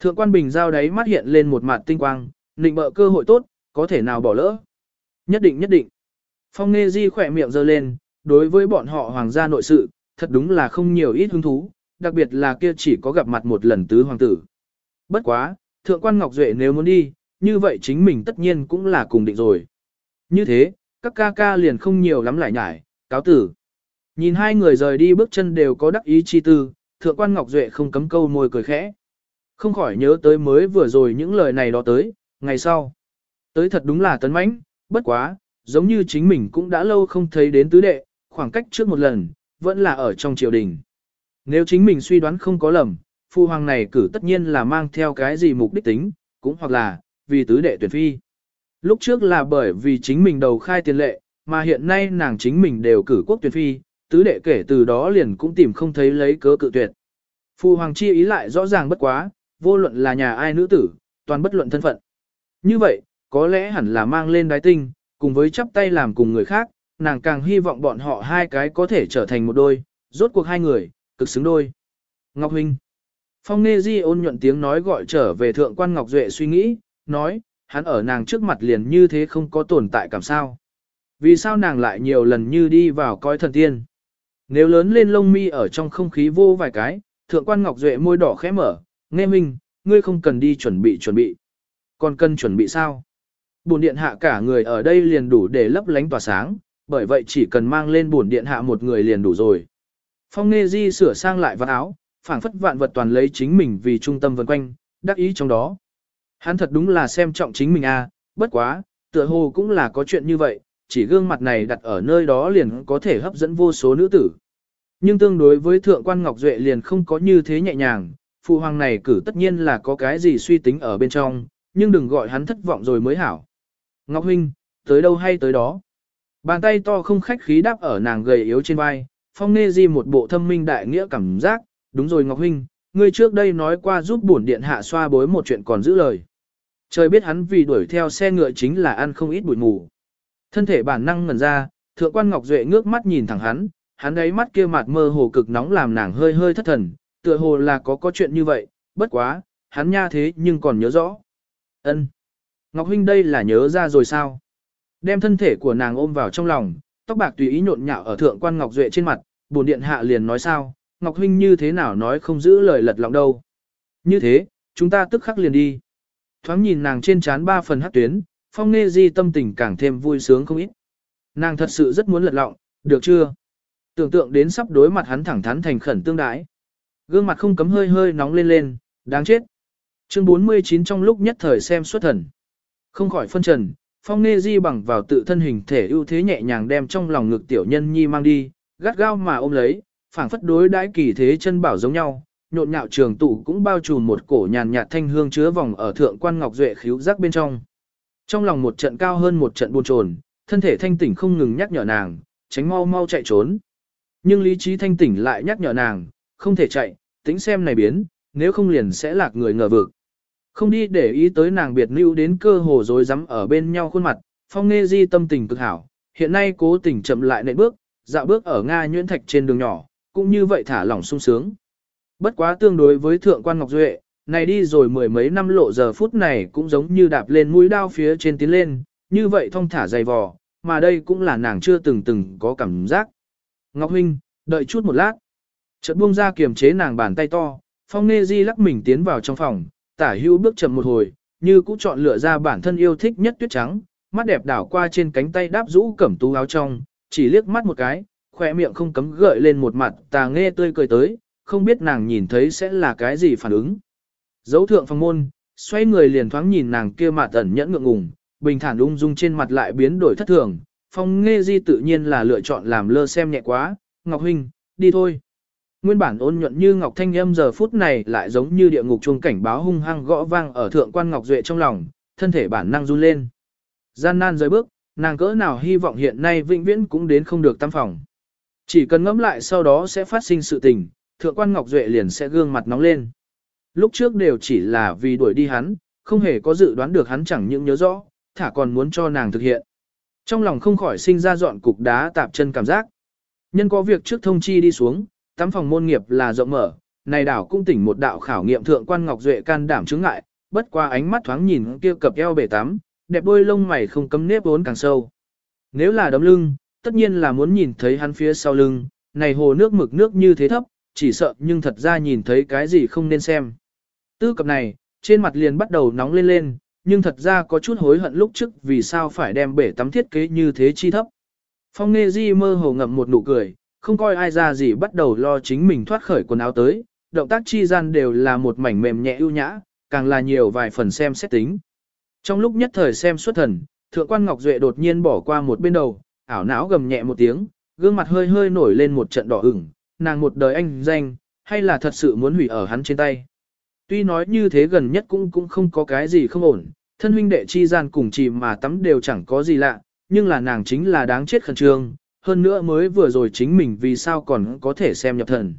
[SPEAKER 1] Thượng quan bình giao đáy mắt hiện lên một mặt tinh quang, định bợ cơ hội tốt, có thể nào bỏ lỡ. Nhất định nhất định. Phong Nghê Di khỏe miệng giơ lên, đối với bọn họ hoàng gia nội sự, thật đúng là không nhiều ít hứng thú, đặc biệt là kia chỉ có gặp mặt một lần tứ hoàng tử. Bất quá, thượng quan Ngọc Duệ nếu muốn đi, như vậy chính mình tất nhiên cũng là cùng định rồi. Như thế, các ca ca liền không nhiều lắm lại nhải, cáo tử. Nhìn hai người rời đi bước chân đều có đắc ý chi tư, thượng quan Ngọc Duệ không cấm câu môi cười khẽ. Không khỏi nhớ tới mới vừa rồi những lời này đó tới, ngày sau. Tới thật đúng là tấn mãnh, bất quá, giống như chính mình cũng đã lâu không thấy đến tứ đệ, khoảng cách trước một lần, vẫn là ở trong triều đình. Nếu chính mình suy đoán không có lầm, phu hoàng này cử tất nhiên là mang theo cái gì mục đích tính, cũng hoặc là, vì tứ đệ tuyển phi. Lúc trước là bởi vì chính mình đầu khai tiền lệ, mà hiện nay nàng chính mình đều cử quốc tuyển phi, tứ đệ kể từ đó liền cũng tìm không thấy lấy cớ cự tuyệt. Phu hoàng chi ý lại rõ ràng bất quá, vô luận là nhà ai nữ tử, toàn bất luận thân phận. Như vậy, có lẽ hẳn là mang lên đái tinh, cùng với chắp tay làm cùng người khác, nàng càng hy vọng bọn họ hai cái có thể trở thành một đôi, rốt cuộc hai người, cực xứng đôi. Ngọc Huynh Phong Nê Di ôn nhuận tiếng nói gọi trở về thượng quan Ngọc Duệ suy nghĩ, nói, hắn ở nàng trước mặt liền như thế không có tồn tại cảm sao. Vì sao nàng lại nhiều lần như đi vào coi thần tiên. Nếu lớn lên lông mi ở trong không khí vô vài cái, thượng quan Ngọc Duệ môi đỏ khẽ mở, nghe minh, ngươi không cần đi chuẩn bị chuẩn bị. Còn cần chuẩn bị sao? Bổn điện hạ cả người ở đây liền đủ để lấp lánh tỏa sáng, bởi vậy chỉ cần mang lên bổn điện hạ một người liền đủ rồi. Phong Nghê Di sửa sang lại vật áo, phảng phất vạn vật toàn lấy chính mình vì trung tâm vần quanh, đắc ý trong đó. Hắn thật đúng là xem trọng chính mình a, à, bất quá, tựa hồ cũng là có chuyện như vậy, chỉ gương mặt này đặt ở nơi đó liền có thể hấp dẫn vô số nữ tử. Nhưng tương đối với thượng quan Ngọc Duệ liền không có như thế nhẹ nhàng, phụ hoàng này cử tất nhiên là có cái gì suy tính ở bên trong, nhưng đừng gọi hắn thất vọng rồi mới hảo. Ngọc Huynh, tới đâu hay tới đó. Bàn tay to không khách khí đáp ở nàng gầy yếu trên vai, phong nê di một bộ thâm minh đại nghĩa cảm giác, đúng rồi Ngọc Huynh, ngươi trước đây nói qua giúp bổn điện hạ xoa bối một chuyện còn giữ lời. Trời biết hắn vì đuổi theo xe ngựa chính là ăn không ít bụi mù. Thân thể bản năng ngẩn ra, thượng quan Ngọc Duệ ngước mắt nhìn thẳng hắn, hắn ấy mắt kia mặt mơ hồ cực nóng làm nàng hơi hơi thất thần, tựa hồ là có có chuyện như vậy, bất quá, hắn nha thế nhưng còn nhớ rõ. ân Ngọc Huynh đây là nhớ ra rồi sao? Đem thân thể của nàng ôm vào trong lòng, tóc bạc tùy ý nhộn nhạo ở thượng quan Ngọc Duệ trên mặt, bổn điện hạ liền nói sao, Ngọc Huynh như thế nào nói không giữ lời lật lòng đâu. Như thế, chúng ta tức khắc liền đi. Thoáng nhìn nàng trên trán ba phần hát tuyến, phong nê di tâm tình càng thêm vui sướng không ít. Nàng thật sự rất muốn lật lọng, được chưa? Tưởng tượng đến sắp đối mặt hắn thẳng thắn thành khẩn tương đái. Gương mặt không cấm hơi hơi nóng lên lên, đáng chết. Chương 49 trong lúc nhất thời xem xuất thần. Không khỏi phân trần, phong nghe di bằng vào tự thân hình thể ưu thế nhẹ nhàng đem trong lòng ngực tiểu nhân nhi mang đi, gắt gao mà ôm lấy, phảng phất đối đãi kỳ thế chân bảo giống nhau, nhộn nhạo trường tụ cũng bao trùm một cổ nhàn nhạt thanh hương chứa vòng ở thượng quan ngọc duệ khíu giác bên trong. Trong lòng một trận cao hơn một trận buồn trồn, thân thể thanh tỉnh không ngừng nhắc nhở nàng, tránh mau mau chạy trốn. Nhưng lý trí thanh tỉnh lại nhắc nhở nàng, không thể chạy, tính xem này biến, nếu không liền sẽ lạc người ngờ vực. Không đi để ý tới nàng biệt lưu đến cơ hồ rối rắm ở bên nhau khuôn mặt, phong nghe di tâm tình cực hảo, hiện nay cố tình chậm lại nệ bước, dạo bước ở Nga nhuyễn thạch trên đường nhỏ, cũng như vậy thả lỏng sung sướng. Bất quá tương đối với thượng quan Ngọc Duệ, này đi rồi mười mấy năm lộ giờ phút này cũng giống như đạp lên mũi đao phía trên tiến lên, như vậy thong thả dày vò, mà đây cũng là nàng chưa từng từng có cảm giác. Ngọc Huynh, đợi chút một lát. Chợt buông ra kiềm chế nàng bàn tay to, phong nê di lắc mình tiến vào trong phòng, tả hữu bước chậm một hồi, như cũng chọn lựa ra bản thân yêu thích nhất tuyết trắng, mắt đẹp đảo qua trên cánh tay đáp rũ cẩm tú áo trong, chỉ liếc mắt một cái, khỏe miệng không cấm gợi lên một mặt tà nghe tươi cười tới, không biết nàng nhìn thấy sẽ là cái gì phản ứng. Dấu thượng phòng môn, xoay người liền thoáng nhìn nàng kia mặt ẩn nhẫn ngượng ngùng, bình thản ung dung trên mặt lại biến đổi thất thường, phong nghe di tự nhiên là lựa chọn làm lơ xem nhẹ quá, Ngọc Huynh, đi thôi. Nguyên bản ôn nhuận như Ngọc Thanh Âm giờ phút này lại giống như địa ngục chuông cảnh báo hung hăng gõ vang ở thượng quan Ngọc Duệ trong lòng, thân thể bản năng run lên. Gian nan rơi bước, nàng cỡ nào hy vọng hiện nay vĩnh viễn cũng đến không được tam phòng. Chỉ cần ngẫm lại sau đó sẽ phát sinh sự tình, thượng quan Ngọc Duệ liền sẽ gương mặt nóng lên. Lúc trước đều chỉ là vì đuổi đi hắn, không hề có dự đoán được hắn chẳng những nhớ rõ, thả còn muốn cho nàng thực hiện. Trong lòng không khỏi sinh ra dọn cục đá tạp chân cảm giác. Nhân có việc trước thông chi đi xuống, tắm phòng môn nghiệp là rộng mở, này đảo cũng tỉnh một đạo khảo nghiệm thượng quan Ngọc Duệ can đảm chứng ngại, bất qua ánh mắt thoáng nhìn kia cập eo bể tắm, đẹp đôi lông mày không cấm nếp vốn càng sâu. Nếu là đấm lưng, tất nhiên là muốn nhìn thấy hắn phía sau lưng, này hồ nước mực nước như thế thấp, chỉ sợ nhưng thật ra nhìn thấy cái gì không nên xem. Tư cập này, trên mặt liền bắt đầu nóng lên lên, nhưng thật ra có chút hối hận lúc trước vì sao phải đem bể tắm thiết kế như thế chi thấp. Phong Nghê Di mơ hồ ngậm một nụ cười, không coi ai ra gì bắt đầu lo chính mình thoát khởi quần áo tới, động tác chi gian đều là một mảnh mềm nhẹ ưu nhã, càng là nhiều vài phần xem xét tính. Trong lúc nhất thời xem xuất thần, thượng quan Ngọc Duệ đột nhiên bỏ qua một bên đầu, ảo não gầm nhẹ một tiếng, gương mặt hơi hơi nổi lên một trận đỏ ửng, nàng một đời anh danh, hay là thật sự muốn hủy ở hắn trên tay. Tuy nói như thế gần nhất cũng cũng không có cái gì không ổn, thân huynh đệ chi gian cùng chìm mà tắm đều chẳng có gì lạ, nhưng là nàng chính là đáng chết khẩn trương, hơn nữa mới vừa rồi chính mình vì sao còn có thể xem nhập thần.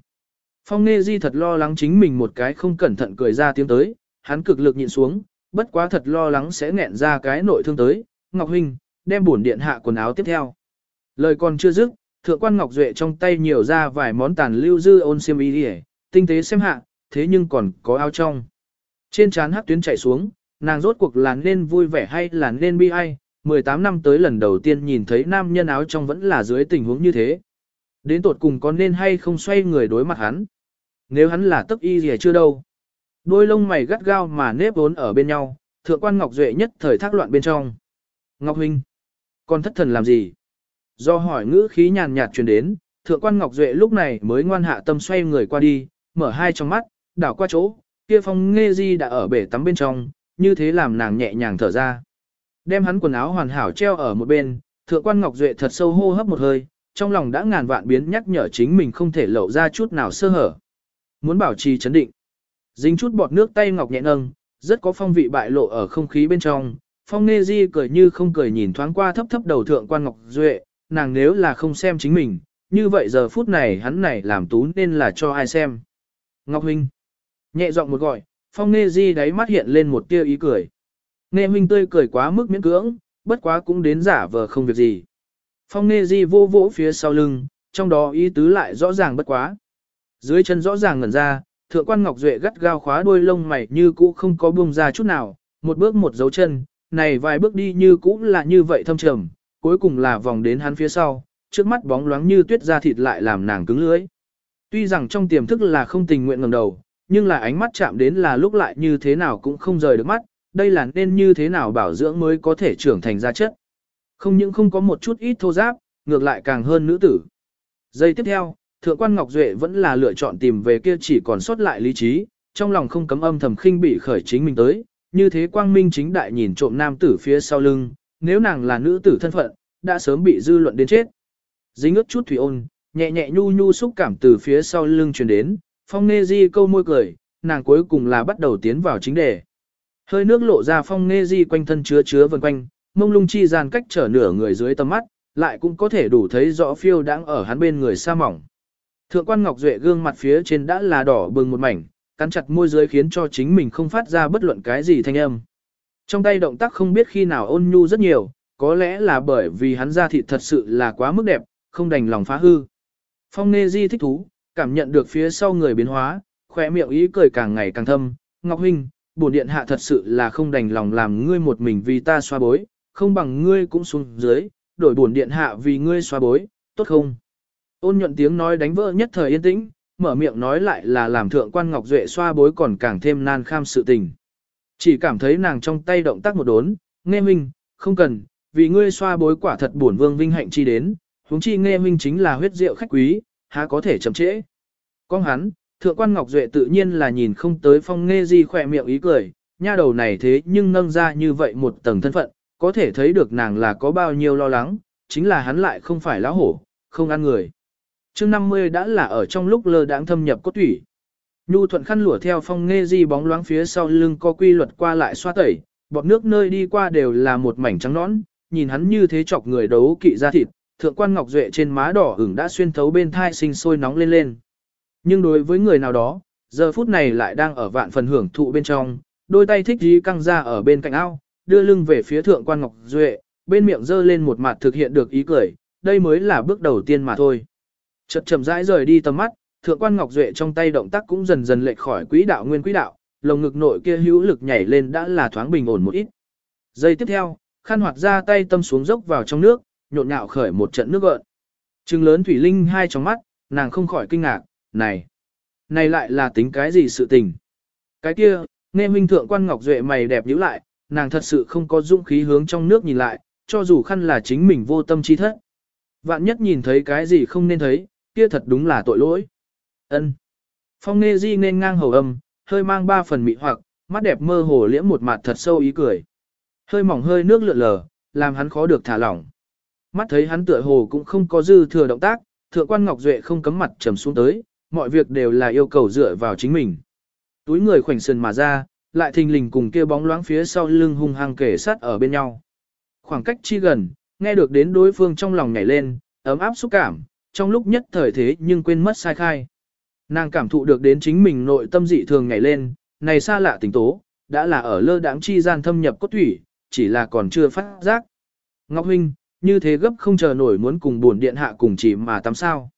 [SPEAKER 1] Phong Nghê Di thật lo lắng chính mình một cái không cẩn thận cười ra tiếng tới, hắn cực lực nhịn xuống, bất quá thật lo lắng sẽ nghẹn ra cái nội thương tới, Ngọc Huynh, đem bổn điện hạ quần áo tiếp theo. Lời còn chưa dứt, thượng quan Ngọc Duệ trong tay nhiều ra vài món tàn lưu dư ôn xiêm y đi tinh tế xem hạ, thế nhưng còn có áo trong. Trên trán hắc tuyến chảy xuống, nàng rốt cuộc là nên vui vẻ hay là nên bi ai, 18 năm tới lần đầu tiên nhìn thấy nam nhân áo trong vẫn là dưới tình huống như thế. Đến tột cùng có nên hay không xoay người đối mặt hắn. Nếu hắn là tức y gì chưa đâu. Đôi lông mày gắt gao mà nếp vốn ở bên nhau, thượng quan Ngọc Duệ nhất thời thác loạn bên trong. Ngọc Huynh, con thất thần làm gì? Do hỏi ngữ khí nhàn nhạt truyền đến, thượng quan Ngọc Duệ lúc này mới ngoan hạ tâm xoay người qua đi, mở hai trong mắt, đảo qua chỗ, kia phong nghe di đã ở bể tắm bên trong, như thế làm nàng nhẹ nhàng thở ra. Đem hắn quần áo hoàn hảo treo ở một bên, thượng quan Ngọc Duệ thật sâu hô hấp một hơi, trong lòng đã ngàn vạn biến nhắc nhở chính mình không thể lộ ra chút nào sơ hở. Muốn bảo trì chấn định. Dính chút bọt nước tay ngọc nhẹ nâng, rất có phong vị bại lộ ở không khí bên trong. Phong Nê Di cười như không cười nhìn thoáng qua thấp thấp đầu thượng quan Ngọc Duệ, nàng nếu là không xem chính mình, như vậy giờ phút này hắn này làm tú nên là cho ai xem. Ngọc Huynh. Nhẹ giọng một gọi, Phong Nê Di đáy mắt hiện lên một tia ý cười. Nghe Huynh tươi cười quá mức miễn cưỡng, bất quá cũng đến giả vờ không việc gì. Phong Nê Di vô vỗ phía sau lưng, trong đó ý tứ lại rõ ràng bất quá. Dưới chân rõ ràng ngẩn ra, thượng quan Ngọc Duệ gắt gao khóa đuôi lông mày như cũ không có buông ra chút nào, một bước một dấu chân, này vài bước đi như cũ là như vậy thâm trầm, cuối cùng là vòng đến hắn phía sau, trước mắt bóng loáng như tuyết da thịt lại làm nàng cứng lưỡi. Tuy rằng trong tiềm thức là không tình nguyện ngẩng đầu, nhưng là ánh mắt chạm đến là lúc lại như thế nào cũng không rời được mắt, đây là nên như thế nào bảo dưỡng mới có thể trưởng thành ra chất. Không những không có một chút ít thô giáp, ngược lại càng hơn nữ tử. Giây tiếp theo, Thượng quan Ngọc Duệ vẫn là lựa chọn tìm về kia chỉ còn sót lại lý trí, trong lòng không cấm âm thầm khinh bị khởi chính mình tới, như thế quang minh chính đại nhìn trộm nam tử phía sau lưng, nếu nàng là nữ tử thân phận, đã sớm bị dư luận đến chết. Dính ướt chút thủy ôn, nhẹ nhẹ nhu nhu xúc cảm từ phía sau lưng truyền đến, phong nê di câu môi cười, nàng cuối cùng là bắt đầu tiến vào chính đề. Hơi nước lộ ra phong nê di quanh thân chứa chứa vần quanh, mông lung chi gian cách trở nửa người dưới tầm mắt, lại cũng có thể đủ thấy rõ phiêu đang ở hắn bên người xa mỏng. Thượng quan Ngọc Duệ gương mặt phía trên đã là đỏ bừng một mảnh, cắn chặt môi dưới khiến cho chính mình không phát ra bất luận cái gì thanh âm. Trong tay động tác không biết khi nào ôn nhu rất nhiều, có lẽ là bởi vì hắn ra thịt thật sự là quá mức đẹp, không đành lòng phá hư. Phong Nê Di thích thú, cảm nhận được phía sau người biến hóa, khỏe miệng ý cười càng ngày càng thâm. Ngọc Huynh, bổn điện hạ thật sự là không đành lòng làm ngươi một mình vì ta xoa bối, không bằng ngươi cũng xuống dưới, đổi bổn điện hạ vì ngươi xoa bối, tốt không? Ôn nhuận tiếng nói đánh vỡ nhất thời yên tĩnh, mở miệng nói lại là làm thượng quan Ngọc Duệ xoa bối còn càng thêm nan kham sự tình. Chỉ cảm thấy nàng trong tay động tác một đốn, nghe minh, không cần, vì ngươi xoa bối quả thật bổn vương vinh hạnh chi đến, huống chi nghe minh chính là huyết rượu khách quý, há có thể chậm trễ. Con hắn, thượng quan Ngọc Duệ tự nhiên là nhìn không tới phong nghe Di khỏe miệng ý cười, nha đầu này thế nhưng nâng ra như vậy một tầng thân phận, có thể thấy được nàng là có bao nhiêu lo lắng, chính là hắn lại không phải lão hổ, không ăn người chương 50 đã là ở trong lúc lơ đãng thâm nhập cốt thủy. Nhu thuận khăn lụa theo phong nghe di bóng loáng phía sau lưng có quy luật qua lại xoa tẩy, bọt nước nơi đi qua đều là một mảnh trắng nõn, nhìn hắn như thế chọc người đấu kỵ ra thịt, thượng quan ngọc duệ trên má đỏ ửng đã xuyên thấu bên thai sinh sôi nóng lên lên. Nhưng đối với người nào đó, giờ phút này lại đang ở vạn phần hưởng thụ bên trong, đôi tay thích dí căng ra ở bên cạnh ao, đưa lưng về phía thượng quan ngọc duệ, bên miệng dơ lên một mặt thực hiện được ý cười, đây mới là bước đầu tiên mà thôi. Chật chậm rãi rời đi tầm mắt, thượng quan Ngọc Duệ trong tay động tác cũng dần dần lệch khỏi quỹ đạo nguyên quỹ đạo, lồng ngực nội kia hữu lực nhảy lên đã là thoáng bình ổn một ít. Giây tiếp theo, khăn hoạt ra tay tâm xuống dốc vào trong nước, nhộn nhạo khởi một trận nước gợn. Trừng lớn thủy linh hai trong mắt, nàng không khỏi kinh ngạc, này, này lại là tính cái gì sự tình. Cái kia, nghe minh thượng quan Ngọc Duệ mày đẹp nhíu lại, nàng thật sự không có dũng khí hướng trong nước nhìn lại, cho dù khăn là chính mình vô tâm chi thất. Vạn nhất nhìn thấy cái gì không nên thấy, kia thật đúng là tội lỗi. Ân. Phong Nê Di nên ngang hầu âm, hơi mang ba phần mị hoặc, mắt đẹp mơ hồ liễm một mặt thật sâu ý cười. Hơi mỏng hơi nước lượn lờ, làm hắn khó được thả lỏng. Mắt thấy hắn tựa hồ cũng không có dư thừa động tác, thượng quan Ngọc Duệ không cấm mặt trầm xuống tới, mọi việc đều là yêu cầu dựa vào chính mình. Túi người khoảnh sườn mà ra, lại thình lình cùng kia bóng loáng phía sau lưng hung hăng kể sát ở bên nhau. Khoảng cách chi gần, nghe được đến đối phương trong lòng nhảy lên, ấm áp xúc cảm, trong lúc nhất thời thế nhưng quên mất sai khai. Nàng cảm thụ được đến chính mình nội tâm dị thường nhảy lên, này xa lạ tình tố, đã là ở lơ đãng chi gian thâm nhập cốt thủy, chỉ là còn chưa phát giác. Ngọc Huynh, như thế gấp không chờ nổi muốn cùng buồn điện hạ cùng chỉ mà tắm sao.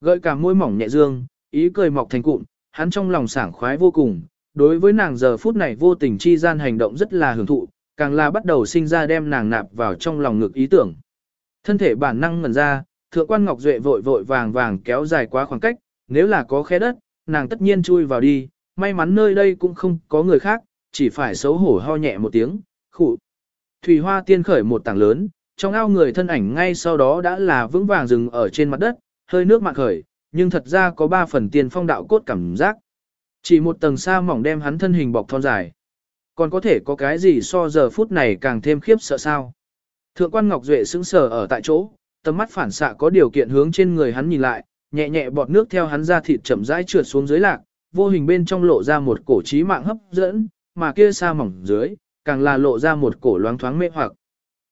[SPEAKER 1] Gợi cả môi mỏng nhẹ dương, ý cười mọc thành cụm, hắn trong lòng sảng khoái vô cùng, đối với nàng giờ phút này vô tình chi gian hành động rất là hưởng thụ, càng là bắt đầu sinh ra đem nàng nạp vào trong lòng ngực ý tưởng. Thân thể bản năng ngẩn ra, thượng quan Ngọc Duệ vội vội vàng vàng kéo dài quá khoảng cách, nếu là có khe đất, nàng tất nhiên chui vào đi, may mắn nơi đây cũng không có người khác, chỉ phải xấu hổ ho nhẹ một tiếng, khụ. Thủy hoa tiên khởi một tảng lớn, trong ao người thân ảnh ngay sau đó đã là vững vàng dừng ở trên mặt đất, hơi nước mặn khởi, nhưng thật ra có ba phần tiền phong đạo cốt cảm giác. Chỉ một tầng sa mỏng đem hắn thân hình bọc thon dài. Còn có thể có cái gì so giờ phút này càng thêm khiếp sợ sao? Thượng quan Ngọc Duệ sững sờ ở tại chỗ, tầm mắt phản xạ có điều kiện hướng trên người hắn nhìn lại, nhẹ nhẹ bọt nước theo hắn ra thịt chậm rãi trượt xuống dưới lạc, vô hình bên trong lộ ra một cổ trí mạng hấp dẫn, mà kia xa mỏng dưới, càng là lộ ra một cổ loáng thoáng mê hoặc.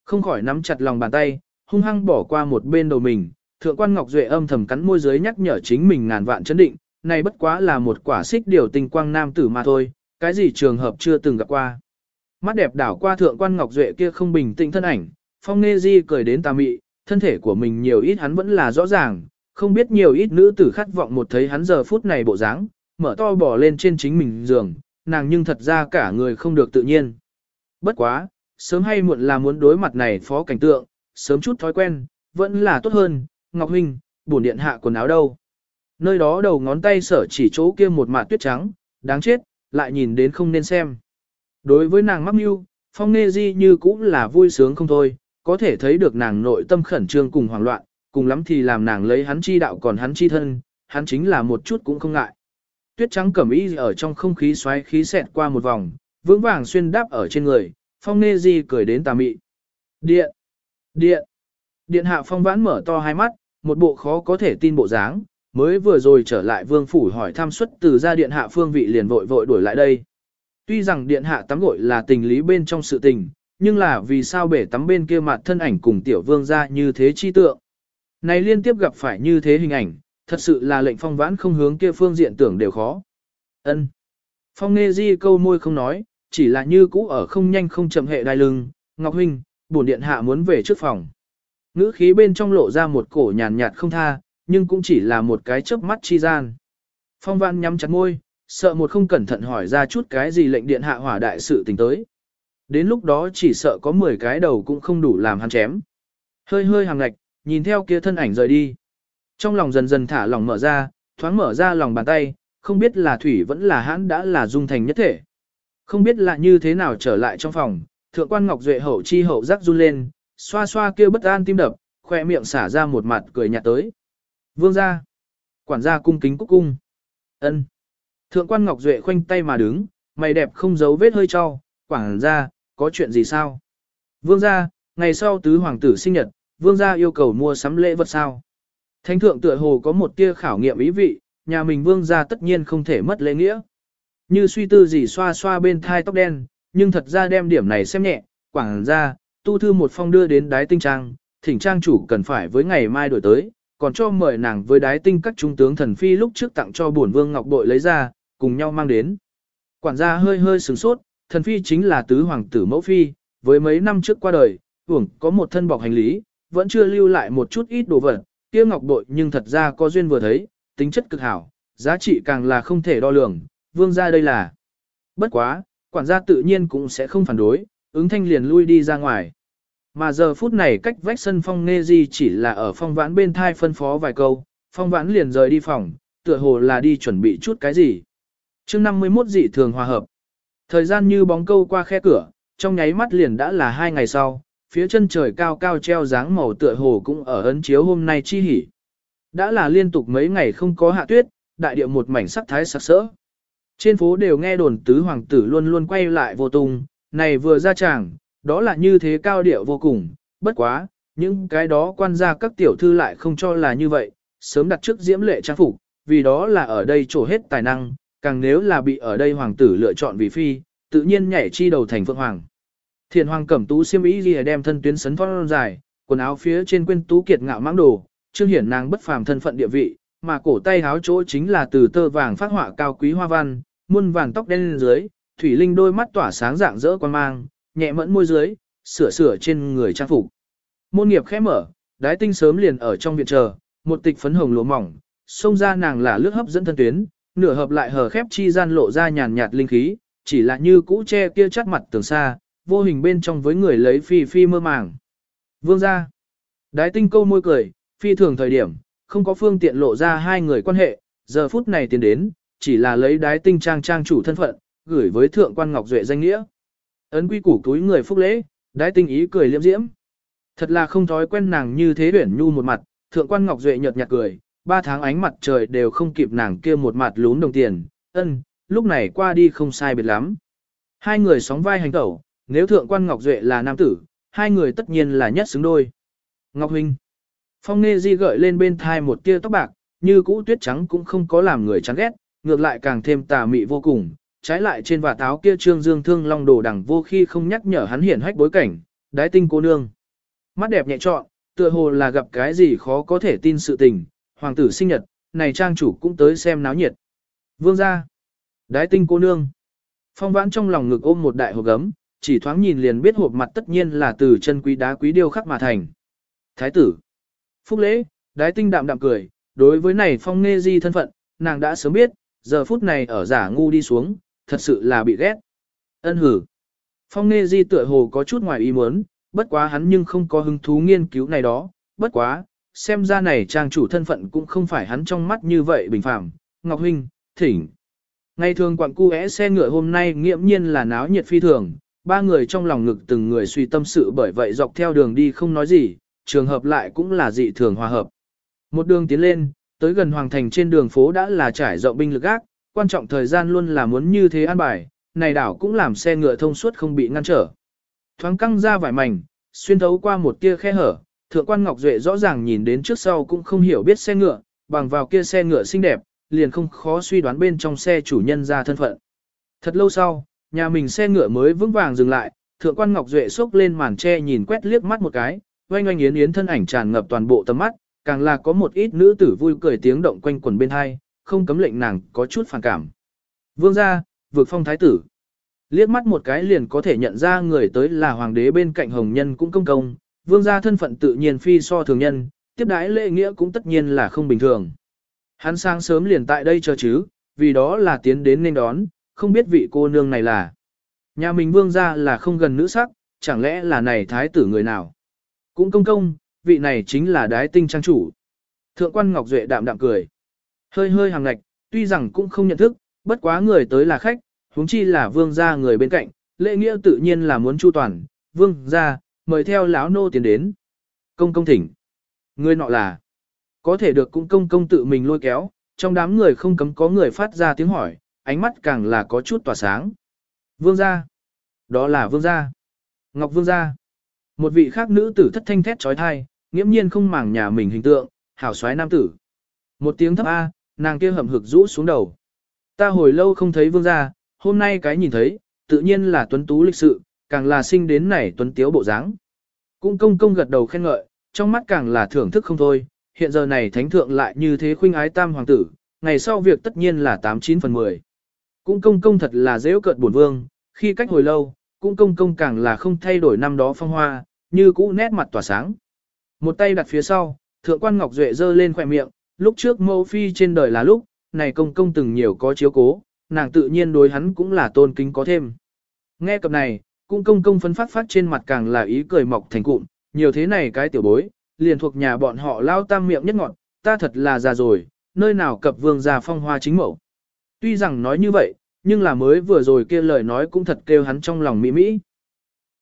[SPEAKER 1] Không khỏi nắm chặt lòng bàn tay, hung hăng bỏ qua một bên đầu mình, thượng quan Ngọc Duệ âm thầm cắn môi dưới nhắc nhở chính mình ngàn vạn chấn định, này bất quá là một quả xích điều tình quang nam tử mà thôi, cái gì trường hợp chưa từng gặp qua. Mắt đẹp đảo qua thượng quan Ngọc Duệ kia không bình tĩnh thân ảnh, phong nê di cười đến tà mị, thân thể của mình nhiều ít hắn vẫn là rõ ràng, không biết nhiều ít nữ tử khát vọng một thấy hắn giờ phút này bộ dáng, mở to bỏ lên trên chính mình giường, nàng nhưng thật ra cả người không được tự nhiên. Bất quá, sớm hay muộn là muốn đối mặt này phó cảnh tượng, sớm chút thói quen, vẫn là tốt hơn, Ngọc Huynh, bổn điện hạ quần áo đâu. Nơi đó đầu ngón tay sở chỉ chỗ kia một mạt tuyết trắng, đáng chết, lại nhìn đến không nên xem. Đối với nàng mắc mưu, phong nê di như cũng là vui sướng không thôi, có thể thấy được nàng nội tâm khẩn trương cùng hoảng loạn, cùng lắm thì làm nàng lấy hắn chi đạo còn hắn chi thân, hắn chính là một chút cũng không ngại. Tuyết trắng cẩm y ở trong không khí xoáy khí xẹt qua một vòng, vững vàng xuyên đáp ở trên người, phong nê di cười đến tà mị. Điện! Điện! Điện hạ phong vãn mở to hai mắt, một bộ khó có thể tin bộ dáng, mới vừa rồi trở lại vương phủ hỏi thăm xuất từ ra điện hạ phương vị liền vội vội đuổi lại đây. Tuy rằng điện hạ tắm gội là tình lý bên trong sự tình, nhưng là vì sao bể tắm bên kia mặt thân ảnh cùng tiểu vương ra như thế chi tượng. Này liên tiếp gặp phải như thế hình ảnh, thật sự là lệnh phong vãn không hướng kia phương diện tưởng đều khó. ân Phong nghe di câu môi không nói, chỉ là như cũ ở không nhanh không chậm hệ đai lưng, Ngọc Huynh, bổn điện hạ muốn về trước phòng. Ngữ khí bên trong lộ ra một cổ nhàn nhạt không tha, nhưng cũng chỉ là một cái chớp mắt chi gian. Phong văn nhắm chặt môi, sợ một không cẩn thận hỏi ra chút cái gì lệnh điện hạ hỏa đại sự tình tới. Đến lúc đó chỉ sợ có 10 cái đầu cũng không đủ làm hắn chém. Hơi hơi hàng ngạch, nhìn theo kia thân ảnh rời đi. Trong lòng dần dần thả lòng mở ra, thoáng mở ra lòng bàn tay, không biết là thủy vẫn là hãn đã là dung thành nhất thể. Không biết là như thế nào trở lại trong phòng, thượng quan ngọc duệ hậu chi hậu giác run lên, xoa xoa kia bất an tim đập, khoe miệng xả ra một mặt cười nhạt tới. Vương gia, quản gia cung kính cúc cung. ân Thượng quan ngọc duệ khoanh tay mà đứng, mày đẹp không giấu vết hơi cho, quản gia, có chuyện gì sao? Vương gia, ngày sau tứ hoàng tử sinh nhật, vương gia yêu cầu mua sắm lễ vật sao? Thánh thượng tựa hồ có một tia khảo nghiệm ý vị, nhà mình vương gia tất nhiên không thể mất lễ nghĩa. Như suy tư gì xoa xoa bên thai tóc đen, nhưng thật ra đem điểm này xem nhẹ, quảng ra, tu thư một phong đưa đến đái tinh trang, thỉnh trang chủ cần phải với ngày mai đổi tới, còn cho mời nàng với đái tinh các trung tướng thần phi lúc trước tặng cho bổn vương ngọc bội lấy ra, cùng nhau mang đến. Quản gia hơi hơi sửng sốt, thần phi chính là tứ hoàng tử mẫu phi, với mấy năm trước qua đời, hưởng có một thân bọc hành lý, vẫn chưa lưu lại một chút ít đồ vật, kia ngọc bội nhưng thật ra có duyên vừa thấy, tính chất cực hảo, giá trị càng là không thể đo lường, vương gia đây là. Bất quá, quản gia tự nhiên cũng sẽ không phản đối, ứng thanh liền lui đi ra ngoài. Mà giờ phút này cách vách sân phong nghe gì chỉ là ở phong vãn bên thai phân phó vài câu, phong vãn liền rời đi phòng, tựa hồ là đi chuẩn bị chút cái gì. chương 51 dị thường hòa hợp. Thời gian như bóng câu qua khe cửa, trong nháy mắt liền đã là hai ngày sau, phía chân trời cao cao treo dáng màu tựa hồ cũng ở ấn chiếu hôm nay chi hỉ. Đã là liên tục mấy ngày không có hạ tuyết, đại địa một mảnh sắc thái sắc sỡ. Trên phố đều nghe đồn tứ hoàng tử luôn luôn quay lại vô tung, này vừa ra chàng, đó là như thế cao điệu vô cùng, bất quá, những cái đó quan gia các tiểu thư lại không cho là như vậy, sớm đặt trước diễm lệ trang phục, vì đó là ở đây trổ hết tài năng, càng nếu là bị ở đây hoàng tử lựa chọn vì phi, tự nhiên nhảy chi đầu thành phượng hoàng. Thiền hoàng cẩm tú xiêm y gì đem thân tuyến sấn phong dài, quần áo phía trên quên tú kiệt ngạo mãng đồ, trương hiển nàng bất phàm thân phận địa vị, mà cổ tay háo chỗ chính là từ tơ vàng phát họa cao quý hoa văn, muôn vàng tóc đen lên dưới, thủy linh đôi mắt tỏa sáng dạng rỡ quan mang, nhẹ mẫn môi dưới, sửa sửa trên người trang phục. Môn nghiệp khẽ mở, đái tinh sớm liền ở trong viện chờ, một tịch phấn hồng lúa mỏng, xông ra nàng là lướt hấp dẫn thân tuyến, nửa hợp lại hở khép chi gian lộ ra nhàn nhạt linh khí, chỉ là như cũ che kia chắt mặt tường xa, vô hình bên trong với người lấy phi phi mơ màng. Vương ra. Đái tinh câu môi cười, phi thường thời điểm, không có phương tiện lộ ra hai người quan hệ, giờ phút này tiến đến, chỉ là lấy đái tinh trang trang chủ thân phận, gửi với thượng quan Ngọc Duệ danh nghĩa. Ấn quy củ túi người phúc lễ, đái tinh ý cười liễm diễm. Thật là không thói quen nàng như thế tuyển nhu một mặt, thượng quan Ngọc Duệ nhợt nhạt cười, ba tháng ánh mặt trời đều không kịp nàng kia một mặt lún đồng tiền, ân, lúc này qua đi không sai biệt lắm. Hai người sóng vai hành tẩu, nếu thượng quan Ngọc Duệ là nam tử, hai người tất nhiên là nhất xứng đôi. Ngọc Huynh Phong Nê Di gợi lên bên thai một tia tóc bạc, như cũ tuyết trắng cũng không có làm người chán ghét, ngược lại càng thêm tà mị vô cùng, trái lại trên và táo kia trương dương thương long đồ đằng vô khi không nhắc nhở hắn hiển hách bối cảnh, đái tinh cô nương. Mắt đẹp nhẹ trọn, tựa hồ là gặp cái gì khó có thể tin sự tình, hoàng tử sinh nhật, này trang chủ cũng tới xem náo nhiệt. Vương gia đái tinh cô nương. Phong vãn trong lòng ngực ôm một đại hộp gấm, chỉ thoáng nhìn liền biết hộp mặt tất nhiên là từ chân quý đá quý điêu khắc mà thành. Thái tử, phúc lễ, đái tinh đạm đạm cười, đối với này phong nghe di thân phận, nàng đã sớm biết, giờ phút này ở giả ngu đi xuống, thật sự là bị ghét. Ân hử. Phong Nghê di tựa hồ có chút ngoài ý muốn, bất quá hắn nhưng không có hứng thú nghiên cứu này đó, bất quá, xem ra này trang chủ thân phận cũng không phải hắn trong mắt như vậy bình phẳng. Ngọc Huynh, thỉnh. Ngày thường quặng cu xe ngựa hôm nay nghiễm nhiên là náo nhiệt phi thường, ba người trong lòng ngực từng người suy tâm sự bởi vậy dọc theo đường đi không nói gì, trường hợp lại cũng là dị thường hòa hợp. Một đường tiến lên, tới gần hoàng thành trên đường phố đã là trải rộng binh lực ác, quan trọng thời gian luôn là muốn như thế an bài, này đảo cũng làm xe ngựa thông suốt không bị ngăn trở. Thoáng căng ra vải mảnh, xuyên thấu qua một tia khe hở, thượng quan Ngọc Duệ rõ ràng nhìn đến trước sau cũng không hiểu biết xe ngựa, bằng vào kia xe ngựa xinh đẹp, liền không khó suy đoán bên trong xe chủ nhân ra thân phận. Thật lâu sau, nhà mình xe ngựa mới vững vàng dừng lại, thượng quan Ngọc Duệ xốc lên màn che nhìn quét liếc mắt một cái, oanh oanh yến yến thân ảnh tràn ngập toàn bộ tầm mắt, càng là có một ít nữ tử vui cười tiếng động quanh quần bên hai, không cấm lệnh nàng có chút phản cảm. Vương gia, vượt phong thái tử. Liếc mắt một cái liền có thể nhận ra người tới là hoàng đế bên cạnh hồng nhân cũng công công, vương gia thân phận tự nhiên phi so thường nhân, tiếp đái lễ nghĩa cũng tất nhiên là không bình thường. Hắn sáng sớm liền tại đây chờ chứ, vì đó là tiến đến nên đón, không biết vị cô nương này là. Nhà mình vương gia là không gần nữ sắc, chẳng lẽ là này thái tử người nào. Cũng công công, vị này chính là đái tinh trang chủ. Thượng quan Ngọc Duệ đạm đạm cười. Hơi hơi hàng ngạch, tuy rằng cũng không nhận thức, bất quá người tới là khách, huống chi là vương gia người bên cạnh, lễ nghĩa tự nhiên là muốn chu toàn, vương gia, mời theo lão nô tiến đến. Công công thỉnh. Người nọ là, có thể được cũng công công tự mình lôi kéo, trong đám người không cấm có người phát ra tiếng hỏi, ánh mắt càng là có chút tỏa sáng. Vương gia. Đó là vương gia. Ngọc vương gia. Một vị khác nữ tử thất thanh thét trói thai, nghiễm nhiên không màng nhà mình hình tượng, hảo xoái nam tử. Một tiếng thấp A, nàng kia hậm hực rũ xuống đầu. Ta hồi lâu không thấy vương gia, hôm nay cái nhìn thấy, tự nhiên là tuấn tú lịch sự, càng là sinh đến này tuấn tiếu bộ dáng. Cũng công công gật đầu khen ngợi, trong mắt càng là thưởng thức không thôi, hiện giờ này thánh thượng lại như thế khuynh ái tam hoàng tử, ngày sau việc tất nhiên là 89 phần 10. Cũng công công thật là dễ cợt buồn vương, khi cách hồi lâu, cũng công công càng là không thay đổi năm đó phong hoa, như cũ nét mặt tỏa sáng. Một tay đặt phía sau, thượng quan Ngọc Duệ giơ lên khỏe miệng, lúc trước mẫu phi trên đời là lúc, này công công từng nhiều có chiếu cố, nàng tự nhiên đối hắn cũng là tôn kính có thêm. Nghe cập này, cũng công công phấn phát phát trên mặt càng là ý cười mọc thành cụm, nhiều thế này cái tiểu bối, liền thuộc nhà bọn họ lao tam miệng nhất ngọn, ta thật là già rồi, nơi nào cập vương già phong hoa chính mẫu. Tuy rằng nói như vậy, nhưng là mới vừa rồi kia lời nói cũng thật kêu hắn trong lòng mỹ mỹ.